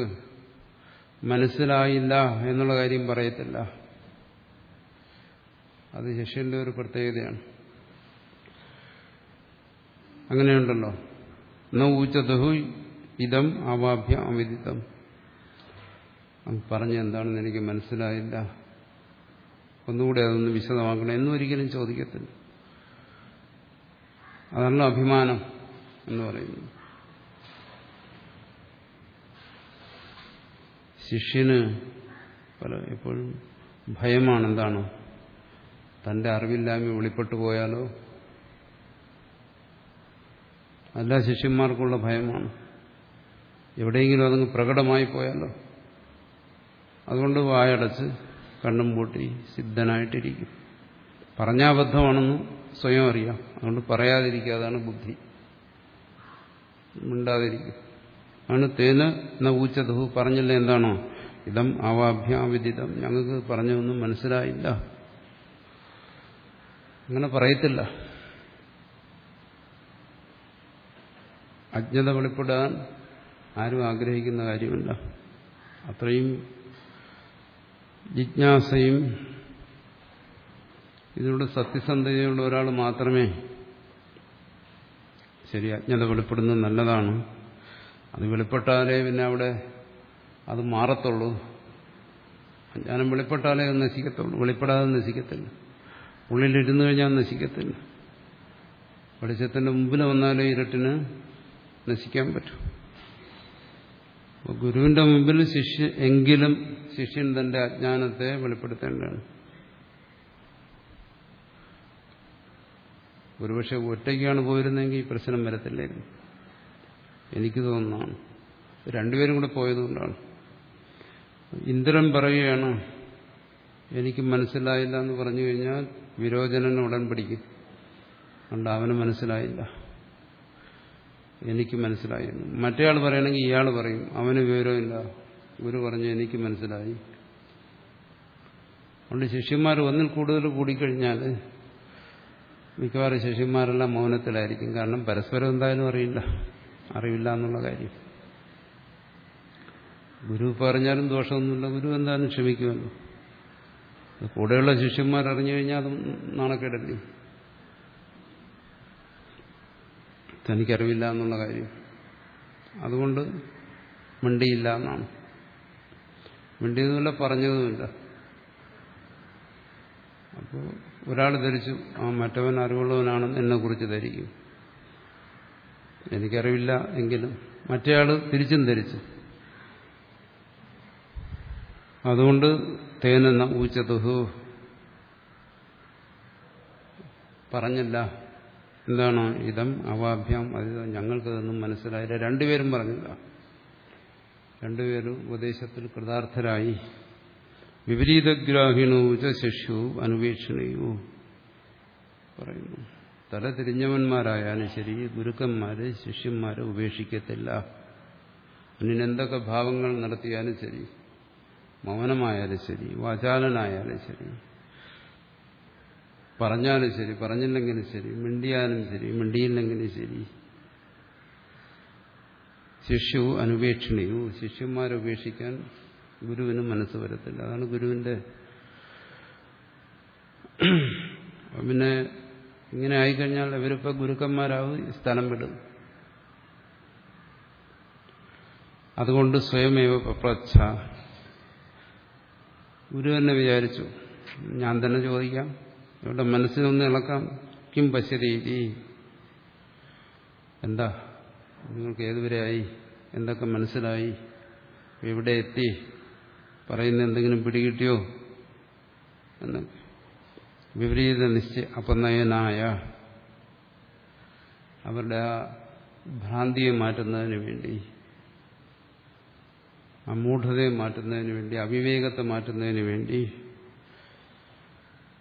മനസ്സിലായില്ല എന്നുള്ള കാര്യം പറയത്തില്ല. അത് ശിഷ്യന്റെ ഒരു പ്രത്യേകതയാണ്. അങ്ങനെയുണ്ടല്ലോ. ന ഊച്ചതഹു ഇതം അവാഭ്യ അമിതിത്വം പറഞ്ഞെന്താണെന്ന് എനിക്ക് മനസ്സിലായില്ല. ഒന്നുകൂടെ അതൊന്ന് വിശദമാക്കണം. എന്നൊരിക്കലും ചോദിക്കത്തില്ല. അതാണല്ലോ അഭിമാനം എന്ന് പറയുന്നത്. ശിഷ്യന് പല എപ്പോഴും ഭയമാണ് എന്താണ് തന്റെ അറിവില്ലായ്മ വെളിപ്പെട്ടു പോയാലോ? അല്ല ശിഷ്യന്മാർക്കുള്ള ഭയമാണ്. എവിടെയെങ്കിലും അതങ്ങ് പ്രകടമായി പോയാലോ? അതുകൊണ്ട് വായടച്ച് കണ്ണും പൂട്ടി സിദ്ധനായിട്ടിരിക്കും. പറഞ്ഞാബദ്ധമാണെന്ന് സ്വയം അറിയാം. അതുകൊണ്ട് പറയാതിരിക്കുക അതാണ് ബുദ്ധി. മിണ്ടാതിരിക്കും. ആണ് തേന എന്ന ഊച്ചത്. പറഞ്ഞില്ല എന്താണോ? ഇതം അവാഭ്യാവിദിതം ഞങ്ങൾക്ക് പറഞ്ഞതൊന്നും മനസ്സിലായില്ല. അങ്ങനെ പറയത്തില്ല. അജ്ഞത വെളിപ്പെടാൻ ആരും ആഗ്രഹിക്കുന്ന കാര്യമല്ല. അത്രയും ജിജ്ഞാസയും ഇതിനോട് സത്യസന്ധതയുള്ള ഒരാൾ മാത്രമേ ശരി അജ്ഞത വെളിപ്പെടുന്നത് നല്ലതാണ്. അത് വെളിപ്പെട്ടാലേ പിന്നെ അവിടെ അത് മാറത്തുള്ളൂ. അജ്ഞാനം വെളിപ്പെട്ടാലേ അത് നശിക്കത്തുള്ളൂ. വെളിപ്പെടാതെ നശിക്കത്തില്ല. ഉള്ളിലിരുന്നു കഴിഞ്ഞാൽ നശിക്കത്തില്ല. വെളിച്ചത്തിന്റെ മുമ്പിൽ വന്നാലേ ഇരുട്ടിന് നശിക്കാൻ പറ്റും. ഗുരുവിന്റെ മുമ്പിൽ ശിഷ്യ എങ്കിലും ശിഷ്യൻ തന്റെ അജ്ഞാനത്തെ വെളിപ്പെടുത്തേണ്ടതാണ്. ഒരുപക്ഷെ ഒറ്റയ്ക്കാണ് പോയിരുന്നെങ്കിൽ ഈ പ്രശ്നം വരത്തില്ലായിരുന്നു. എനിക്ക് തോന്നുന്നതാണ്. രണ്ടുപേരും കൂടെ പോയതുകൊണ്ടാണ്. ഇന്ദ്രൻ പറയുകയാണ് എനിക്ക് മനസ്സിലായില്ല എന്ന് പറഞ്ഞു കഴിഞ്ഞാൽ വിരോചനൻ ഉടൻ പിടിക്കും. അതുകൊണ്ട് അവന് മനസ്സിലായില്ല. എനിക്ക് മനസ്സിലായി മറ്റേയാൾ പറയണമെങ്കിൽ ഇയാൾ പറയും അവന് വിവരമില്ല. ഗുരു പറഞ്ഞു എനിക്ക് മനസ്സിലായി. അതുകൊണ്ട് ശിഷ്യന്മാർ ഒന്നിൽ കൂടുതൽ കൂടിക്കഴിഞ്ഞാൽ മിക്കവാറും ശിഷ്യന്മാരെല്ലാം മൗനത്തിലായിരിക്കും. കാരണം പരസ്പരം എന്തായാലും അറിയില്ല. അറിവില്ല എന്നുള്ള കാര്യം. ഗുരു പറഞ്ഞാലും ദോഷമൊന്നുമില്ല. ഗുരു എന്തായാലും ക്ഷമിക്കുമല്ലോ. കൂടെയുള്ള ശിഷ്യന്മാർ അറിഞ്ഞു കഴിഞ്ഞാൽ അതും നാണക്കേടല്ലേ? തനിക്കറിവില്ല എന്നുള്ള കാര്യം. അതുകൊണ്ട് മിണ്ടിയില്ല എന്നാണ്. മിണ്ടിയതുമില്ല പറഞ്ഞതുമില്ല. അപ്പോൾ ഒരാൾ ധരിച്ചു ആ മറ്റവൻ അറിവുള്ളവനാണെന്ന് എന്നെ കുറിച്ച് ധരിക്കും. എനിക്കറിവില്ല എങ്കിലും മറ്റേയാൾ തിരിച്ചും ധരിച്ചു. അതുകൊണ്ട് തേനെന്ന ഊച്ചതുഹു. പറഞ്ഞില്ല. എന്താണ് ഇതം അവാഭ്യം അത് ഞങ്ങൾക്കതൊന്നും മനസ്സിലായില്ല. രണ്ടുപേരും പറഞ്ഞില്ല. രണ്ടുപേരും ഉപദേശത്തിൽ കൃതാർത്ഥരായി. വിപരീതഗ്രാഹിണൂച ശിഷ്യു അനുപേക്ഷണയോ പറയുന്നു. തല തിരിഞ്ഞവന്മാരായാലും ശരി ഗുരുക്കന്മാര് ശിഷ്യന്മാരെ ഉപേക്ഷിക്കത്തില്ല. അന്യനെന്തൊക്കെ ഭാവങ്ങൾ നടത്തിയാലും ശരി മൗനമായാലും ശരി വാചാലനായാലും ശരി പറഞ്ഞാലും ശരി പറഞ്ഞില്ലെങ്കിലും ശരി മിണ്ടിയാലും ശരി മിണ്ടിയില്ലെങ്കിലും ശരി. ശിഷ്യു അനുപേക്ഷണീയു. ശിഷ്യന്മാരെ ഉപേക്ഷിക്കാൻ ഗുരുവിന് മനസ്സ് വരത്തില്ല. അതാണ് ഗുരുവിന്റെ പിന്നെ ഇങ്ങനെ ആയിക്കഴിഞ്ഞാൽ ഇവരിപ്പോൾ ഗുരുക്കന്മാരാവും സ്ഥലം വിടും. അതുകൊണ്ട് സ്വയമേവ പ്രച്ഛ ഗുരു തന്നെ വിചാരിച്ചു ഞാൻ തന്നെ ചോദിക്കാം ഇവിടെ മനസ്സിനൊന്ന് ഇളക്കാം കിം പശ്യതീതി എന്താ നിങ്ങൾക്ക് ഏതുവരെയായി എന്തൊക്കെ മനസ്സിലായി? എവിടെ എത്തി? പറയുന്ന എന്തെങ്കിലും പിടികിട്ടിയോ? എന്ന് വിപരീത നിശ്ചയ അപനയനായ അവരുടെ ആ ഭ്രാന്തിയെ മാറ്റുന്നതിന് വേണ്ടി ആ മൂഢതയെ മാറ്റുന്നതിന് വേണ്ടി അവിവേകത്തെ മാറ്റുന്നതിന് വേണ്ടി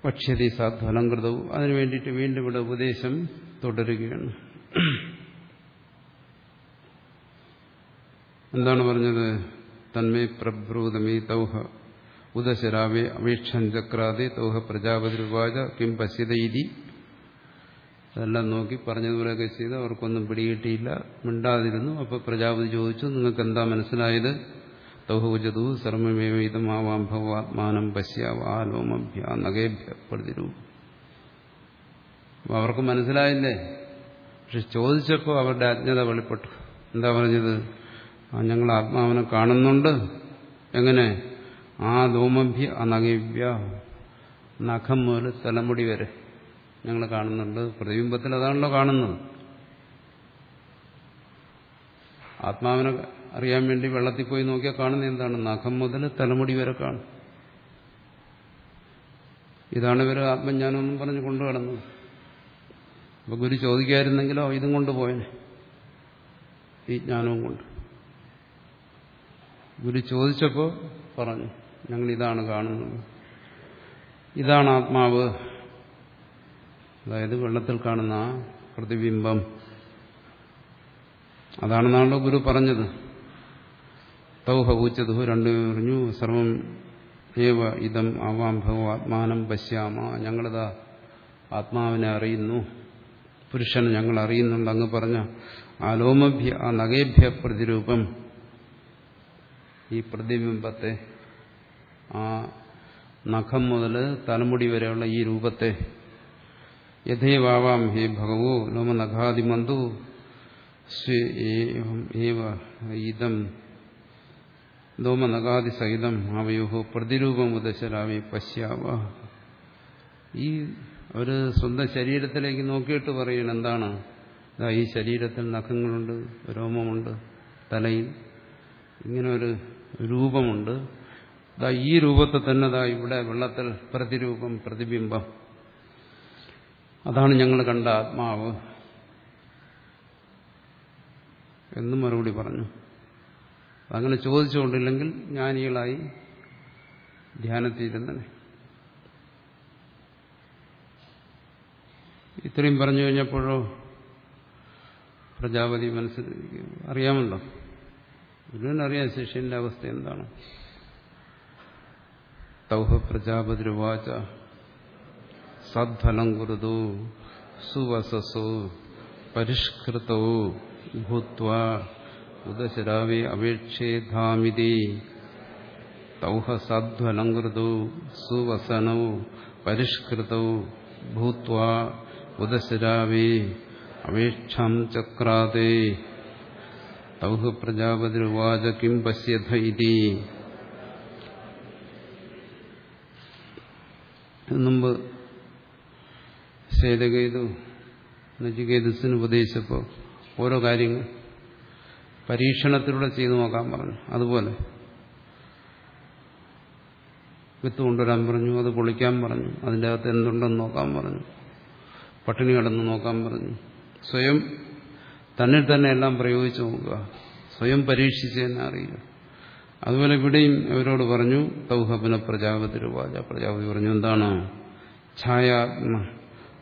പക്ഷ്യതി സാധ്വലം കൃതവും അതിനു വേണ്ടിയിട്ട് വീണ്ടും ഇവിടെ ഉപദേശം തുടരുകയാണ്. എന്താണ് പറഞ്ഞത്? തന്മേ പ്രഭ്രൂതമേ തൗഹ. ഉദശരാവേ അപേക്ഷൻ ചക്രാതെ തൗഹ പ്രജാപതിരുവാച കിം പശ്യതീതി അതെല്ലാം നോക്കി പറഞ്ഞതുപോലെയൊക്കെ ചെയ്ത് അവർക്കൊന്നും പിടികിട്ടിയില്ല മിണ്ടാതിരുന്നു. അപ്പോൾ പ്രജാപതി ചോദിച്ചു നിങ്ങൾക്ക് എന്താ മനസ്സിലായത് തൗഹുജതു സർവമേവൈതം ആവാം ഭവാത്മാനം പശ്യാവ ആലോമഭ്യ നഗേഭ്യ പ്രതിരൂപ അവർക്ക് മനസ്സിലായില്ലേ? പക്ഷെ ചോദിച്ചപ്പോൾ അവരുടെ അജ്ഞത വെളിപ്പെട്ടു. എന്താ പറഞ്ഞത്? ഞങ്ങൾ ആത്മാവിനെ കാണുന്നുണ്ട്. എങ്ങനെ? ആ ധൂമഭ്യ അനഗവ്യ നഖം മുതൽ തലമുടി വരെ ഞങ്ങൾ കാണുന്നുണ്ട്. പ്രതിബിംബത്തിൽ അതാണല്ലോ കാണുന്നത്. ആത്മാവിനെ അറിയാൻ വേണ്ടി വെള്ളത്തിൽ പോയി നോക്കിയാൽ കാണുന്നത് എന്താണ്? നഖം മുതൽ തലമുടി വരെ കാണും. ഇതാണ് ഇവർ ആത്മജ്ഞാനം എന്നും പറഞ്ഞ് കൊണ്ടു കടന്നത് അപ്പൊ ഗുരു ചോദിക്കായിരുന്നെങ്കിലോ ഇതും കൊണ്ടുപോയനെ ഈ ജ്ഞാനവും കൊണ്ട്. ഗുരു ചോദിച്ചപ്പോൾ പറഞ്ഞു ഞങ്ങൾ ഇതാണ് കാണുന്നത്. ഇതാണ് ആത്മാവ്. അതായത് വെള്ളത്തിൽ കാണുന്ന ആ പ്രതിബിംബം. അതാണെന്നാണല്ലോ ഗുരു പറഞ്ഞത്. തൗഹ ഊച്ചതു രണ്ടു പറഞ്ഞു സർവം ഏവ ഇതം ആവാം ഭഗവ ആത്മാനം പശ്യാമ. ഞങ്ങളിതാ ആത്മാവിനെ അറിയുന്നു. പുരുഷനെ ഞങ്ങൾ അറിയുന്നുണ്ട് അങ്ങ് പറഞ്ഞ ആ ലോമഭ്യ ആ നഗേഭ്യ പ്രതിരൂപം. ഈ പ്രതിബിംബത്തെ ആ നഖം മുതൽ തലമുടി വരെയുള്ള ഈ രൂപത്തെ യഥേവാം ഹേ ഭഗവോ ലോമനഖാദിമന്തു ഏവ ഇതം ലോമനഖാദി സഹിതം അവയോ പ്രതിരൂപം ഉദശരാമി പശ്യാവ. ഈ ഒരു സ്വന്തം ശരീരത്തിലേക്ക് നോക്കിയിട്ട് പറയണം എന്താണ്? ഇതാ ഈ ശരീരത്തിൽ നഖങ്ങളുണ്ട് രോമമുണ്ട് തലയിൽ ഇങ്ങനെ ഒരു രൂപമുണ്ട്. ഈ രൂപത്തെ തന്നെ ദാ ഇവിടെ വെള്ളത്തിൽ പ്രതിരൂപം പ്രതിബിംബം. അതാണ് ഞങ്ങൾ കണ്ട ആത്മാവ് എന്ന് മറുപടി പറഞ്ഞു. അങ്ങനെ ചോദിച്ചുകൊണ്ടില്ലെങ്കിൽ ജ്ഞാനികളായി ധ്യാനത്തിരുന്നേ ഇത്രയും പറഞ്ഞു കഴിഞ്ഞപ്പോഴോ പ്രജാപതി മനസ്സിൽ അറിയാമല്ലോ. അറിയാം ശിഷ്യന്റെ അവസ്ഥ എന്താണ്. തൗഹ പ്രജാപതിരുവാച സദ്ഫലം കുറുതു സുവസസോ പരിഷ്കൃതോ ഭൂത്വ ഉദശരാവേ അപേക്ഷേധാമിതി തൗഹ സദ്ഫലം കുറുതു സുവസനോ പരിഷ്കൃതോ ഭൂത്വ ഉദശരാവേ അപേക്ഷം ചക്രാതേ തൗഹ പ്രജാപതിരുവാച കിം പശ്യഥ മുമ്പ് ശേതകേതു നജികേതുസിന് ഉപദേശിച്ചപ്പോൾ ഓരോ കാര്യങ്ങൾ പരീക്ഷണത്തിലൂടെ ചെയ്തു നോക്കാൻ പറഞ്ഞു. അതുപോലെ വിത്ത് കൊണ്ടുവരാൻ പറഞ്ഞു അത് പൊളിക്കാൻ പറഞ്ഞു അതിന്റെ അകത്ത് എന്തുണ്ടെന്ന് നോക്കാൻ പറഞ്ഞു പട്ടിണി കിടന്ന് നോക്കാൻ പറഞ്ഞു. സ്വയം തന്നിൽ തന്നെ എല്ലാം പ്രയോഗിച്ചു നോക്കുക. സ്വയം പരീക്ഷിച്ച് തന്നെ അറിയുക അതുപോലെ ഇവിടെയും അവരോട് പറഞ്ഞു തൗഹബന പ്രജാപതി രൂപാച പ്രജാപതി പറഞ്ഞു എന്താണ്? ഛായാത്മ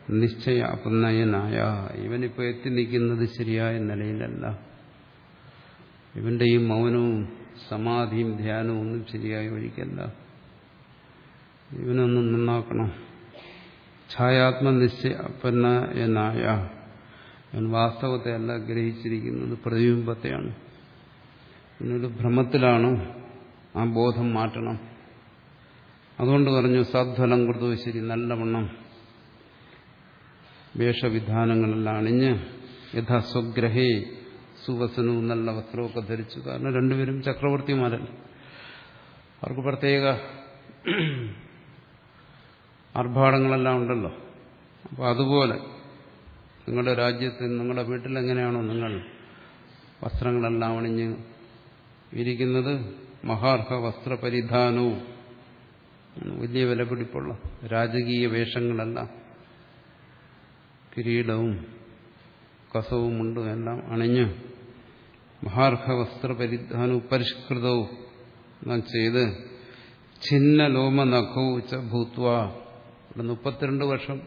നിശ്ചയ അപനയനായ ഇവനിപ്പോൾ എത്തി നിൽക്കുന്നത് ശരിയായ നിലയിലല്ല. ഇവന്റെ ഈ മൗനവും സമാധിയും ധ്യാനവും ഒന്നും ശരിയായ വഴിക്കല്ല. ഇവനൊന്നും നന്നാക്കണം. നിശ്ചയ അപ്പനയനായൻ വാസ്തവത്തെ അല്ല ഗ്രഹിച്ചിരിക്കുന്നത് പ്രതിബിംബത്തെയാണ്. ഇന്നൊരു ഭ്രമത്തിലാണ് ആ ബോധം മാറ്റണം. അതുകൊണ്ട് പറഞ്ഞു സദ്ഫലം കൊടുത്തു ശരി നല്ലവണ്ണം വേഷവിധാനങ്ങളെല്ലാം അണിഞ്ഞ് യഥാസ്വഗ്രഹേ സുവസനവും നല്ല വസ്ത്രമൊക്കെ ധരിച്ചു. കാരണം രണ്ടുപേരും ചക്രവർത്തിമാരല്ല. അവർക്ക് പ്രത്യേക ആർഭാടങ്ങളെല്ലാം ഉണ്ടല്ലോ. അപ്പോൾ അതുപോലെ നിങ്ങളുടെ രാജ്യത്ത് നിങ്ങളുടെ വീട്ടിൽ എങ്ങനെയാണോ നിങ്ങൾ വസ്ത്രങ്ങളെല്ലാം അണിഞ്ഞ് ഇരിക്കുന്നത് മഹാർഹ വസ്ത്രപരിധാനവും വലിയ വിലപിടിപ്പുള്ള രാജകീയ വേഷങ്ങളെല്ലാം. കിരീടവും കസവും മുണ്ടും എല്ലാം അണിഞ്ഞ് മഹാർഹ വസ്ത്രപരിധാനവും പരിഷ്കൃതവും നാം ചെയ്ത് ഛിന്ന ലോമ നഖവും ഭൂത്വ. ഇവിടെ മുപ്പത്തിരണ്ട് വർഷം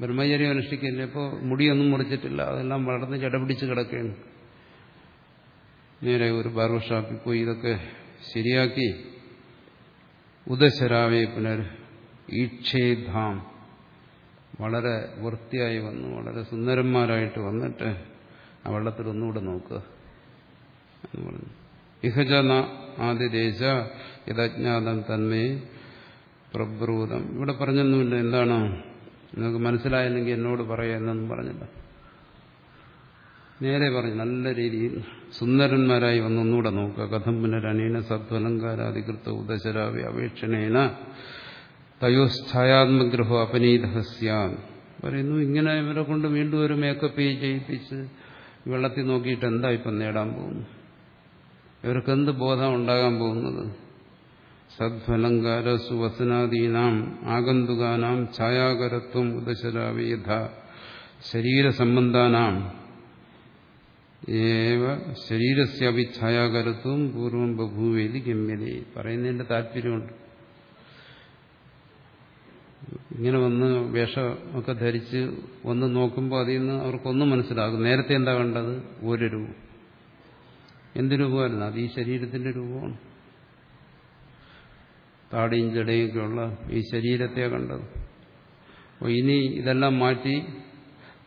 ബ്രഹ്മചര്യം അനുഷ്ഠിക്കില്ല ഇപ്പോൾ മുടിയൊന്നും മുറിച്ചിട്ടില്ല. അതെല്ലാം വളർന്ന് ചടപിടിച്ച് കിടക്കുകയാണ്. നേരെ ഒരു ബാർബർ ഷാപ്പിൽ പോയി ഇതൊക്കെ ശരിയാക്കി. ഉദശരാവേ പുനർ ഈക്ഷേധാം വളരെ വൃത്തിയായി വന്നു. വളരെ സുന്ദരന്മാരായിട്ട് വന്നിട്ട് ആ വെള്ളത്തിൽ ഒന്നുകൂടെ നോക്കുക എന്ന് പറഞ്ഞു. ഇഹജന ആദിദേശ യഥജ്ഞാതം തന്മേ പ്രബ്രൂതം. ഇവിടെ പറഞ്ഞൊന്നുമില്ല. എന്താണ്? നിങ്ങൾക്ക് മനസ്സിലായില്ലെങ്കിൽ എന്നോട് പറയാ എന്നൊന്നും പറഞ്ഞില്ല. നേരെ പറഞ്ഞു നല്ല രീതിയിൽ സുന്ദരന്മാരായി വന്നൊന്നുകൂടെ നോക്കുക. കഥം പുനരനീന സത്വലങ്കാരാധികൃത ഉദശരാവി അപേക്ഷണേന തയോസ്ഥായാത്മഗ്രഹോ അപനീതഹസ്യാൻ. പറയുന്നു ഇങ്ങനെ ഇവരെ കൊണ്ട് വീണ്ടും ഒരു മേക്കപ്പ് ചെയ്യിപ്പിച്ച് വെള്ളത്തിൽ നോക്കിയിട്ട് എന്താ ഇപ്പം നേടാൻ പോകുന്നു ഇവർക്ക് എന്ത് ബോധം ഉണ്ടാകാൻ പോകുന്നത്? സദ്ഫലങ്കാര സുവസനാദീനാം ആഗന്തുകാനാം ഛായാകരത്വം ഉദശരാവി ശരീരസംബന്ധാനാം ഏവ ഛായാകരത്വം പൂർവം ബഭൂവേലി ഗമ്യതേ. പറയുന്നതിന്റെ താല്പര്യമുണ്ട്. ഇങ്ങനെ വന്ന് വേഷമൊക്കെ ധരിച്ച് ഒന്ന് നോക്കുമ്പോൾ അതിൽ നിന്ന് അവർക്കൊന്നും മനസ്സിലാകും. നേരത്തെ എന്താ കണ്ടത്? ഒരു രൂപം. എന്ത് രൂപമായിരുന്നു? അത് ഈ ശരീരത്തിന്റെ രൂപമാണ്. താടിയും ജടയൊക്കെ ഒക്കെയുള്ള ഈ ശരീരത്തെ കണ്ടത്. അപ്പോൾ ഇനി ഇതെല്ലാം മാറ്റി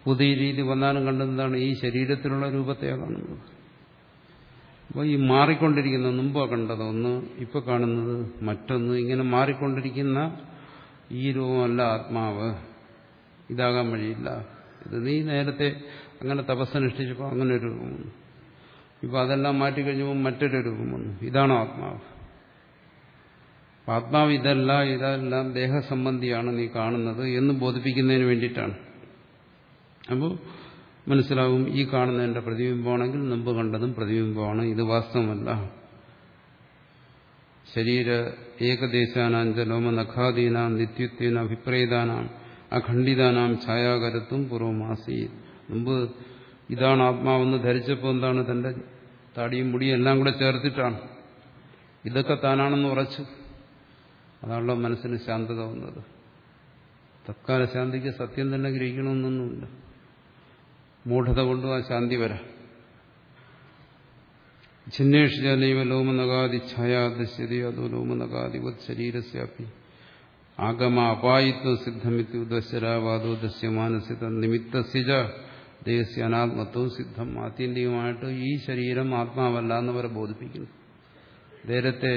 പുതിയ രീതി വന്നാലും കണ്ടെന്താണ്? ഈ ശരീരത്തിലുള്ള രൂപത്തെയാണ് കാണുന്നത് അപ്പോൾ ഈ മാറിക്കൊണ്ടിരിക്കുന്ന മുമ്പ് കണ്ടത്? ഒന്ന് ഇപ്പൊ കാണുന്നത് മറ്റൊന്ന് ഇങ്ങനെ മാറിക്കൊണ്ടിരിക്കുന്ന ഈ രൂപമല്ല ആത്മാവ്. ഇതാകാൻ വഴിയില്ല. ഇത് നീ നേരത്തെ അങ്ങനെ തപസ്സനുഷ്ഠിച്ചപ്പോൾ അങ്ങനെ ഒരു രൂപം വന്നു ഇപ്പൊ അതെല്ലാം മാറ്റിക്കഴിഞ്ഞപ്പോൾ മറ്റൊരു രൂപം വന്നു ഇതാണോ ആത്മാവ്. ആത്മാവ് ഇതല്ല ഇതെല്ലാം ദേഹസംബന്ധിയാണ് നീ കാണുന്നത് എന്ന് ബോധിപ്പിക്കുന്നതിന് വേണ്ടിയിട്ടാണ്. അപ്പോൾ മനസ്സിലാവും ഈ കാണുന്നതിന്റെ പ്രതിബിംബമാണെങ്കിൽ മുമ്പ് കണ്ടതും പ്രതിബിംബമാണ്. ഇത് വാസ്തവമല്ല. ശരീര ഏകദേശാനാഞ്ച ലോമനഖാദീനാം നിത്യത്വേന അഭിപ്രേതാനാം അഖണ്ഡിതാനാം ഛായാകരത്വം പൂർവമാസി മുമ്പ് ഇതാണ് ആത്മാവെന്ന് ധരിച്ചപ്പോൾ എന്താണ് തന്റെ താടിയും മുടിയും എല്ലാം കൂടെ ചേർത്തിട്ടാണ്. ഇതൊക്കെ താനാണെന്ന് ഉറച്ചു അതാണല്ലോ മനസ്സിന് ശാന്തത വന്നത്. തത്കാല ശാന്തിക്ക് സത്യം തന്നെ ഗ്രഹിക്കണമെന്നൊന്നുമില്ല. മൂഢത കൊണ്ടും ആ ശാന്തി വരാം. ഛിന്നേഷിജനൈവ ലോമനഗാദി ഛായാദശ്യതി അതോ ലോമനഗാദിവത് ശരീരസ്യാപി ആഗമ അപായിത്വ സിദ്ധമിത്തി ഉദശരാവാദോ ദശ്യമാനസിത നിമിത്തസിജ ദേഹസ്യ അനാത്മത്വവും സിദ്ധം. ആത്യന്തികമായിട്ട് ഈ ശരീരം ആത്മാവല്ല എന്നവരെ ബോധിപ്പിക്കുന്നു. നേരത്തെ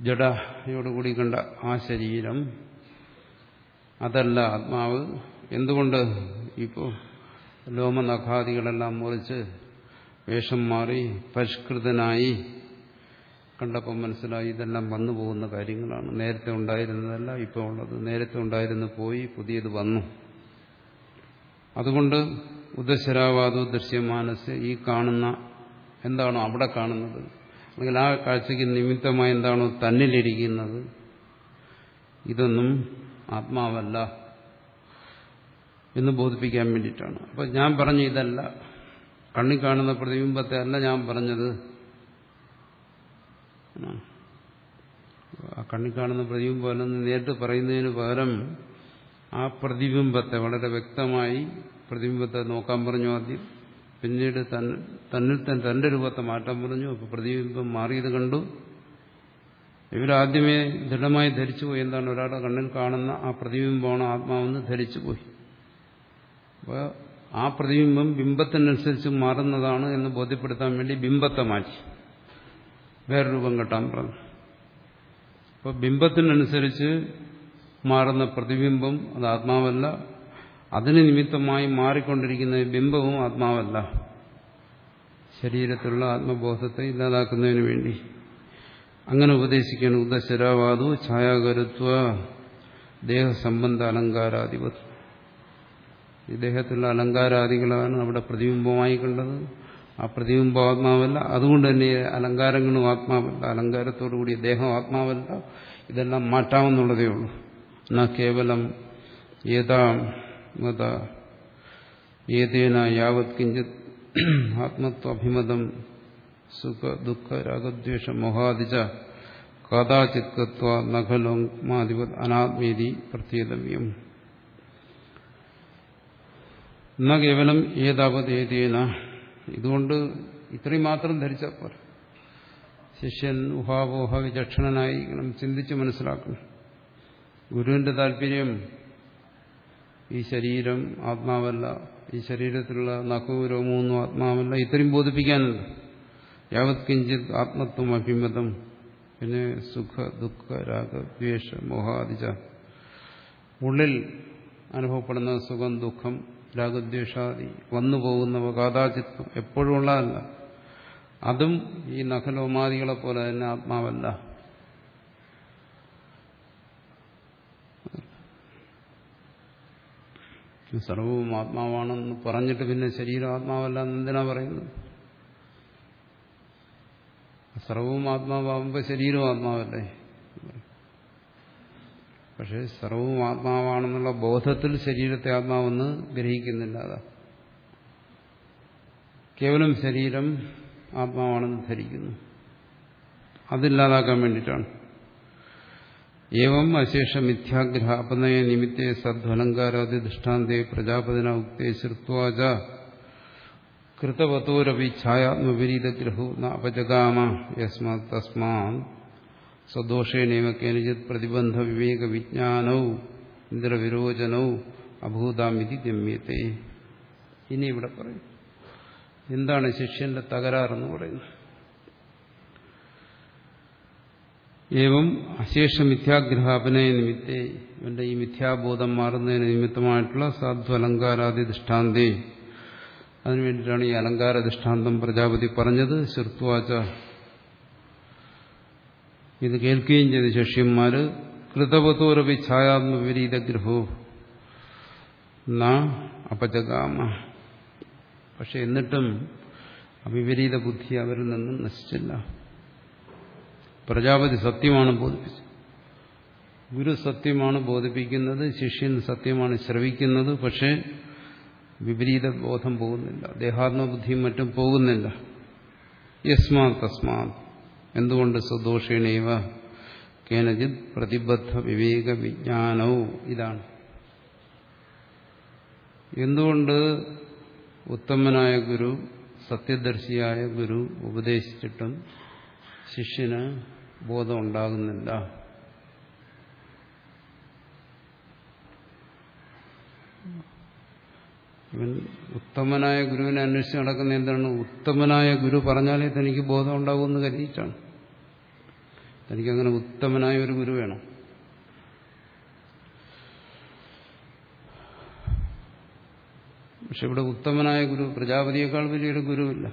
ജഡയോടുകൂടി കണ്ട ആ ശരീരം അതല്ല ആത്മാവ്. എന്തുകൊണ്ട് ഇപ്പോൾ ലോമനഖാദികളെല്ലാം മുറിച്ച് വേഷം മാറി പരിഷ്കൃതനായി? കണ്ടപ്പോൾ മനസ്സിലായി ഇതെല്ലാം വന്നു പോകുന്ന കാര്യങ്ങളാണ്. നേരത്തെ ഉണ്ടായിരുന്നതല്ല ഇപ്പോൾ ഉള്ളത്. നേരത്തെ ഉണ്ടായിരുന്നു പോയി പുതിയത് വന്നു. അതുകൊണ്ട് ഉദശരാവാദോ ദൃശ്യമാനസ് ഈ കാണുന്ന എന്താണോ അവിടെ കാണുന്നത്? അല്ലെങ്കിൽ ആ കാഴ്ചയ്ക്ക് നിമിത്തമായി എന്താണോ തന്നിലിരിക്കുന്നത്? ഇതൊന്നും ആത്മാവല്ല. എന്ന് ബോധിപ്പിക്കാൻ വേണ്ടിയിട്ടാണ്. അപ്പൊ ഞാൻ പറഞ്ഞ ഇതല്ല. കണ്ണി കാണുന്ന പ്രതിബിംബത്തെ അല്ല ഞാൻ പറഞ്ഞത്. ആ കണ്ണി കാണുന്ന പ്രതിബിംബം അല്ലെന്ന് നേരിട്ട് പറയുന്നതിന് പകരം ആ പ്രതിബിംബത്തെ വളരെ വ്യക്തമായി പ്രതിബിംബത്തെ നോക്കാൻ പറഞ്ഞു ആദ്യം. പിന്നീട് തന്നിൽ തന്നെ തന്റെ രൂപത്തെ മാറ്റാൻ പറഞ്ഞു. അപ്പൊ പ്രതിബിംബം മാറിയത് കണ്ടു. ഇവരാദ്യമേ ദൃഢമായി ധരിച്ചുപോയി. എന്താണ്? ഒരാളുടെ കണ്ണിൽ കാണുന്ന ആ പ്രതിബിംബമാണ് ആത്മാവെന്ന് ധരിച്ചുപോയി. ആ പ്രതിബിംബം ബിംബത്തിനനുസരിച്ച് മാറുന്നതാണ് എന്ന് ബോധ്യപ്പെടുത്താൻ വേണ്ടി ബിംബത്തെ മാറ്റി. വേറെ രൂപം കെട്ടാൻ പറഞ്ഞു. അപ്പോൾ ബിംബത്തിനനുസരിച്ച് മാറുന്ന പ്രതിബിംബം അത് ആത്മാവല്ല. അതിന് നിമിത്തമായി മാറിക്കൊണ്ടിരിക്കുന്ന ബിംബവും ആത്മാവല്ല. ശരീരത്തിലുള്ള ആത്മബോധത്തെ ഇല്ലാതാക്കുന്നതിന് വേണ്ടി. അങ്ങനെ ഉപദേശിക്കണം ഉദശരാവാതു ഛായാകരുത്വ ദേഹസംബന്ധ അലങ്കാരാധിപത് ഈ ദേഹത്തിലുള്ള അലങ്കാരാദികളാണ് അവിടെ പ്രതിബിംബമായി കണ്ടത്. ആ പ്രതിബിംബം ആത്മാവല്ല. അതുകൊണ്ട് തന്നെ അലങ്കാരങ്ങളും ആത്മാവല്ല. അലങ്കാരത്തോടു കൂടിയ ദേഹം ആത്മാവല്ല. ഇതെല്ലാം മാറ്റാമെന്നുള്ളതേ ഉള്ളൂ. എന്നാ കേവലം ഏതാം മത ഏതേന യാവത് കിഞ്ചിത് ആത്മത്വഭിമതം സുഖ ദുഃഖ രാഗദ്വേഷ മോഹാദിച്ച കഥാചിത്വ നഖലോമാധിപത് അനാത്മീതി പ്രത്യേകവ്യം എന്ന കേവലം ഏതാവത് ഏതേന. ഇതുകൊണ്ട് ഇത്രയും മാത്രം ധരിച്ചാൽ പോലെ ശിഷ്യൻ ഊഹാപോഹ വിചക്ഷണനായിരിക്കണം ചിന്തിച്ച് മനസ്സിലാക്കണം ഗുരുവിന്റെ താല്പര്യം ഈ ശരീരം ആത്മാവല്ല ഈ ശരീരത്തിലുള്ള നഖവും രോമവും ആത്മാവല്ല ഇത്രയും ബോധിപ്പിക്കാനുണ്ട് യാവത് കിഞ്ചിത് ആത്മത്വം അഭിമതം പിന്നെ സുഖ ദുഃഖ രാഗ ദ്വേഷ മോഹാദിജ. ഉള്ളിൽ അനുഭവപ്പെടുന്ന സുഖം ദുഃഖം രാഗദ്വേഷാദി വന്നു പോകുന്നവ എപ്പോഴും ഉള്ളതല്ല അതും ഈ നഖലോമാദികളെ പോലെ തന്നെ ആത്മാവല്ല. സർവവും ആത്മാവാണെന്ന് പറഞ്ഞിട്ട് പിന്നെ ശരീരം ആത്മാവല്ല എന്ന് എന്തിനാ പറയുന്നത്? സർവവും ആത്മാവാകുമ്പോൾ ശരീരവും ആത്മാവല്ലേ? പക്ഷെ സർവവും ആത്മാവാണെന്നുള്ള ബോധത്തിൽ ശരീരത്തെ ആത്മാവെന്ന് ഗ്രഹിക്കുന്നില്ല അതാ. കേവലം ശരീരം ആത്മാവാണെന്ന് ധരിക്കുന്നു. അതില്ലാതാക്കാൻ വേണ്ടിയിട്ടാണ്. ഏവം അശേഷ മിഥ്യാഗ്രഹ അപനയ നിമിത്തേ സദ്വലങ്കാരാദി ദൃഷ്ടാന്തേ പ്രജാപതിന ഉക്തേ ശ്രുത്വാച കൃതവതോരവി ഛായാത്മവിരീതഗ്രഹോ ന അപജഗാമ യസ്മാ തസ്മാത് സ്വദോഷേണേവ കേനചിത് പ്രതിബന്ധ വിവേക വിജ്ഞാനവും ഇന്ദ്രവിരോചനവും അഭൂതാമിതി ഗമ്യത്തെ. ഇനി ഇവിടെ പറയും. എന്താണ് ശിഷ്യന്റെ തകരാറെന്ന് പറയുന്നത്? ഏവം അശേഷ മിഥ്യാഗ്രഹാപനയ നിമിത്തേ ഇവന്റെ ഈ മിഥ്യാബോധം മാറുന്നതിന് നിമിത്തമായിട്ടുള്ള സാധു അലങ്കാരാദി ദൃഷ്ടാന്തേ. അതിനുവേണ്ടിയിട്ടാണ് ഈ അലങ്കാര ദൃഷ്ടാന്തം പ്രജാപതി പറഞ്ഞത്. ശ്രുത്വാച ഇത് കേൾക്കുകയും ചെയ്തു ശിഷ്യന്മാര് കൃതവതോരവി ഛായാത്മവിപരീതഗ്രഹോ ന അപജഗാമ. പക്ഷെ എന്നിട്ടും അവിപരീത ബുദ്ധി അവരിൽ നിന്നും നശിച്ചില്ല. പ്രജാപതി സത്യമാണ് ബോധിപ്പിച്ചത്. ഗുരു സത്യമാണ് ബോധിപ്പിക്കുന്നത് ശിഷ്യൻ സത്യമാണ് ശ്രവിക്കുന്നത് പക്ഷേ വിപരീത ബോധം പോകുന്നില്ല. ദേഹാത്മബുദ്ധിയും മറ്റും പോകുന്നില്ല. യസ്മാ തസ്മാ എന്തുകൊണ്ട് സ്വദോഷേണേവ? കേനജിത് പ്രതിബദ്ധ വിവേക വിജ്ഞാനവും ഇതാണ്. എന്തുകൊണ്ട് ഉത്തമനായ ഗുരു സത്യദർശിയായ ഗുരു ഉപദേശിച്ചിട്ടും ശിഷ്യന് ബോധം ഉണ്ടാകുന്നില്ല ഇവൻ ഉത്തമനായ ഗുരുവിനെ അന്വേഷിച്ച് നടക്കുന്ന എന്താണ്? ഉത്തമനായ ഗുരു പറഞ്ഞാലേ തനിക്ക് ബോധം ഉണ്ടാകുമെന്ന് കരുതിയിട്ടാണ്. തനിക്കങ്ങനെ ഉത്തമനായ ഒരു ഗുരു വേണം. പക്ഷെ ഇവിടെ ഉത്തമനായ ഗുരു പ്രജാപതിയേക്കാൾ വലിയൊരു ഗുരുവില്ല.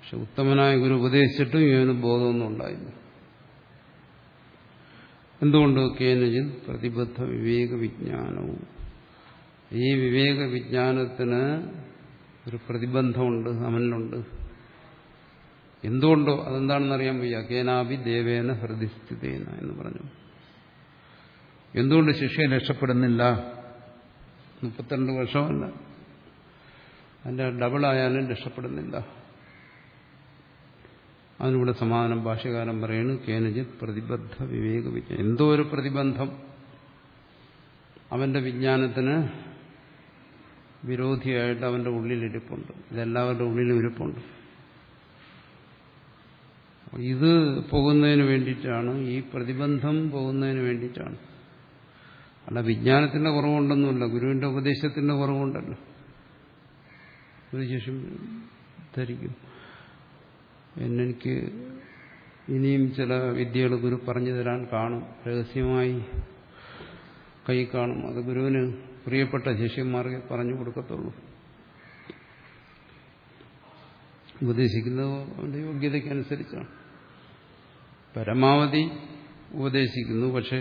പക്ഷെ ഉത്തമനായ ഗുരു ഉപദേശിച്ചിട്ടും ഇവന് ബോധമൊന്നും ഉണ്ടായില്ല. എന്തുകൊണ്ട് കേനജിൽ പ്രതിബദ്ധ വിവേക വിജ്ഞാനവും. ഈ വിവേക വിജ്ഞാനത്തിന് ഒരു പ്രതിബന്ധമുണ്ട് അവനിലുണ്ട് എന്തുകൊണ്ടോ അതെന്താണെന്നറിയാൻ വയ്യ. കേനാഭി ദേവേന ഹൃദിസ്ഥിതേന എന്ന് പറഞ്ഞു. എന്തുകൊണ്ട് ശിഷ്യൻ രക്ഷപ്പെടുന്നില്ല? മുപ്പത്തിരണ്ട് വർഷമല്ല. അതിന്റെ ഡബിളായാലും രക്ഷപ്പെടുന്നില്ല. അതിനൂടെ സമാധാനം ഭാഷ്യകാരൻ പറയുന്നു കേനജിത് പ്രതിബദ്ധ വിവേക വിജ്ഞാനം എന്തോ ഒരു പ്രതിബന്ധം. അവന്റെ വിജ്ഞാനത്തിന് വിരോധിയായിട്ട് അവന്റെ ഉള്ളിലിരിപ്പുണ്ട്. ഇതെല്ലാവരുടെ ഉള്ളിലും ഇരിപ്പുണ്ട്. ഇത് പോകുന്നതിന് വേണ്ടിയിട്ടാണ് ഈ പ്രതിബന്ധം പോകുന്നതിന് വേണ്ടിയിട്ടാണ്. അല്ല വിജ്ഞാനത്തിന്റെ കുറവുണ്ടെന്നല്ല ഗുരുവിന്റെ ഉപദേശത്തിന്റെ കുറവുണ്ടല്ലോ. ഒരു ശേഷം ധരിക്കും. എന്നെനിക്ക് ഇനിയും ചില വിദ്യകൾ ഗുരു പറഞ്ഞു തരാൻ കാണും രഹസ്യമായി കൈ കാണും. അത് ഗുരുവിന് പ്രിയപ്പെട്ട ശിഷ്യന്മാർക്ക് പറഞ്ഞു കൊടുക്കത്തുള്ളൂ. ഉപദേശിക്കുന്നത് അവന്റെ യോഗ്യതയ്ക്കനുസരിച്ചാണ്. പരമാവധി ഉപദേശിക്കുന്നു. പക്ഷെ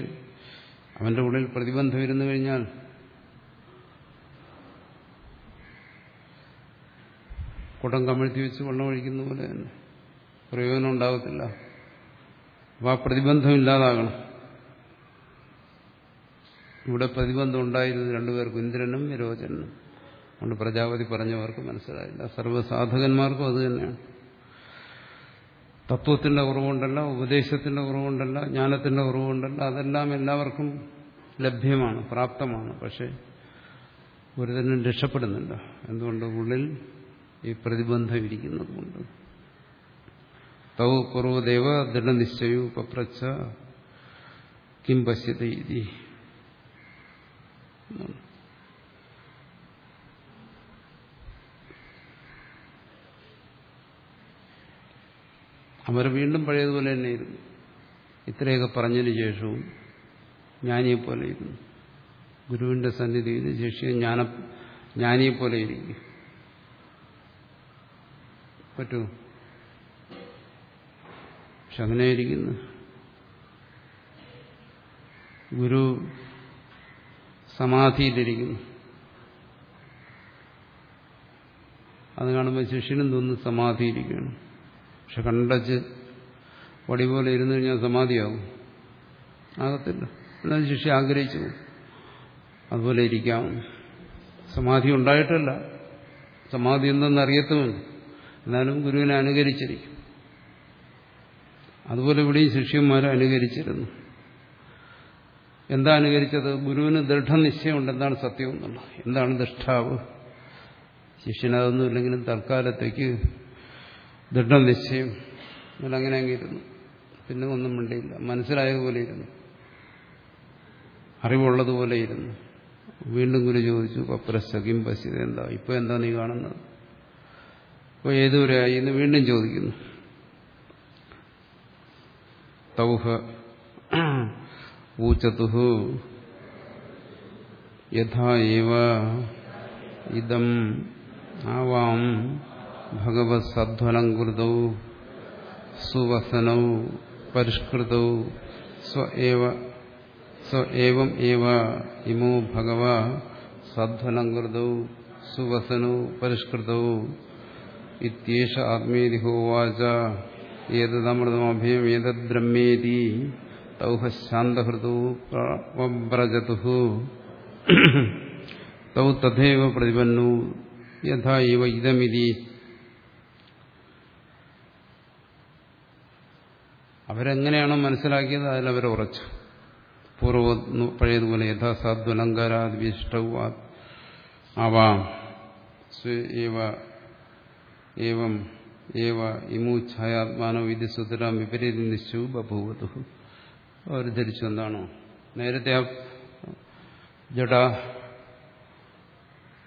അവന്റെ ഉള്ളിൽ പ്രതിബന്ധം ഇരുന്നു കഴിഞ്ഞാൽ കുടം കമിഴ്ത്തി വെച്ച് വെള്ളം ഒഴിക്കുന്ന പോലെ തന്നെ പ്രയോജനം ഉണ്ടാകത്തില്ല അപ്പൊ ആ പ്രതിബന്ധം ഇല്ലാതാകണം. ഇവിടെ പ്രതിബന്ധം ഉണ്ടായിരുന്നു രണ്ടുപേർക്കും ഇന്ദ്രനും വിരോചനും അതുകൊണ്ട് പ്രജാപതി പറഞ്ഞവർക്ക് മനസ്സിലായില്ല. സർവസാധകന്മാർക്കും അത് തന്നെയാണ്. തത്വത്തിന്റെ കുറവുണ്ടല്ല ഉപദേശത്തിന്റെ കുറവുണ്ടല്ല ജ്ഞാനത്തിന്റെ കുറവുണ്ടല്ല അതെല്ലാം എല്ലാവർക്കും ലഭ്യമാണ് പ്രാപ്തമാണ്. പക്ഷെ ഒരുതന്നെ രക്ഷപ്പെടുന്നില്ല എന്തുകൊണ്ട്? ഉള്ളിൽ ഈ പ്രതിബന്ധം ഇരിക്കുന്നത് കൊണ്ട് തൗ പൂർവദേവ ദൃഢനിശ്ചയു പപ്രച്ച കിം പശ്യത അവർ വീണ്ടും പഴയതുപോലെ തന്നെ ഇരുന്നു ഇത്രയൊക്കെ പറഞ്ഞതിന് ശേഷവും ജ്ഞാനിയെപ്പോലെ ഇരുന്നു. ഗുരുവിന്റെ സന്നിധിയിൽ ശിഷ്യൻ ജ്ഞാന ജ്ഞാനിയെപ്പോലെ ഇരിക്കും. പറ്റൂ? പക്ഷെ അങ്ങനെ ഇരിക്കുന്നു. ഗുരു സമാധിയിലിരിക്കുന്നു. അത് കാണുമ്പോൾ ശിഷ്യനും തോന്നുന്നു സമാധിയിരിക്കുകയാണ് പക്ഷെ കണ്ടച്ച് വടി പോലെ ഇരുന്നു കഴിഞ്ഞാൽ സമാധിയാവും. ആകത്തില്ല. എന്നാൽ ശിഷ്യ ആഗ്രഹിച്ചു. അതുപോലെ ഇരിക്കാം. സമാധി ഉണ്ടായിട്ടല്ല. സമാധി എന്തെന്ന് അറിയത്തുമില്ല. എന്നാലും ഗുരുവിനെ അനുകരിച്ചിരിക്കും. അതുപോലെ ഇവിടെയും ശിഷ്യന്മാരെ അനുകരിച്ചിരുന്നു. എന്താ അനുകരിച്ചത്? ഗുരുവിന് ദൃഢനിശ്ചയമുണ്ട് എന്താണ് സത്യം എന്നുള്ളത്. എന്താണ് ദൃഷ്ടാവ്? ശിഷ്യനതൊന്നുമില്ലെങ്കിലും തൽക്കാലത്തേക്ക് ദൃഢനിശ്ചയം. അങ്ങനെ അങ്ങിരുന്നു പിന്നെ ഒന്നും മിണ്ടിയില്ല. മനസ്സിലായതുപോലെ ഇരുന്നു അറിവുള്ളതുപോലെ ഇരുന്നു വീണ്ടും ഗുരു ചോദിച്ചു പപ്രസഖിം പശ്യത എന്താ? ഇപ്പൊ എന്താ നീ കാണുന്നത്? ഇപ്പൊ ഏതുവരെയായി എന്ന് വീണ്ടും ചോദിക്കുന്നു. തൗഹ ഊച്ചതുഹു യഥാ ഇതം ആവാം ഭഗവത് സധ്വലംകൃതൗ സുവസനൗ പരിഷ്കൃതൗ സ്വ ഏവ ഇമോ ഭഗവ സധ്വലംകൃതൗ സുവസനൗ പരിഷ്കൃതൗ ഇത്യേഷ ആത്മേതി ഹോവാച ഏതമൃതമഭയം ഏതദ്ബ്രഹ്മേതി തൗഹ ശാന്തഹൃതൗ പ്രവ്രജതു തൗ തഥൈവ പ്രതിപന്നു യഥാ ഇവ ഇതമിതി അവരെങ്ങനെയാണോ മനസ്സിലാക്കിയത് അതിലവർ ഉറച്ചു. പൂർവ പഴയതുപോലെ യഥാസാധ്വലങ്കാരാദിഷ്ടവും ആവാം. ഏവം ഏവ ഇമു വിധി സുതരാം വിപരീത നിശ്ചു ബഭൂവതു അവർ ധരിച്ചു എന്താണോ. നേരത്തെ ആ ജഡ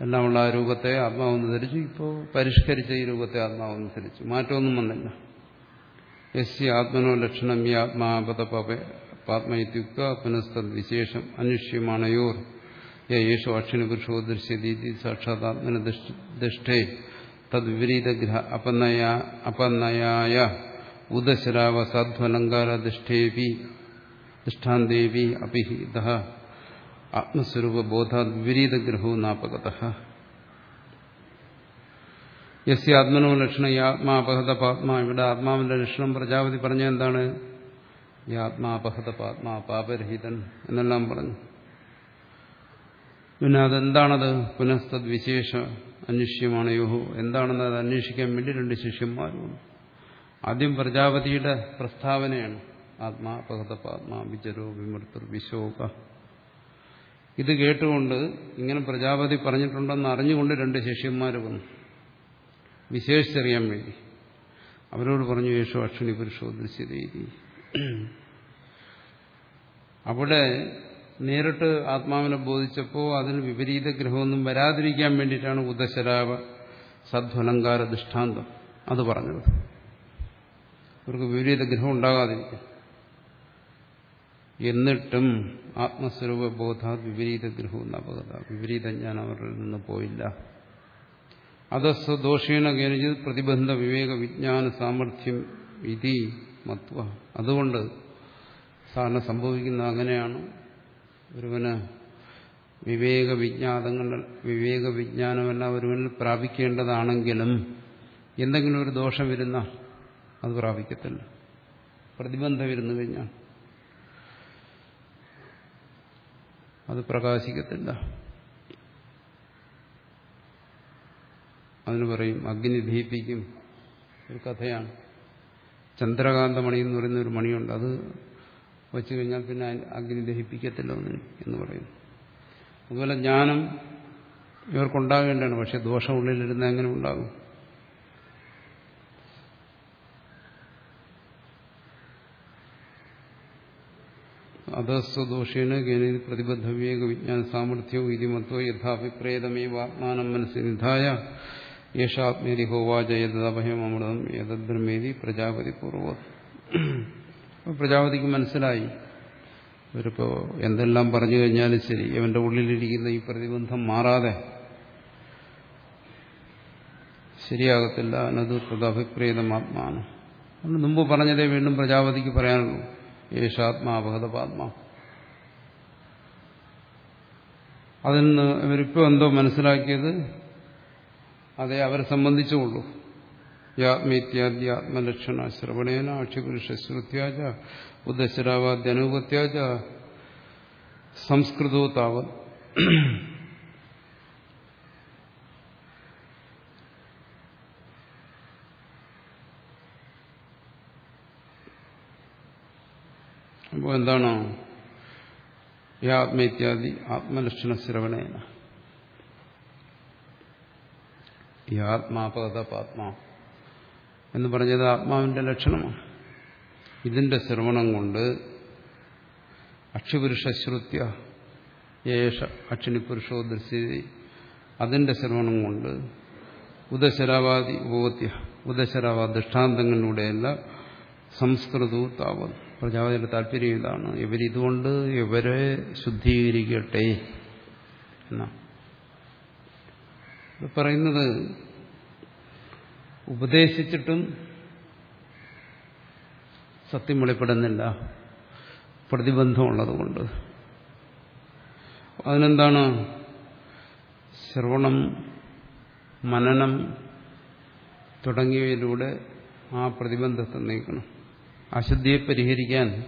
എല്ലാമുള്ള ആ രൂപത്തെ ആത്മാവെന്ന് ധരിച്ചു. ഇപ്പോൾ പരിഷ്കരിച്ച ഈ രൂപത്തെ ആത്മാവെന്ന് ധരിച്ചു. മാറ്റമൊന്നും വന്നില്ല. യസ്യ ആത്മനോ ലക്ഷണം ഈ ആത്മാപത പാത്മയുക്ത പുനസ്തദ് വിശേഷം അന്വേഷ്യമാണയോർ യേശു അക്ഷിണി പുരുഷോ ദൃശ്യതീതി സാക്ഷാത് ആത്മന ദൃഷ്ടേ തദ്വിപരീതഗ്രഹ അപനയായ ഉദശരാവ സാധ്വലങ്കാരദിഷ്ടേപി ദൃഷ്ടാന്തേപി അപിഹിത ആത്മസ്വരൂപബോധാത് വിപരീതഗ്രഹോ നാപകത യസ്യ ആത്മനോ ലക്ഷണം ഈ ആത്മാപഹത പാത്മ ഇവിടെ ആത്മാവിന്റെ ലക്ഷണം പ്രജാപതി പറഞ്ഞ എന്താണ്? ഈ ആത്മാപഹത പാത്മ പാപരഹിതൻ എന്നെല്ലാം പറഞ്ഞു. പിന്നെ അതെന്താണത്? പുനസ്തദ് വിശേഷ അന്വേഷ്യമാണ് യോഹോ. എന്താണെന്ന് അത് അന്വേഷിക്കാൻ വേണ്ടി രണ്ട് ശിഷ്യന്മാരും ആദ്യം പ്രജാപതിയുടെ പ്രസ്താവനയാണ്. ആത്മാപഹത പാത്മാ വിചരോ വിമൃത്തർ വിശോക. ഇത് കേട്ടുകൊണ്ട് ഇങ്ങനെ പ്രജാപതി പറഞ്ഞിട്ടുണ്ടെന്ന് അറിഞ്ഞുകൊണ്ട് രണ്ട് ശിഷ്യന്മാർ വന്നു. വിശേഷിച്ചറിയാൻ വേണ്ടി. അവരോട് പറഞ്ഞു യേശു അക്ഷണി പുരുഷോ ദൃശ്യതീതി അവിടെ നേരിട്ട് ആത്മാവിനെ ബോധിച്ചപ്പോൾ അതിന് വിപരീത ഗ്രഹമൊന്നും വരാതിരിക്കാൻ വേണ്ടിയിട്ടാണ് ഉദശരാവ സദ്വലങ്കാര ദൃഷ്ടാന്തം അത് പറഞ്ഞത്. അവർക്ക് വിപരീത ഗ്രഹം ഉണ്ടാകാതിരിക്കും എന്നിട്ടും ആത്മസ്വരൂപ ബോധാ വിപരീത ഗ്രഹവും അപകത വിപരീത ജ്ഞാനം അവരിൽ നിന്ന് പോയില്ല. അതസ്വ ദോഷേണ പ്രതിബന്ധ വിവേക വിജ്ഞാന സാമർഥ്യം ഇതി മത്വ. അതുകൊണ്ട് സാധാരണ സംഭവിക്കുന്ന അങ്ങനെയാണ്. ഒരുവന് വിവേക വിജ്ഞാതങ്ങൾ വിവേക വിജ്ഞാനമെല്ലാം ഒരുവനിൽ പ്രാപിക്കേണ്ടതാണെങ്കിലും എന്തെങ്കിലും ഒരു ദോഷം വരുന്ന അത് പ്രാപിക്കത്തില്ല. പ്രതിബന്ധം ഇരുന്നു കഴിഞ്ഞാൽ. അത് പ്രകാശിക്കത്തില്ല. അതിന് പറയും അഗ്നി ദീപിക്കും. ഒരു കഥയാണ്. ചന്ദ്രകാന്തമണി എന്ന് പറയുന്ന ഒരു മണിയുണ്ട്. അത് വച്ചു കഴിഞ്ഞാൽ പിന്നെ അഗ്നി ദഹിപ്പിക്കത്തില്ല എന്ന് പറയുന്നു അതുപോലെ ജ്ഞാനം ഇവർക്കുണ്ടാകേണ്ടതാണ്. പക്ഷെ ദോഷം ഉള്ളിലിരുന്ന് എങ്ങനെ ഉണ്ടാകും? അധസ്വദോഷേണ് ഗേന പ്രതിബദ്ധ വിവേക വിജ്ഞാന സാമർഥ്യവും ഇതിമത്വ യഥാഭിപ്രേതമേ ആത്മാനം മനസ്സിൽ യഥഭയം അമൃതം യഥബ്രഹ്മേരി പ്രജാപതി പൂർവം പ്രജാപതിക്ക് മനസ്സിലായി. ഇവരിപ്പോ എന്തെല്ലാം പറഞ്ഞു കഴിഞ്ഞാലും ശരി ഇവന്റെ ഉള്ളിലിരിക്കുന്ന ഈ പ്രതിബന്ധം മാറാതെ ശരിയാകത്തില്ല അനത് തദഭിപ്രേതമാത്മാണ്. അതുകൊണ്ട് മുമ്പ് പറഞ്ഞതേ വീണ്ടും പ്രജാപതിക്ക് പറയാനുള്ളൂ. യേശാത്മാപഹതപാത്മാ അതിൽ നിന്ന് ഇവരിപ്പോ എന്തോ മനസ്സിലാക്കിയത് അതേ അവരെ സംബന്ധിച്ചുള്ളൂ. യാത്മേത്യാദി ആത്മലക്ഷണ ശ്രവണേന അക്ഷിപുരുഷ ശ്രുത്യാജ ഉദശരാവാദ്യനുപത്യാച സംസ്കൃതോ താവത്. അപ്പോൾ എന്താണോ? യാത്മ ആത്മേത്യാദി ആത്മലക്ഷണ ശ്രവണേന. ഈ ആത്മാപകത പാത്മാ എന്ന് പറഞ്ഞത് ആത്മാവിന്റെ ലക്ഷണമാണ്. ഇതിന്റെ ശ്രവണം കൊണ്ട് അക്ഷിപുരുഷ ശ്രുത്യ യേഷ അക്ഷിണി പുരുഷോ ദൃശ്യതി. അതിന്റെ ശ്രവണം കൊണ്ട് ഉദശരാവാദി ഉപവത്യ ഉദശരാവാ ദൃഷ്ടാന്തങ്ങളിലൂടെയല്ല സംസ്കൃതവും താപം പ്രജാപതിയുടെ താല്പര്യം ഇതാണ്. ഇവരിതുകൊണ്ട് ഇവരെ ശുദ്ധീകരിക്കട്ടെ എന്നാ ഇത് പറയുന്നത് ഉപദേശിച്ചിട്ടും സത്യം വെളിപ്പെടുന്നില്ല. പ്രതിബന്ധമുള്ളതുകൊണ്ട്. അതിനെന്താണ്? ശ്രവണം മനനം തുടങ്ങിയവയിലൂടെ ആ പ്രതിബന്ധത്തെ നീക്കണം. അശുദ്ധിയെ പരിഹരിക്കാൻ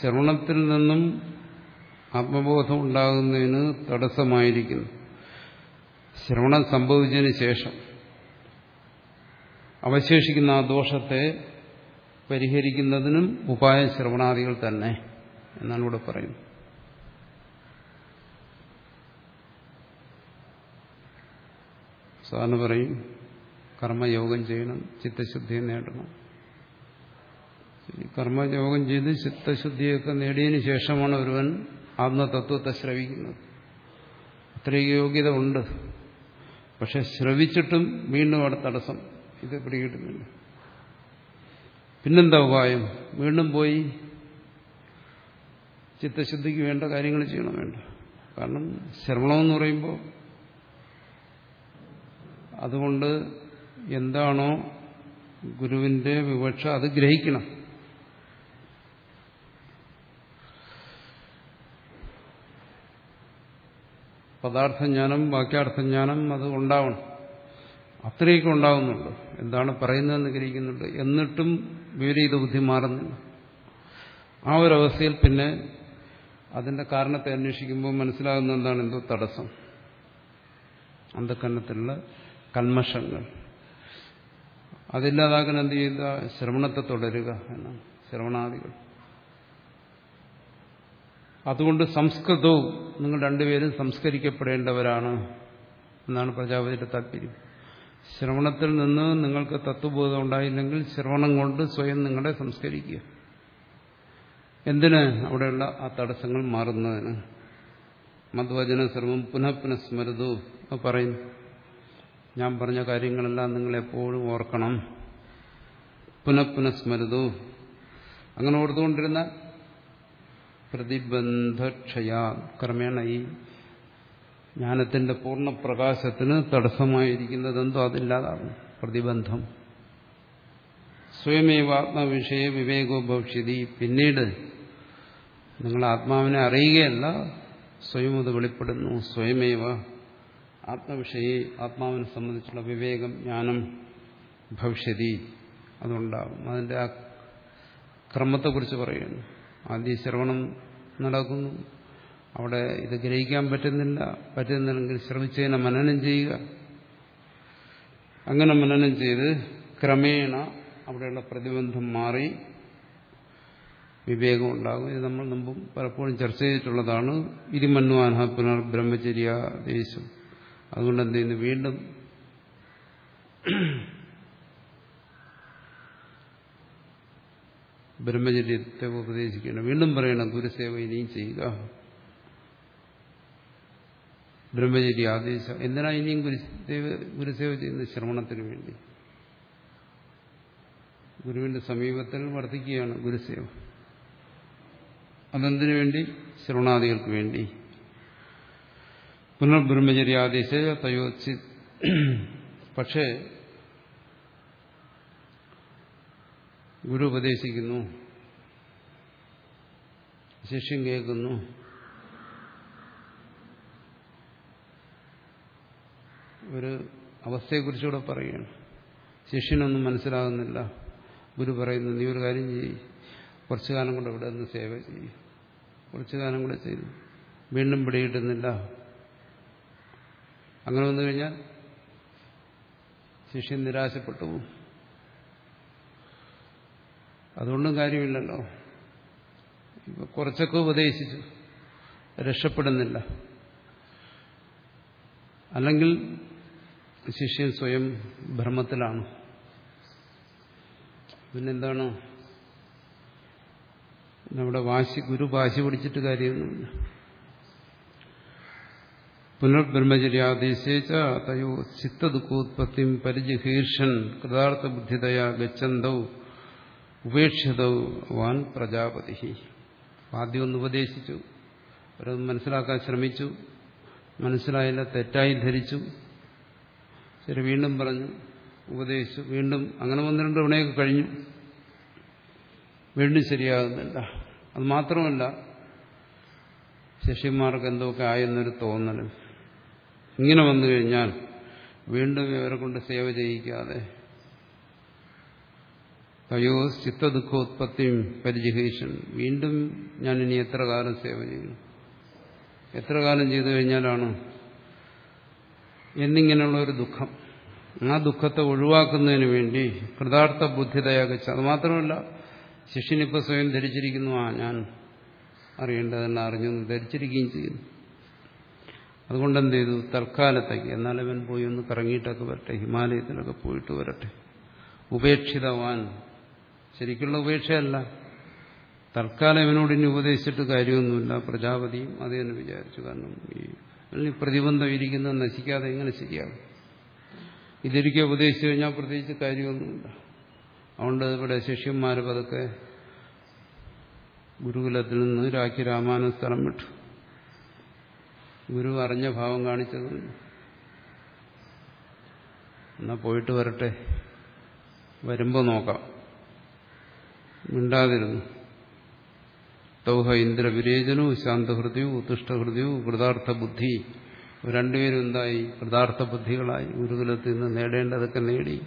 ശ്രവണത്തിൽ നിന്നും ആത്മബോധം ഉണ്ടാകുന്നതിന് തടസ്സമായിരിക്കുന്നു. ശ്രവണം സംഭവിച്ചതിന് ശേഷം അവശേഷിക്കുന്ന ആ ദോഷത്തെ പരിഹരിക്കുന്നതിനും ഉപായ ശ്രവണാദികൾ തന്നെ എന്നാണ് ഇവിടെ പറയുന്നത്. സാറിന് പറയും കർമ്മയോഗം ചെയ്യണം ചിത്തശുദ്ധി നേടണം. കർമ്മയോഗം ചെയ്ത് ചിത്തശുദ്ധിയൊക്കെ നേടിയതിന് ശേഷമാണ് ഒരുവൻ ആത്മതത്വത്തെ ശ്രവിക്കുന്നത്. അത്രയും യോഗ്യത ഉണ്ട്. പക്ഷെ ശ്രവിച്ചിട്ടും വീണ്ടും അവിടെ തടസ്സം. ഇത് പിടികിട്ടുന്നില്ല. പിന്നെന്താ ഉപായം? വീണ്ടും പോയി ചിത്തശുദ്ധിക്ക് വേണ്ട കാര്യങ്ങൾ ചെയ്യണം വേണ്ട. കാരണം ശ്രവണമെന്ന് പറയുമ്പോൾ അതുകൊണ്ട് എന്താണോ ഗുരുവിന്റെ വിവക്ഷ അത് ഗ്രഹിക്കണം. പദാർത്ഥജ്ഞാനം വാക്യാർത്ഥജ്ഞാനം അത് ഉണ്ടാവണം. അത്രയൊക്കെ ഉണ്ടാവുന്നുണ്ട് എന്താണ് പറയുന്നതെന്ന് ഗ്രഹിക്കുന്നുണ്ട്. എന്നിട്ടും വിപരീത ബുദ്ധി മാറുന്നില്ല. ആ ഒരവസ്ഥയിൽ പിന്നെ അതിന്റെ കാരണത്തെ അന്വേഷിക്കുമ്പോൾ മനസ്സിലാകുന്ന എന്താണ്? എന്തോ തടസ്സം. അന്ധക്കരണത്തിലുള്ള കന്മഷങ്ങൾ. അതില്ലാതാക്കാൻ എന്ത് ചെയ്യുക? ശ്രവണത്തെ തുടരുക എന്നാണ്. ശ്രവണാദികൾ. അതുകൊണ്ട് സംസ്കൃതവും നിങ്ങൾ രണ്ടുപേരും സംസ്കരിക്കപ്പെടേണ്ടവരാണ് എന്നാണ് പ്രജാപതിയുടെ താല്പര്യം. ശ്രവണത്തിൽ നിന്ന് നിങ്ങൾക്ക് തത്വബോധം ഉണ്ടായില്ലെങ്കിൽ ശ്രവണം കൊണ്ട് സ്വയം നിങ്ങളെ സംസ്കരിക്കുക. എന്തിന് അവിടെയുള്ള ആ തടസ്സങ്ങൾ മാറുന്നതിന്? മധ്വചന സർവം പുനഃ പുനഃ സ്മരുതു പറയുന്നു ഞാൻ പറഞ്ഞ കാര്യങ്ങളെല്ലാം നിങ്ങൾ എപ്പോഴും ഓർക്കണം. പുനഃ പുനഃ അങ്ങനെ ഓർത്തുകൊണ്ടിരുന്ന പ്രതിബന്ധക്ഷയ. ക്രമേണ ഈ ജ്ഞാനത്തിന്റെ പൂർണ പ്രകാശത്തിന് തടസ്സമായിരിക്കുന്നതെന്തോ അതില്ലാതാകും പ്രതിബന്ധം. സ്വയമേവ ആത്മവിഷയ വിവേകോ ഭവിഷ്യതി. പിന്നീട് നിങ്ങൾ ആത്മാവിനെ അറിയുകയല്ല സ്വയം അത് വെളിപ്പെടുന്നു. സ്വയമേവ ആത്മവിഷയെ ആത്മാവിനെ സംബന്ധിച്ചുള്ള വിവേകം ജ്ഞാനം ഭവിഷ്യതി. അതുണ്ടാകും. അതിന്റെ ആ ക്രമത്തെക്കുറിച്ച് പറയുന്നു. ആദ്യ ശ്രവണം നടക്കുന്നു. അവിടെ ഇത് ഗ്രഹിക്കാൻ പറ്റുന്നില്ല. പറ്റുന്നില്ലെങ്കിൽ ശ്രമിച്ചതിനെ മനനം ചെയ്യുക. അങ്ങനെ മനനം ചെയ്ത് ക്രമേണ അവിടെയുള്ള പ്രതിബന്ധം മാറി വിവേകം ഉണ്ടാകും ഇത് നമ്മൾ മുമ്പും പലപ്പോഴും ചർച്ച ചെയ്തിട്ടുള്ളതാണ്. ഇരുമന്വാന പുനർ ബ്രഹ്മചര്യ ദേശം അതുകൊണ്ട് എന്ത് ചെയ്യുന്നു? വീണ്ടും ബ്രഹ്മചര്യത്തെ ഉപദേശിക്കണം വീണ്ടും പറയണം ഗുരുസേവ ഇനിയും ചെയ്യുക. ബ്രഹ്മചര്യ ആദേശം. എന്തിനാ ഇനിയും ഗുരുസേവ ഗുരുസേവ ചെയ്യുന്നത് ശ്രവണത്തിന് വേണ്ടി? ഗുരുവിന്റെ സമീപത്തിൽ വർദ്ധിക്കുകയാണ് ഗുരുസേവ. അതെന്തിനു വേണ്ടി? ശ്രവണാദികൾക്ക് വേണ്ടി. പുനർബ്രഹ്മചര്യാദേശ തയോച്ചി പക്ഷേ ഗുരു ഉപദേശിക്കുന്നു ശിഷ്യം കേൾക്കുന്നു. ഒരു അവസ്ഥയെക്കുറിച്ചുകൂടെ പറയുകയാണ് ശിഷ്യനൊന്നും മനസ്സിലാകുന്നില്ല. ഗുരു പറയുന്നു നീ ഒരു കാര്യം ചെയ്യും. കുറച്ചു കാലം കൂടെ ഇവിടെ നിന്ന് സേവ ചെയ്യും. കുറച്ചു കാലം കൂടെ ചെയ്തു വീണ്ടും പിടികിട്ടുന്നില്ല. അങ്ങനെ വന്നു കഴിഞ്ഞാൽ ശിഷ്യൻ നിരാശപ്പെട്ടു പോകും. അതുകൊണ്ടും കാര്യമില്ലല്ലോ. ഇപ്പൊ കുറച്ചൊക്കെ ഉപദേശിച്ചു. രക്ഷപ്പെടുന്നില്ല. അല്ലെങ്കിൽ ശിഷ്യൻ സ്വയം ഭ്രമത്തിലാണ്. പിന്നെന്താണ്? നമ്മുടെ വാശി ഗുരു വാശി പിടിച്ചിട്ട് കാര്യമൊന്നുമില്ല. പുനർബ്രഹ്മചര്യാദേശേച്ച തയോ ചിത്തദുഃഖോത്പത്തിയും പരിജിഹീർഷൻ കൃതാർത്ഥ ബുദ്ധിതയാ ഗച്ഛന്തൗ. ഉപേക്ഷിതൗ വാൻ പ്രജാപതി. ആദ്യം ഒന്ന് ഉപദേശിച്ചു അവരത് മനസ്സിലാക്കാൻ ശ്രമിച്ചു മനസ്സിലായില്ല തെറ്റായി ധരിച്ചു. ശരി വീണ്ടും പറഞ്ഞു ഉപദേശിച്ചു. വീണ്ടും അങ്ങനെ ഒന്ന് രണ്ട് തവണയൊക്കെ കഴിഞ്ഞു. വീണ്ടും ശരിയാകുന്നില്ല. അത് മാത്രമല്ല ശിഷ്യന്മാർക്ക് എന്തൊക്കെ ആയെന്നൊരു തോന്നലും. ഇങ്ങനെ വന്നു കഴിഞ്ഞാൽ വീണ്ടും ഇവരെ കൊണ്ട് സേവ ചെയ്യിക്കാതെ തയോ ചിത്തദുഃഖോത്പത്തിയും പരിചഹേഷൻ വീണ്ടും ഞാൻ ഇനി എത്ര കാലം സേവ ചെയ്യും എത്ര കാലം ചെയ്തു കഴിഞ്ഞാലാണ് എന്നിങ്ങനെയുള്ള ഒരു ദുഃഖം. ആ ദുഃഖത്തെ ഒഴിവാക്കുന്നതിന് വേണ്ടി കൃതാർത്ഥ ബുദ്ധിതയാകച്ച അത് മാത്രമല്ല ശിഷ്യനിപ്പോൾ സ്വയം ധരിച്ചിരിക്കുന്നു. ആ ഞാൻ അറിയേണ്ടതെല്ലാം അറിഞ്ഞു ധരിച്ചിരിക്കുകയും ചെയ്യുന്നു. അതുകൊണ്ട് എന്ത് ചെയ്തു? തൽക്കാലത്തേക്ക്. എന്നാൽ അവൻ പോയി ഒന്ന് കറങ്ങിയിട്ടൊക്കെ വരട്ടെ. ഹിമാലയത്തിലൊക്കെ പോയിട്ട് വരട്ടെ. ഉപേക്ഷിതവാൻ ശരിക്കുള്ള ഉപേക്ഷയല്ല. തൽക്കാലം ഇവനോട് ഇനി ഉപദേശിച്ചിട്ട് കാര്യമൊന്നുമില്ല. പ്രജാപതിയും അത് തന്നെ വിചാരിച്ചു. കാരണം ഈ പ്രതിബന്ധം ഇരിക്കുന്നത് നശിക്കാതെ എങ്ങനെ ശരിയാകും? ഇതിരിക്കെ ഉപദേശിച്ചു കഴിഞ്ഞാൽ പ്രത്യേകിച്ച് കാര്യമൊന്നുമില്ല. അതുകൊണ്ട് ഇവിടെ ശിഷ്യന്മാർ പതുക്കെ ഗുരുകുലത്തിൽ നിന്ന് രാഖി രാമാന സ്ഥലം വിട്ടു. ഗുരു അറിഞ്ഞ ഭാവം കാണിച്ചത് എന്നാ പോയിട്ട് വരട്ടെ. വരുമ്പോൾ നോക്കാം. മിണ്ടാതിരുന്നു. തൗഹ ഇന്ദ്രവിരേചനവും ശാന്തഹൃദയവും ഉത്തുഷ്ടഹൃദയവും കൃതാർത്ഥ ബുദ്ധി രണ്ടുപേരും എന്തായി? കൃതാർത്ഥ ബുദ്ധികളായി ഗുരുകുലത്തിൽ നിന്ന് നേടേണ്ടതൊക്കെ നേടി.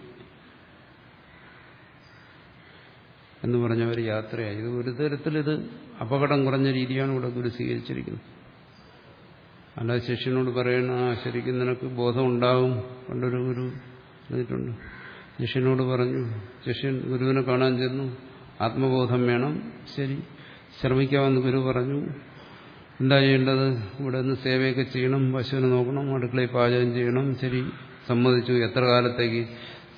എന്ന് പറഞ്ഞ ഒരു യാത്രയായി. ഇത് ഒരു തരത്തിൽ ഇത് അപകടം കുറഞ്ഞ രീതിയാണ് ഇവിടെ ഗുരു സ്വീകരിച്ചിരിക്കുന്നത്. അല്ലാതെ ശിഷ്യനോട് പറയണ ശരിക്കും നിനക്ക് ബോധം ഉണ്ടാവും പണ്ടൊരു ഗുരു ശിഷ്യനോട് പറഞ്ഞു ശിഷ്യൻ ഗുരുവിനെ കാണാൻ ചെന്നു. ആത്മബോധം വേണം. ശരി. ശ്രമിക്കാമെന്ന് ഗുരു പറഞ്ഞു. എന്താ ചെയ്യേണ്ടത്? ഇവിടെ നിന്ന് സേവയൊക്കെ ചെയ്യണം പശുവിനെ നോക്കണം അടുക്കളയിൽ പാചകം ചെയ്യണം. ശരി. സമ്മതിച്ചു. എത്ര കാലത്തേക്ക്?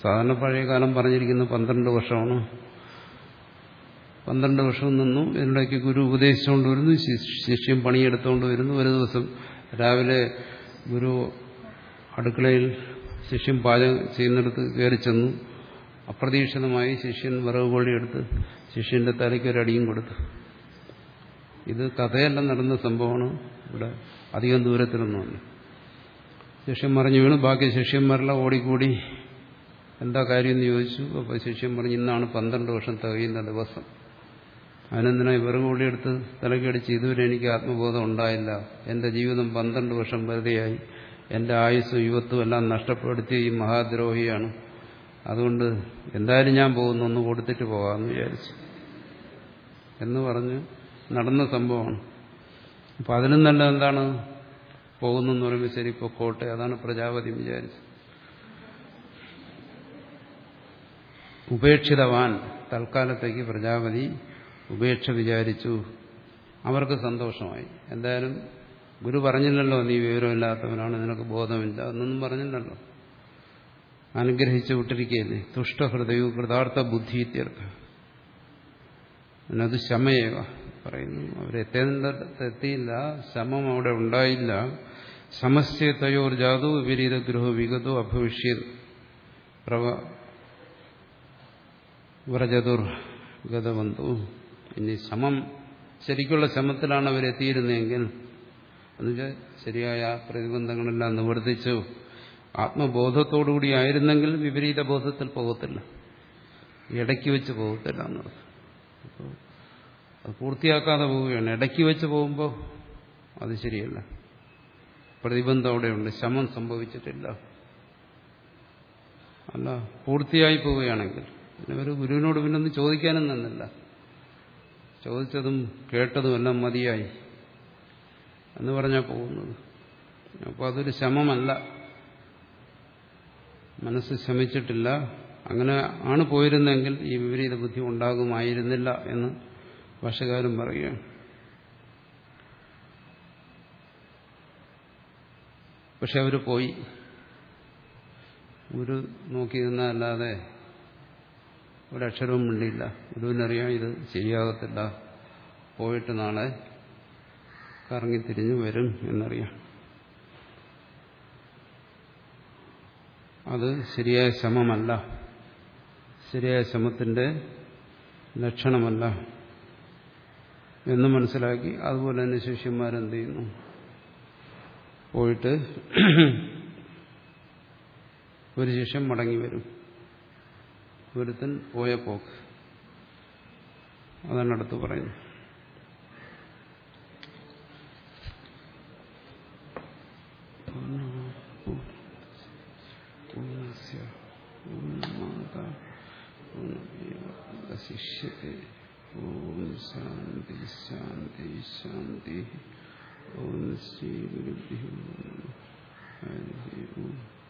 സാധാരണ പഴയ കാലം പറഞ്ഞിരിക്കുന്നത് പന്ത്രണ്ട് വർഷമാണ്. പന്ത്രണ്ട് വർഷം നിന്നു. ഇതിനിടയ്ക്ക് ഗുരു ഉപദേശിച്ചുകൊണ്ട് വരുന്നു. ശിഷ്യം പണിയെടുത്തുകൊണ്ട് വരുന്നു. ഒരു ദിവസം രാവിലെ ഗുരു അടുക്കളയിൽ ശിഷ്യം പാചകം ചെയ്യുന്നിടത്ത് കയറി ചെന്നു. അപ്രതീക്ഷിതമായി ശിഷ്യൻ വിറവ് കൊള്ളിയെടുത്ത് ശിഷ്യന്റെ തലയ്ക്ക് ഒരു അടിയും കൊടുത്തു. ഇത് കഥയല്ല നടന്ന സംഭവമാണ്. ഇവിടെ അധികം ദൂരത്തിലൊന്നുമല്ല ശിഷ്യൻ മറിഞ്ഞു വീണു. ബാക്കി ശിഷ്യന്മാരെല്ലാം ഓടിക്കൂടി. എന്താ കാര്യം എന്ന് ചോദിച്ചു. അപ്പോൾ ശിഷ്യൻ പറഞ്ഞു ഇന്നാണ് പന്ത്രണ്ട് വർഷം തികയുന്ന ദിവസം. അതിനെന്തിനായി വിറക് കൂടിയെടുത്ത് തലക്കടിച്ച് ഇതുവരെ എനിക്ക് ആത്മബോധം ഉണ്ടായില്ല. എന്റെ ജീവിതം പന്ത്രണ്ട് വർഷം വെറുതെയായി. എന്റെ ആയുസ്സും യുവത്വം എല്ലാം നഷ്ടപ്പെടുത്തിയ ഈ മഹാദ്രോഹിയാണ്. അതുകൊണ്ട് എന്തായാലും ഞാൻ പോകുന്നു ഒന്ന് കൊടുത്തിട്ട് പോകാമെന്ന് വിചാരിച്ചു. എന്ന് പറഞ്ഞ് നടന്ന സംഭവമാണ്. അപ്പം അതിനും നല്ല എന്താണ്? പോകുന്നെന്ന് പറയുമ്പോൾ ശരി പൊക്കോട്ടെ അതാണ് പ്രജാപതി വിചാരിച്ചത് ഉപേക്ഷിതവാൻ തൽക്കാലത്തേക്ക് പ്രജാപതി ഉപേക്ഷ വിചാരിച്ചു. അവർക്ക് സന്തോഷമായി. എന്തായാലും ഗുരു പറഞ്ഞില്ലല്ലോ നീ വിവരമില്ലാത്തവനാണ് നിനക്ക് ബോധമില്ല എന്നൊന്നും പറഞ്ഞില്ലല്ലോ. അനുഗ്രഹിച്ചു വിട്ടിരിക്കുകയല്ലേ? തുഷ്ടഹൃദയവും കൃതാർത്ഥ ബുദ്ധി ഇത്യർത്ഥം. അത് ശമയേവ പറയുന്നു. അവരെത്തേണ്ടെത്തിയില്ല ശമം അവിടെ ഉണ്ടായില്ല. സമസ്യതയോർ ജാതു വിപരീത ഗൃഹ വിഗതോ അഭവിഷ്യത്. പ്രവ വ്രജതുർ ഗതവന്തു ഇനി സമം ശരിക്കുള്ള ശമത്തിലാണ് അവരെത്തിയിരുന്നതെങ്കിൽ എന്നുവെച്ചാൽ ശരിയായ പ്രതിബന്ധങ്ങളെല്ലാം നിവർത്തിച്ചു ആത്മബോധത്തോടുകൂടി ആയിരുന്നെങ്കിൽ വിപരീത ബോധത്തിൽ പോകത്തില്ല. ഇടയ്ക്ക് വെച്ച് പോകത്തില്ല എന്നുള്ളത് അത് പൂർത്തിയാക്കാതെ പോവുകയാണ്. ഇടയ്ക്ക് വെച്ച് പോകുമ്പോൾ അത് ശരിയല്ല. പ്രതിബന്ധം അവിടെയുണ്ട്. ശമം സംഭവിച്ചിട്ടില്ല. അല്ല പൂർത്തിയായി പോവുകയാണെങ്കിൽ. പിന്നെ ഒരു ഗുരുവിനോട് പിന്നൊന്നും ചോദിക്കാനും നിന്നില്ല. ചോദിച്ചതും കേട്ടതും എല്ലാം മതിയായി എന്ന് പറഞ്ഞാൽ പോകുന്നത്. അപ്പോൾ അതൊരു ശമമല്ല. മനസ്സ് ശമിച്ചിട്ടില്ല. അങ്ങനെ ആണ് പോയിരുന്നെങ്കിൽ ഈ വിപരീത ബുദ്ധി ഉണ്ടാകുമായിരുന്നില്ല എന്ന് ഭാഷകാരൻ പറയുകയാണ്. പക്ഷെ അവർ പോയി. ഗുരു നോക്കി നിന്നല്ലാതെ ഒരക്ഷരവും മിണ്ടിയില്ല. ഗുരുവിനറിയാം ഇത് ശരിയാകത്തില്ല. പോയിട്ട് നാളെ കറങ്ങിത്തിരിഞ്ഞ് വരും എന്നറിയാം. അത് ശരിയായ ശ്രമമല്ല. ശരിയായ ശ്രമത്തിന്റെ ലക്ഷണമല്ല എന്ന് മനസ്സിലാക്കി അതുപോലെ തന്നെ ശിഷ്യന്മാരെന്ത് ചെയ്യുന്നു പോയിട്ട് ഒരു ശിഷ്യൻ മടങ്ങി വരും. ഒരുത്തൻ പോയ പോക്ക് അതാണ് അടുത്ത് പറയുന്നത്. ശാന്തി ശാന്തി ശാന്തി. ഓം ശ്രീ ഗുരുഭ്യോ ഹരി ഓം.